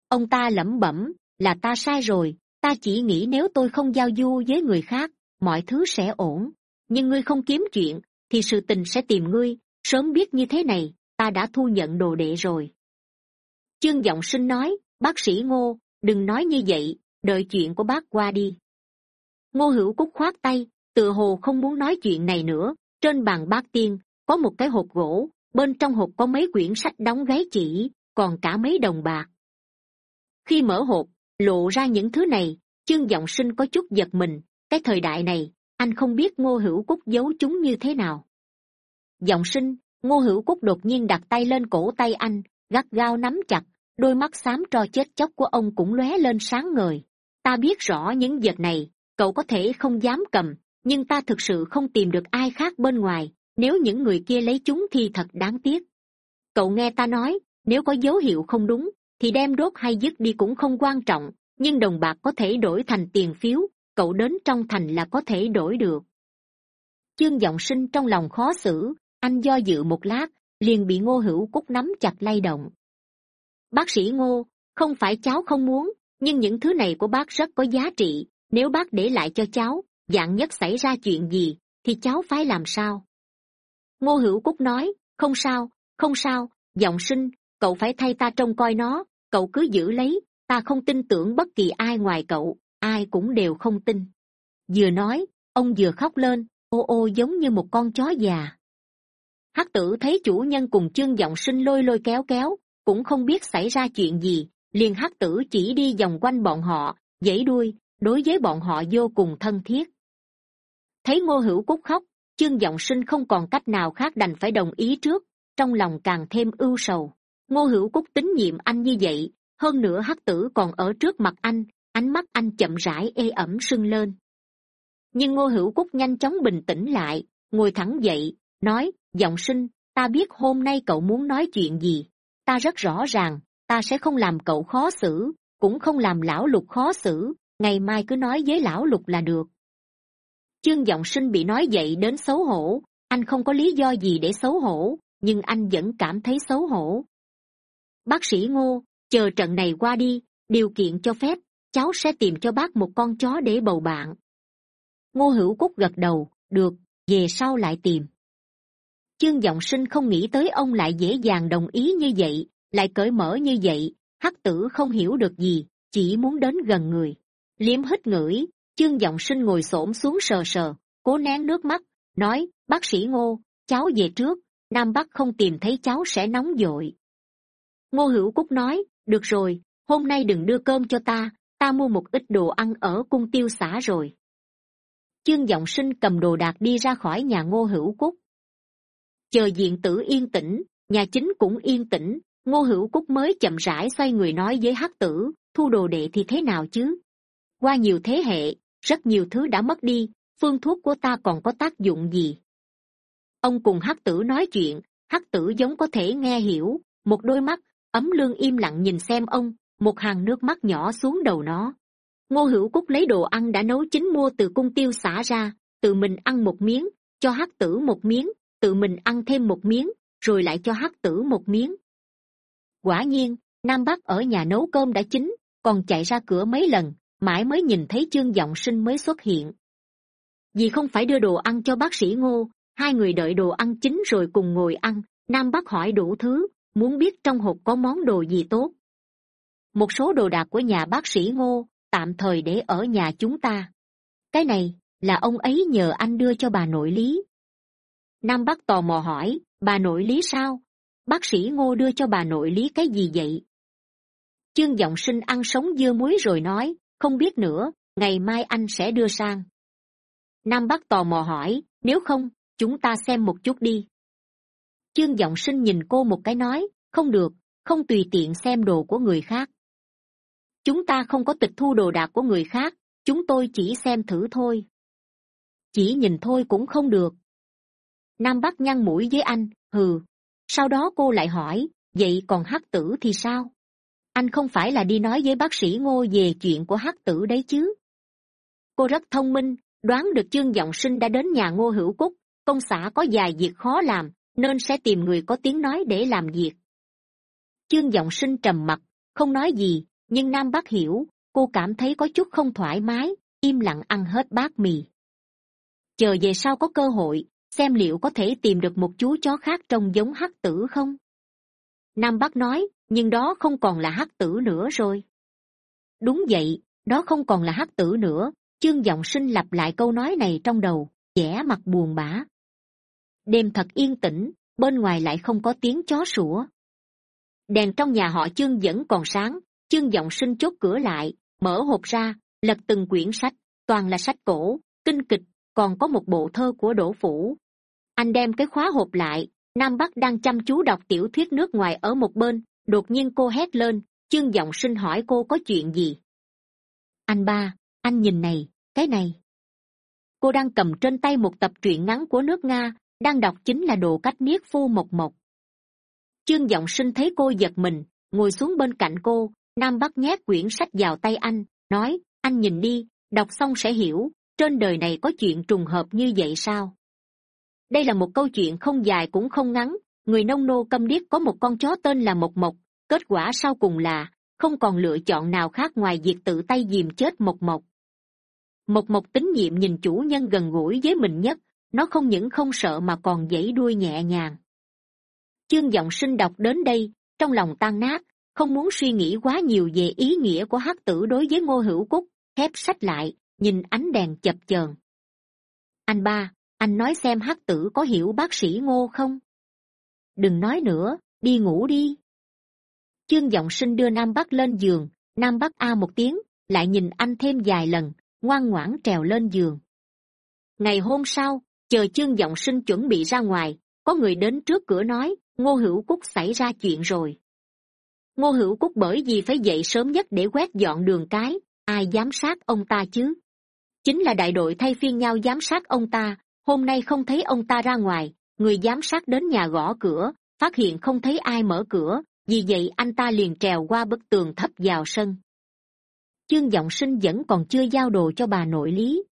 Ông ta lẩm bẩm, là ta sai rồi, ta chỉ nghĩ nếu tôi không giao du với người khác, mọi thứ sẽ ổn. Nhưng ngươi không kiếm chuyện, thì sự tình sẽ tìm ngươi, sớm biết như thế này, ta đã thu nhận đồ đệ rồi. Chương giọng sinh nói, bác sĩ ngô, đừng nói như vậy đợi chuyện của bác qua đi. Ngô hữu cúc khoát tay, tựa hồ không muốn nói chuyện này nữa. Trên bàn bác tiên, có một cái hộp gỗ, bên trong hộp có mấy quyển sách đóng gáy chỉ, còn cả mấy đồng bạc. Khi mở hộp, lộ ra những thứ này chương giọng sinh có chút giật mình. Cái thời đại này, anh không biết ngô hữu cúc giấu chúng như thế nào. Giọng sinh, ngô hữu cúc đột nhiên đặt tay lên cổ tay anh, gắt gao nắm chặt, đôi mắt xám tro chết chóc của ông cũng lóe lên sáng ngời ta biết rõ những vật này, cậu có thể không dám cầm, nhưng ta thực sự không tìm được ai khác bên ngoài, nếu những người kia lấy chúng thì thật đáng tiếc. Cậu nghe ta nói, nếu có dấu hiệu không đúng, thì đem đốt hay dứt đi cũng không quan trọng, nhưng đồng bạc có thể đổi thành tiền phiếu, cậu đến trong thành là có thể đổi được. Chương giọng sinh trong lòng khó xử, anh do dự một lát, liền bị ngô hữu cúc nắm chặt lay động. Bác sĩ ngô, không phải cháu không muốn nhưng những thứ này của bác rất có giá trị. Nếu bác để lại cho cháu, dạng nhất xảy ra chuyện gì, thì cháu phải làm sao? Ngô hữu cúc nói, không sao không sao, giọng sinh, cậu phải thay ta trông coi nó, cậu cứ giữ lấy, ta không tin tưởng bất kỳ ai ngoài cậu, ai cũng đều không tin. Vừa nói, ông vừa khóc lên, ô ô giống như một con chó già. Hắc tử thấy chủ nhân cùng chương giọng sinh lôi lôi kéo kéo, cũng không biết xảy ra chuyện gì liền hắc tử chỉ đi vòng quanh bọn họ, dãy đuôi, đối với bọn họ vô cùng thân thiết. Thấy ngô hữu cúc khóc chương g sinh không còn cách nào khác đành phải đồng ý trước, trong lòng càng thêm ưu sầu. Ngô hữu cúc tín nhiệm anh như vậy, hơn nữa hắc tử còn ở trước mặt anh, ánh mắt anh chậm rãi, ê ẩm sưng lên. Nhưng ngô hữu cúc nhanh chóng bình tĩnh lại, ngồi thẳng dậy, nói, giọng sinh, ta biết hôm nay cậu muốn nói chuyện gì. Ta rất rõ ràng ta sẽ không làm cậu khó xử, cũng không làm lão lục khó xử, ngày mai cứ nói với lão lục là được. Chương giọng sinh bị nói vậy đến xấu hổ, anh không có lý do gì để xấu hổ, nhưng anh vẫn cảm thấy xấu hổ. Bác sĩ ngô, chờ trận này qua đi, điều kiện cho phép, cháu sẽ tìm cho bác một con chó để bầu bạn. Ngô hữu cúc gật đầu, được, về sau lại tìm. Chương giọng sinh không nghĩ tới ông lại dễ dàng đồng ý như vậy lại cởi mở như vậy, hắc tử không hiểu được gì, chỉ muốn đến gần người. Liếm hít ngửi, chương g sinh ngồi s ổ m xuống sờ sờ, cố nén nước mắt, nói, bác sĩ ngô, cháu về trước, nam bắc không tìm thấy cháu sẽ nóng vội. ngô hữu cúc nói, được rồi, hôm nay đừng đưa cơm cho ta ta mua một ít đồ ăn ở cung tiêu xã rồi. Chương giọng sinh cầm đồ đạc đi ra khỏi nhà ngô hữu cúc. Chờ diện tử yên tĩnh, nhà chính cũng yên tĩnh ngô hữu cúc mới chậm rãi xoay người nói với hắc tử, thu đồ đệ thì thế nào chứ? Qua nhiều thế hệ, rất nhiều thứ đã mất đi, phương thuốc của ta còn có tác dụng gì? Ông cùng hắc tử nói chuyện, hắc tử giống có thể nghe hiểu, một đôi mắt ấm lương im lặng nhìn xem ông, một hàng nước mắt nhỏ xuống đầu nó. Ngô hữu cúc lấy đồ ăn đã nấu chín mua từ cung tiêu xả ra, tự mình ăn một miếng, cho hắc tử một miếng, tự mình ăn thêm một miếng, rồi lại cho hắc tử một miếng quả nhiên, nam bắc ở nhà nấu cơm đã chín, còn chạy ra cửa mấy lần, mãi mới nhìn thấy chương giọng sinh mới xuất hiện. Vì không phải đưa đồ ăn cho bác sĩ ngô, hai người đợi đồ ăn chín rồi cùng ngồi ăn, nam bắc hỏi đủ thứ, muốn biết trong hộp có món đồ gì tốt. Một số đồ đạc của nhà bác sĩ ngô, tạm thời để ở nhà chúng ta. Cái này là ông ấy nhờ anh đưa cho bà nội lý. Nam bắc tò mò hỏi, bà nội lý sao? Bác sĩ ngô đưa cho bà nội lý cái gì vậy? Chương giọng sinh ăn sống dưa muối rồi nói, không biết nữa, ngày mai anh sẽ đưa sang. Nam bắc tò mò hỏi, nếu không, chúng ta xem một chút đi. Chương giọng sinh nhìn cô một cái nói, không được, không tùy tiện xem đồ của người khác. Chúng ta không có tịch thu đồ đạc của người khác, chúng tôi chỉ xem thử thôi. Chỉ nhìn thôi cũng không được. Nam bắc nhăn mũi với anh, hừ sau đó cô lại hỏi, vậy còn hắc tử thì sao? Anh không phải là đi nói với bác sĩ ngô về chuyện của hắc tử đấy chứ. Cô rất thông minh, đoán được chương giọng sinh đã đến nhà ngô hữu cúc, công xã có vài việc khó làm, nên sẽ tìm người có tiếng nói để làm việc. Chương giọng sinh trầm mặc, không nói gì, nhưng nam bác hiểu, cô cảm thấy có chút không thoải mái, im lặng ăn hết bát mì. Chờ về sau có cơ hội xem liệu có thể tìm được một chú chó khác trông giống hắc tử không? Nam bắc nói, nhưng đó không còn là hắc tử nữa rồi. Đúng vậy, đó không còn là hắc tử nữa. Chương giọng sinh lặp lại câu nói này trong đầu, vẻ mặt buồn bã. Đêm thật yên tĩnh, bên ngoài lại không có tiếng chó sủa. Đèn trong nhà họ chương vẫn còn sáng. Chương giọng sinh chốt cửa lại, mở hộp ra, lật từng quyển sách, toàn là sách cổ, kinh kịch, còn có một bộ thơ của đỗ phủ anh đem cái khóa hộp lại. Nam bắc đang chăm chú đọc tiểu thuyết nước ngoài ở một bên. Đột nhiên cô hét lên. Chương giọng sinh hỏi cô có chuyện gì? Anh ba, anh nhìn này, cái này. Cô đang cầm trên tay một tập truyện ngắn của nước nga, đang đọc chính là đồ cách niết phu mộc mộc. Chương giọng sinh thấy cô giật mình, ngồi xuống bên cạnh cô. Nam bắc nhét quyển sách vào tay anh, nói, anh nhìn đi, đọc xong sẽ hiểu, trên đời này có chuyện trùng hợp như vậy sao? Đây là một câu chuyện không dài cũng không ngắn. Người nông nô câm điếc có một con chó tên là mộc mộc. Kết quả sau cùng là, không còn lựa chọn nào khác ngoài việc tự tay dìm chết mộc mộc. Mộc mộc tín nhiệm nhìn chủ nhân gần gũi với mình nhất. Nó không những không sợ mà còn dãy đuôi nhẹ nhàng. Chương giọng sinh đọc đến đây, trong lòng tan nát, không muốn suy nghĩ quá nhiều về ý nghĩa của hắc tử đối với ngô hữu cúc, khép sách lại, nhìn ánh đèn chập chờn. Anh ba anh nói xem hắc tử có hiểu bác sĩ ngô không? Đừng nói nữa, đi ngủ đi. Chương giọng sinh đưa nam bắc lên giường. Nam bắc a một tiếng, lại nhìn anh thêm vài lần, ngoan ngoãn trèo lên giường. Ngày hôm sau, chờ chương giọng sinh chuẩn bị ra ngoài, có người đến trước cửa nói, ngô hữu cúc xảy ra chuyện rồi. Ngô hữu cúc bởi vì phải dậy sớm nhất để quét dọn đường cái, ai giám sát ông ta chứ? Chính là đại đội thay phiên nhau giám sát ông ta hôm nay không thấy ông ta ra ngoài, người giám sát đến nhà gõ cửa, phát hiện không thấy ai mở cửa, vì vậy anh ta liền trèo qua bức tường thấp vào sân. Chương g sinh vẫn còn chưa giao đồ cho bà nội lý.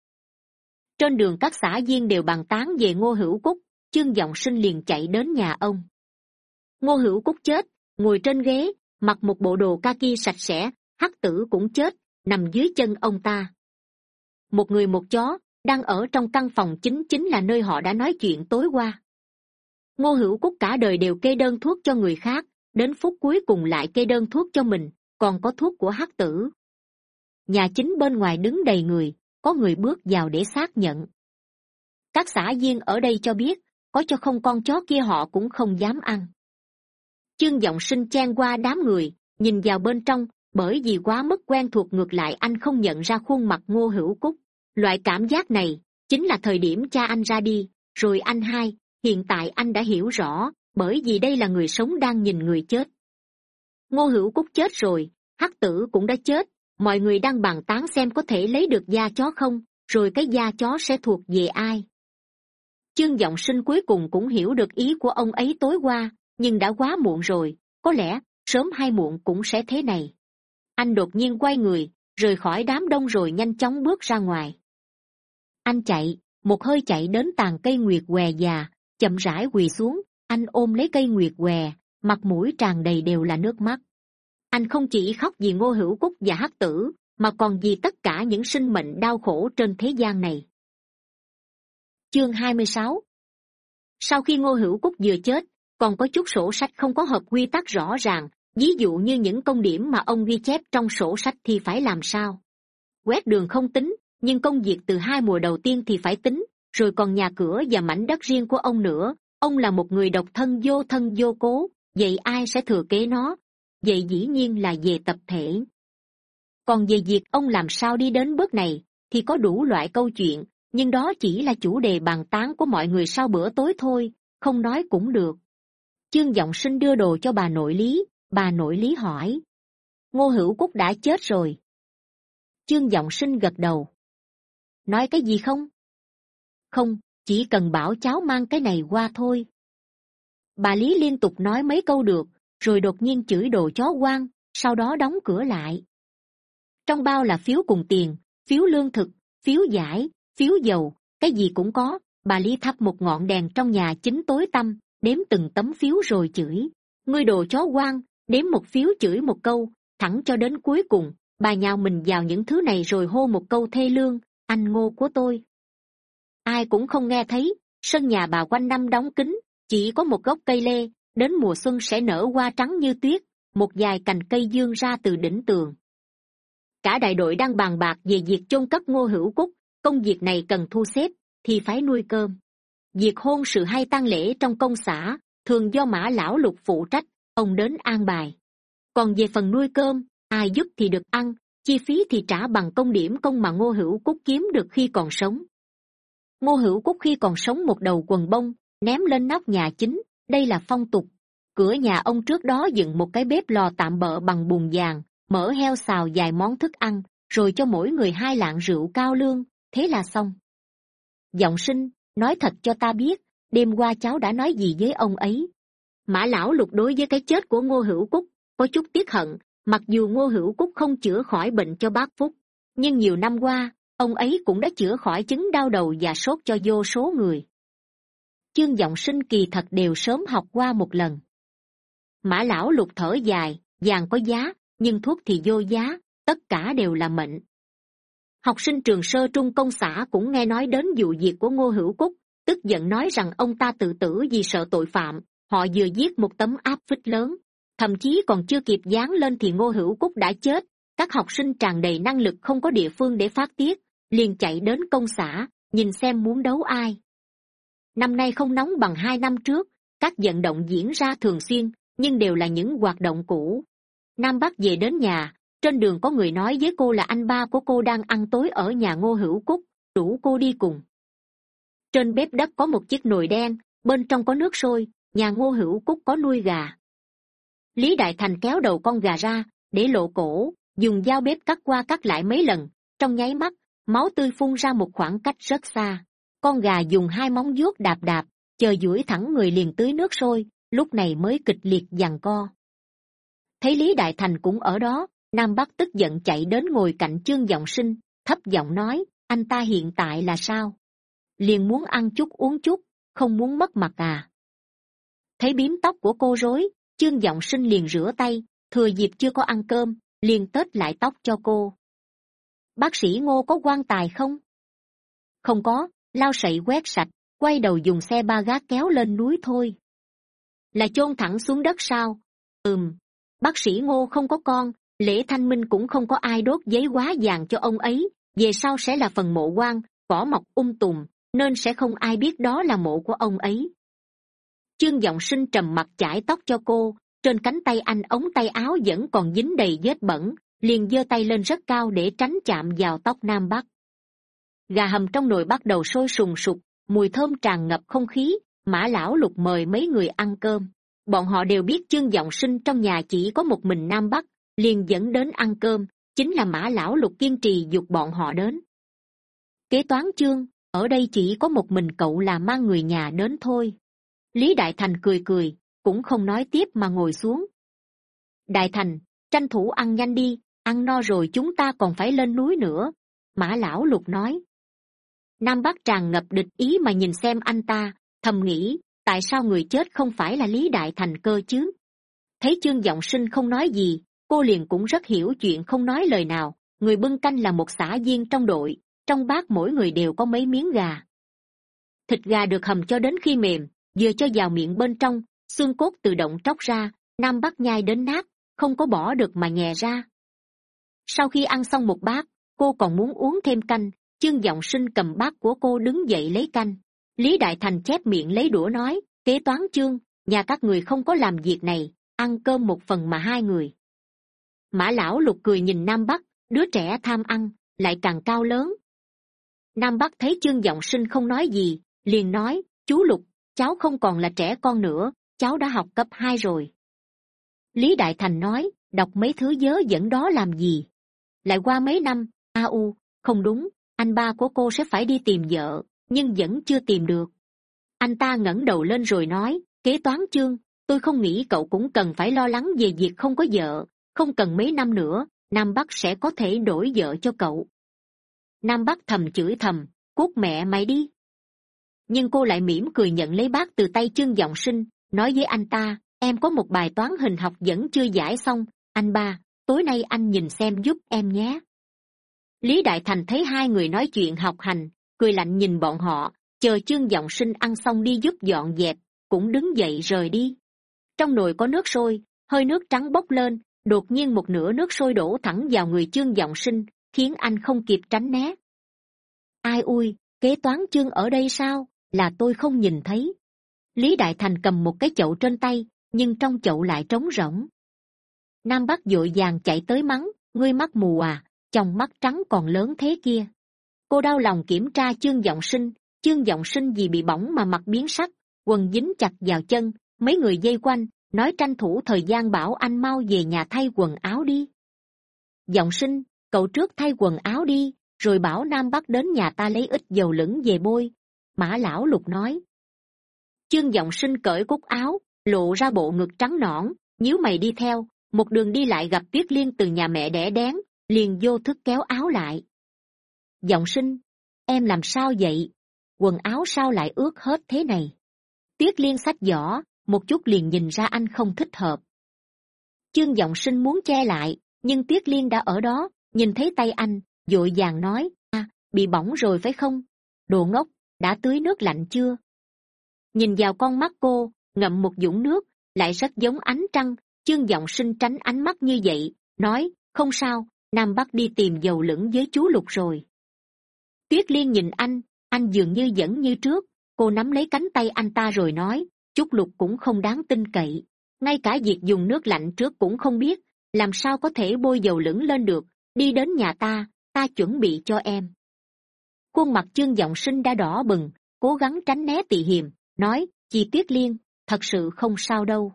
Trên đường các xã viên đều bàn tán về ngô hữu cúc, chương g sinh liền chạy đến nhà ông. Ngô hữu cúc chết, ngồi trên ghế, mặc một bộ đồ kaki sạch sẽ, hắc tử cũng chết, nằm dưới chân ông ta. Một người một chó đang ở trong căn phòng chính chính là nơi họ đã nói chuyện tối qua. Ngô hữu cúc cả đời đều kê đơn thuốc cho người khác, đến phút cuối cùng lại kê đơn thuốc cho mình, còn có thuốc của hắc tử. Nhà chính bên ngoài đứng đầy người, có người bước vào để xác nhận. Các xã viên ở đây cho biết, có cho không con chó kia họ cũng không dám ăn. Chương giọng sinh chen qua đám người, nhìn vào bên trong, bởi vì quá mất quen thuộc ngược lại anh không nhận ra khuôn mặt ngô hữu cúc loại cảm giác này chính là thời điểm cha anh ra đi, rồi anh hai, hiện tại anh đã hiểu rõ bởi vì đây là người sống đang nhìn người chết. Ngô hữu cúc chết rồi, hắc tử cũng đã chết, mọi người đang bàn tán xem có thể lấy được da chó không, rồi cái da chó sẽ thuộc về ai. Chương g sinh cuối cùng cũng hiểu được ý của ông ấy tối qua, nhưng đã quá muộn rồi, có lẽ sớm hay muộn cũng sẽ thế này. Anh đột nhiên quay người, rời khỏi đám đông rồi nhanh chóng bước ra ngoài anh chạy, một hơi chạy đến tàn cây nguyệt què già, chậm rãi quỳ xuống, anh ôm lấy cây nguyệt què, mặt mũi tràn đầy đều là nước mắt. Anh không chỉ khóc vì ngô hữu cúc và hắc tử, mà còn vì tất cả những sinh mệnh đau khổ trên thế gian này. Chương hai mươi sáu. Sau khi ngô hữu cúc vừa chết, còn có chút sổ sách không có hợp quy tắc rõ ràng, ví dụ như những công điểm mà ông ghi chép trong sổ sách thì phải làm sao? Quét đường không tính nhưng công việc từ hai mùa đầu tiên thì phải tính, rồi còn nhà cửa và mảnh đất riêng của ông nữa. Ông là một người độc thân vô thân vô cố, vậy ai sẽ thừa kế nó? Vậy dĩ nhiên là về tập thể. Còn về việc ông làm sao đi đến bước này thì có đủ loại câu chuyện, nhưng đó chỉ là chủ đề bàn tán của mọi người sau bữa tối thôi, không nói cũng được. Chương giọng sinh đưa đồ cho bà nội lý, bà nội lý hỏi. Ngô hữu cúc đã chết rồi. Chương giọng sinh gật đầu nói cái gì không? Không, chỉ cần bảo cháu mang cái này qua thôi. Bà lý liên tục nói mấy câu được, rồi đột nhiên chửi đồ chó quan sau đó đóng cửa lại. Trong bao là phiếu cùng tiền, phiếu lương thực, phiếu giải, phiếu dầu, cái gì cũng có, bà lý thắp một ngọn đèn trong nhà chính tối tăm, đếm từng tấm phiếu rồi chửi. Ngươi đồ chó quan đếm một phiếu chửi một câu, thẳng cho đến cuối cùng, bà nhào mình vào những thứ này rồi hô một câu thê lương anh ngô của tôi. Ai cũng không nghe thấy, sân nhà bà quanh năm đóng kín, chỉ có một gốc cây lê, đến mùa xuân sẽ nở hoa trắng như tuyết, một vài cành cây dương ra từ đỉnh tường. Cả đại đội đang bàn bạc về việc chôn cất ngô hữu cúc, công việc này cần thu xếp, thì phải nuôi cơm. Việc hôn sự hay tang lễ trong công xã, thường do mã lão lục phụ trách, ông đến an bài. Còn về phần nuôi cơm, ai giúp thì được ăn chi phí thì trả bằng công điểm công mà ngô hữu cúc kiếm được khi còn sống. Ngô hữu cúc khi còn sống một đầu quần bông, ném lên nóc nhà chính, đây là phong tục. Cửa nhà ông trước đó dựng một cái bếp lò tạm bợ bằng bùn vàng mỡ heo xào vài món thức ăn, rồi cho mỗi người hai lạng rượu cao lương, thế là xong. Giọng sinh, nói thật cho ta biết, đêm qua cháu đã nói gì với ông ấy? Mã lão lục đối với cái chết của ngô hữu cúc, có chút tiếc hận mặc dù ngô hữu cúc không chữa khỏi bệnh cho bác phúc, nhưng nhiều năm qua, ông ấy cũng đã chữa khỏi chứng đau đầu và sốt cho vô số người. Chương giọng sinh kỳ thật đều sớm học qua một lần. Mã lão lục thở dài, vàng có giá, nhưng thuốc thì vô giá, tất cả đều là mệnh. Học sinh trường sơ trung công xã cũng nghe nói đến vụ việc của ngô hữu cúc, tức giận nói rằng ông ta tự tử vì sợ tội phạm, họ vừa giết một tấm áp phích lớn thậm chí còn chưa kịp dán lên thì ngô hữu cúc đã chết. Các học sinh tràn đầy năng lực không có địa phương để phát tiết, liền chạy đến công xã, nhìn xem muốn đấu ai. Năm nay không nóng bằng hai năm trước, các vận động diễn ra thường xuyên, nhưng đều là những hoạt động cũ. Nam bắc về đến nhà, trên đường có người nói với cô là anh ba của cô đang ăn tối ở nhà ngô hữu cúc rủ cô đi cùng. Trên bếp đất có một chiếc nồi đen, bên trong có nước sôi, nhà ngô hữu cúc có nuôi gà lý đại thành kéo đầu con gà ra, để lộ cổ, dùng dao bếp cắt qua cắt lại mấy lần. Trong nháy mắt, máu tươi phun ra một khoảng cách rất xa. Con gà dùng hai móng vuốt đạp đạp, chờ duỗi thẳng người liền tưới nước sôi, lúc này mới kịch liệt giằng co. Thấy lý đại thành cũng ở đó, nam bắc tức giận chạy đến ngồi cạnh chương giọng sinh, thấp giọng nói, anh ta hiện tại là sao? Liền muốn ăn chút uống chút, không muốn mất mặt à? Thấy biếm tóc của cô rối chương giọng sinh liền rửa tay, thừa dịp chưa có ăn cơm, liền tết lại tóc cho cô. Bác sĩ ngô có quan tài không? Không có, lao sậy quét sạch, quay đầu dùng xe ba gác kéo lên núi thôi. Là chôn thẳng xuống đất sao? Ừm, bác sĩ ngô không có con, lễ thanh minh cũng không có ai đốt giấy quá vàng cho ông ấy, về sau sẽ là phần mộ quan, vỏ mọc um tùm, nên sẽ không ai biết đó là mộ của ông ấy chương giọng sinh trầm mặt chải tóc cho cô, trên cánh tay anh ống tay áo vẫn còn dính đầy vết bẩn, liền giơ tay lên rất cao để tránh chạm vào tóc nam bắc. Gà hầm trong nồi bắt đầu sôi sùng sục, mùi thơm tràn ngập không khí, mã lão lục mời mấy người ăn cơm. Bọn họ đều biết chương giọng sinh trong nhà chỉ có một mình nam bắc, liền dẫn đến ăn cơm, chính là mã lão lục kiên trì g ụ c bọn họ đến. Kế toán chương, ở đây chỉ có một mình cậu là mang người nhà đến thôi lý đại thành cười cười, cũng không nói tiếp mà ngồi xuống. Đại thành, tranh thủ ăn nhanh đi, ăn no rồi chúng ta còn phải lên núi nữa, mã lão lục nói. Nam bắc tràn ngập địch ý mà nhìn xem anh ta, thầm nghĩ, tại sao người chết không phải là lý đại thành cơ chứ? Thấy chương giọng sinh không nói gì, cô liền cũng rất hiểu chuyện không nói lời nào, người bưng canh là một xã viên trong đội, trong bát mỗi người đều có mấy miếng gà. Thịt gà được hầm cho đến khi mềm vừa cho vào miệng bên trong, xương cốt tự động tróc ra, nam bắt nhai đến nát, không có bỏ được mà nhè ra. Sau khi ăn xong một bát, cô còn muốn uống thêm canh, chương giọng sinh cầm bát của cô đứng dậy lấy canh. Lý đại thành chép miệng lấy đũa nói, kế toán chương, nhà các người không có làm việc này, ăn cơm một phần mà hai người. Mã lão lục cười nhìn nam bắc, đứa trẻ tham ăn, lại càng cao lớn. Nam bắc thấy chương giọng sinh không nói gì, liền nói, chú lục cháu không còn là trẻ con nữa, cháu đã học cấp hai rồi. Lý đại thành nói, đọc mấy thứ dớ dẫn đó làm gì? Lại qua mấy năm, a u, không đúng, anh ba của cô sẽ phải đi tìm vợ, nhưng vẫn chưa tìm được. Anh ta ngẩng đầu lên rồi nói, kế toán chương, tôi không nghĩ cậu cũng cần phải lo lắng về việc không có vợ, không cần mấy năm nữa, nam bắc sẽ có thể đổi vợ cho cậu. Nam bắc thầm chửi thầm cút mẹ mày đi nhưng cô lại mỉm cười nhận lấy bát từ tay chương giọng sinh, nói với anh ta, em có một bài toán hình học vẫn chưa giải xong. Anh ba, tối nay anh nhìn xem giúp em nhé. Lý đại thành thấy hai người nói chuyện học hành, cười lạnh nhìn bọn họ, chờ chương giọng sinh ăn xong đi giúp dọn dẹp, cũng đứng dậy rời đi. Trong nồi có nước sôi, hơi nước trắng bốc lên, đột nhiên một nửa nước sôi đổ thẳng vào người chương giọng sinh, khiến anh không kịp tránh né. Ai ui, kế toán chương ở đây sao? Là tôi không nhìn thấy. Lý đại thành cầm một cái chậu trên tay, nhưng trong chậu lại trống rỗng. Nam bắc d ộ i vàng chạy tới mắng, ngươi mắt mù à chồng mắt trắng còn lớn thế kia. Cô đau lòng kiểm tra chương giọng sinh chương giọng sinh vì bị bỏng mà mặt biến sắc, quần dính chặt vào chân, mấy người dây quanh, nói tranh thủ thời gian bảo anh mau về nhà thay quần áo đi. Giọng sinh, cậu trước thay quần áo đi, rồi bảo nam bắc đến nhà ta lấy ít dầu lửng về bôi mã lão lục nói. Chương giọng sinh cởi cúc áo, lộ ra bộ ngực trắng nõn, nhíu mày đi theo, một đường đi lại gặp tuyết liên từ nhà mẹ đẻ đén, liền vô thức kéo áo lại. Giọng sinh, em làm sao vậy? Quần áo sao lại ướt hết thế này? Tuyết liên sách giỏ, một chút liền nhìn ra anh không thích hợp. Chương giọng sinh muốn che lại, nhưng tuyết liên đã ở đó, nhìn thấy tay anh d ộ i vàng nói, a, bị bỏng rồi phải không? Đồ ngốc đã tưới nước lạnh chưa? Nhìn vào con mắt cô, ngậm một dũng nước, lại rất giống ánh trăng, chương giọng sinh tránh ánh mắt như vậy, nói, không sao, nam bắc đi tìm dầu lửng với chú lục rồi. Tuyết liên nhìn anh anh dường như vẫn như trước, cô nắm lấy cánh tay anh ta rồi nói chút lục cũng không đáng tin cậy, ngay cả việc dùng nước lạnh trước cũng không biết, làm sao có thể bôi dầu lửng lên được, đi đến nhà ta ta chuẩn bị cho em khuôn mặt chương giọng sinh đã đỏ bừng, cố gắng tránh né tị hiềm, nói chị tuyết liên, thật sự không sao đâu.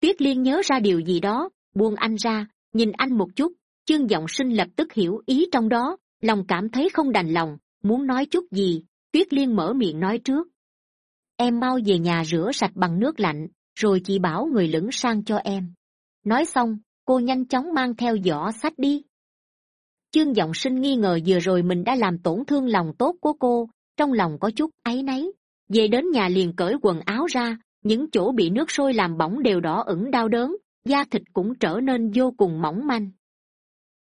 Tuyết liên nhớ ra điều gì đó, buông anh ra, nhìn anh một chút chương giọng sinh lập tức hiểu ý trong đó, lòng cảm thấy không đành lòng, muốn nói chút gì tuyết liên mở miệng nói trước. Em mau về nhà rửa sạch bằng nước lạnh, rồi chị bảo người lửng sang cho em. Nói xong, cô nhanh chóng mang theo giỏ sách đi chương giọng sinh nghi ngờ vừa rồi mình đã làm tổn thương lòng tốt của cô, trong lòng có chút áy náy. Về đến nhà liền cởi quần áo ra, những chỗ bị nước sôi làm bỏng đều đỏ ửng đau đớn, da thịt cũng trở nên vô cùng mỏng manh.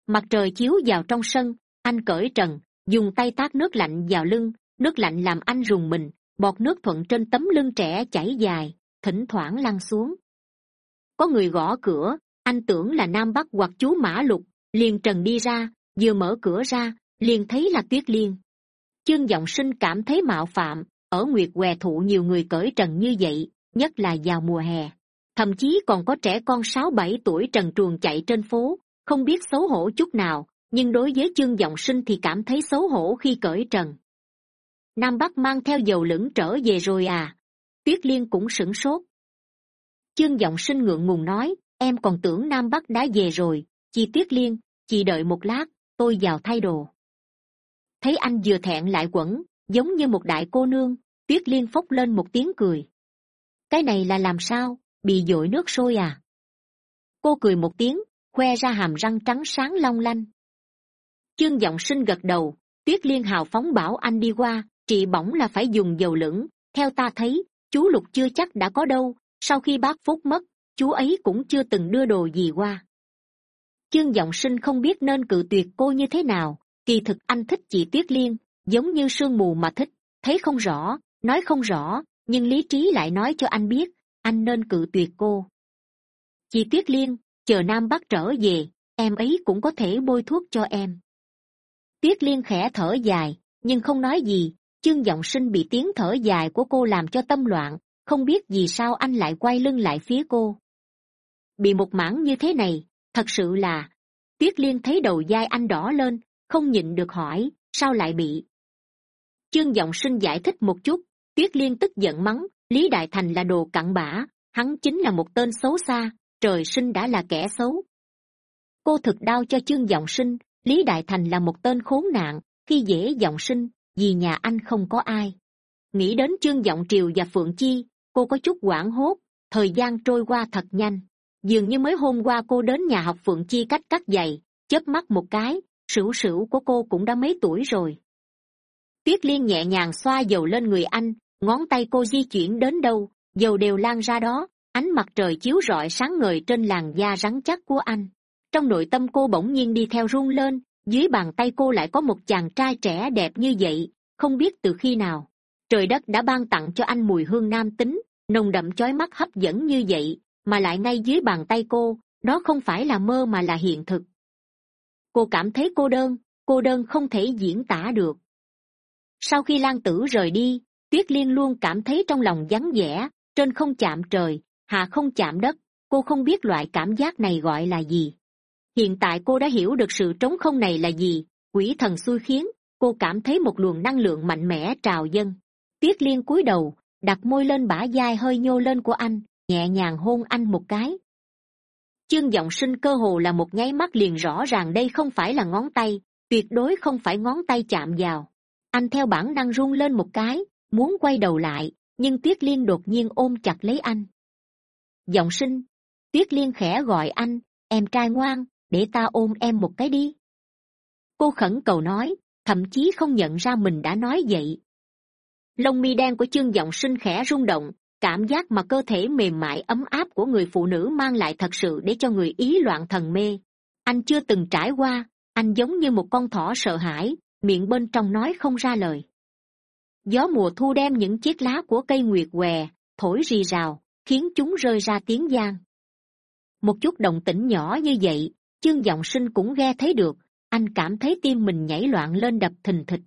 Mặt trời chiếu vào trong sân, anh cởi trần, dùng tay tát nước lạnh vào lưng, nước lạnh làm anh rùng mình, bọt nước thuận trên tấm lưng trẻ chảy dài, thỉnh thoảng lăn xuống. Có người gõ cửa, anh tưởng là nam bắc hoặc chú mã lục, liền trần đi ra vừa mở cửa ra, liền thấy là tuyết liên. Chương g sinh cảm thấy mạo phạm, ở nguyệt què thụ nhiều người cởi trần như vậy, nhất là vào mùa hè. Thậm chí còn có trẻ con sáu bảy tuổi trần truồng chạy trên phố, không biết xấu hổ chút nào, nhưng đối với chương g sinh thì cảm thấy xấu hổ khi cởi trần. Nam bắc mang theo dầu lửng trở về rồi à? Tuyết liên cũng sửng sốt. Chương giọng sinh ngượng ngùng nói, em còn tưởng nam bắc đã về rồi, chị tuyết liên, chị đợi một lát tôi vào thay đồ. Thấy anh vừa thẹn lại quẩn, giống như một đại cô nương, tuyết liên phốc lên một tiếng cười. Cái này là làm sao? Bị dội nước sôi à? Cô cười một tiếng, khoe ra hàm răng trắng sáng long lanh. Chương giọng sinh gật đầu, tuyết liên hào phóng bảo anh đi qua trị bỏng là phải dùng dầu lửng. Theo ta thấy, chú lục chưa chắc đã có đâu, sau khi bác phúc mất, chú ấy cũng chưa từng đưa đồ gì qua chương giọng sinh không biết nên cự tuyệt cô như thế nào. Kỳ thực anh thích chị tuyết liên, giống như sương mù mà thích. Thấy không rõ, nói không rõ, nhưng lý trí lại nói cho anh biết, anh nên cự tuyệt cô. Chị tuyết liên, chờ nam bắc trở về, em ấy cũng có thể bôi thuốc cho em. Tuyết liên khẽ thở dài, nhưng không nói gì. Chương giọng sinh bị tiếng thở dài của cô làm cho tâm loạn, không biết vì sao anh lại quay lưng lại phía cô. Bị một mảng như thế này thật sự là tuyết liên thấy đầu d anh đỏ lên, không nhịn được hỏi, sao lại bị? Chương giọng sinh giải thích một chút tuyết liên tức giận mắng, lý đại thành là đồ cặn bã, hắn chính là một tên xấu xa, trời sinh đã là kẻ xấu. Cô thực đau cho chương giọng sinh, lý đại thành là một tên khốn nạn, khi dễ giọng sinh, vì nhà anh không có ai. Nghĩ đến chương giọng triều và phượng chi, cô có chút hoảng hốt, thời gian trôi qua thật nhanh dường như mới hôm qua cô đến nhà học phượng chi cách cắt giày, chớp mắt một cái, sửu sửu của cô cũng đã mấy tuổi rồi. Tuyết liên nhẹ nhàng xoa dầu lên người anh, ngón tay cô di chuyển đến đâu, dầu đều lan ra đó, ánh mặt trời chiếu rọi sáng ngời trên làn da rắn chắc của anh. Trong nội tâm cô bỗng nhiên đi theo run lên, dưới bàn tay cô lại có một chàng trai trẻ đẹp như vậy, không biết từ khi nào. Trời đất đã ban tặng cho anh mùi hương nam tính, nồng đậm chói mắt hấp dẫn như vậy mà lại ngay dưới bàn tay cô, đó không phải là mơ mà là hiện thực. Cô cảm thấy cô đơn cô đơn không thể diễn tả được. Sau khi lan tử rời đi, tuyết liên luôn cảm thấy trong lòng vắng vẻ, trên không chạm trời hạ không chạm đất, cô không biết loại cảm giác này gọi là gì. Hiện tại cô đã hiểu được sự trống không này là gì, quỷ thần xui khiến, cô cảm thấy một luồng năng lượng mạnh mẽ trào dâng. Tuyết liên cúi đầu, đặt môi lên bả d hơi nhô lên của anh nhẹ nhàng hôn anh một cái. Chương giọng sinh cơ hồ là một nháy mắt liền rõ ràng đây không phải là ngón tay, tuyệt đối không phải ngón tay chạm vào. Anh theo bản năng run lên một cái, muốn quay đầu lại, nhưng tuyết liên đột nhiên ôm chặt lấy anh. Giọng sinh, tuyết liên khẽ gọi anh, em trai ngoan, để ta ôm em một cái đi. Cô khẩn cầu nói, thậm chí không nhận ra mình đã nói vậy. Lông mi đen của chương giọng sinh khẽ rung động cảm giác mà cơ thể mềm mại ấm áp của người phụ nữ mang lại thật sự để cho người ý loạn thần mê. Anh chưa từng trải qua, anh giống như một con thỏ sợ hãi, miệng bên trong nói không ra lời. Gió mùa thu đem những chiếc lá của cây nguyệt què, thổi rì rào, khiến chúng rơi ra tiếng giang một chút động tĩnh nhỏ như vậy, chương giọng sinh cũng nghe thấy được, anh cảm thấy tim mình nhảy loạn lên đập thình thịch.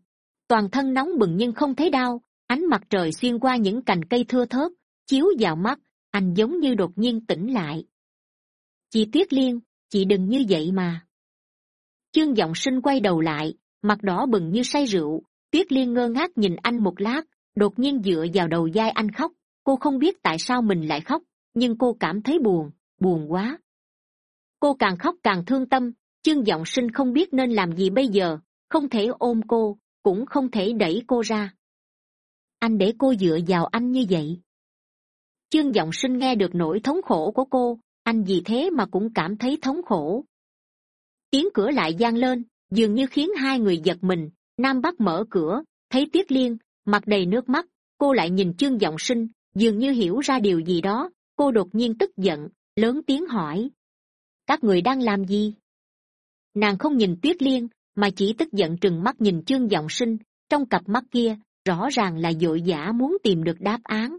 Toàn thân nóng bừng nhưng không thấy đau, ánh mặt trời xuyên qua những cành cây thưa thớt chiếu vào mắt, anh giống như đột nhiên tỉnh lại. Chị tuyết liên, chị đừng như vậy mà. Chương giọng sinh quay đầu lại, mặt đỏ bừng như say rượu. Tuyết liên ngơ ngác nhìn anh một lát, đột nhiên dựa vào đầu d anh khóc. Cô không biết tại sao mình lại khóc, nhưng cô cảm thấy buồn buồn quá. Cô càng khóc càng thương tâm, chương giọng sinh không biết nên làm gì bây giờ, không thể ôm cô, cũng không thể đẩy cô ra. Anh để cô dựa vào anh như vậy chương giọng sinh nghe được nỗi thống khổ của cô, anh vì thế mà cũng cảm thấy thống khổ. Tiếng cửa lại g lên, dường như khiến hai người giật mình. Nam bắc mở cửa, thấy tuyết liên, mặt đầy nước mắt, cô lại nhìn chương giọng sinh, dường như hiểu ra điều gì đó. Cô đột nhiên tức giận, lớn tiếng hỏi, các người đang làm gì? Nàng không nhìn tuyết liên, mà chỉ tức giận trừng mắt nhìn chương giọng sinh. Trong cặp mắt kia, rõ ràng là d ộ i vã muốn tìm được đáp án.